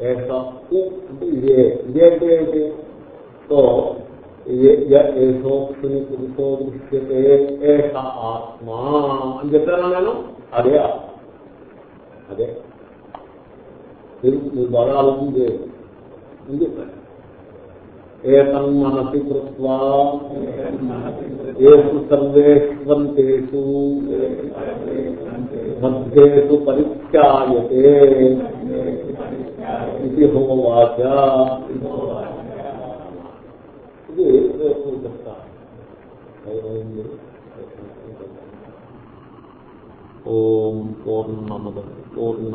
ఏషు అంటే ఇదే. ఇదే అంటే ఏంటి సో ఏషోక్షుని పురుషో దృశ్యతే ఏష ఆత్మ అని చెప్పాను నేను? అదే అదే. మీరు మీరు బాగా ఆలోచన చేయాలి అని చెప్పాను ఏతం మనసి సర్వేష్వంతేషు మధ్యేషు పరిత్యాయతే ఇది హోవాచ ఇది ఓం పూర్ణమద పూర్ణ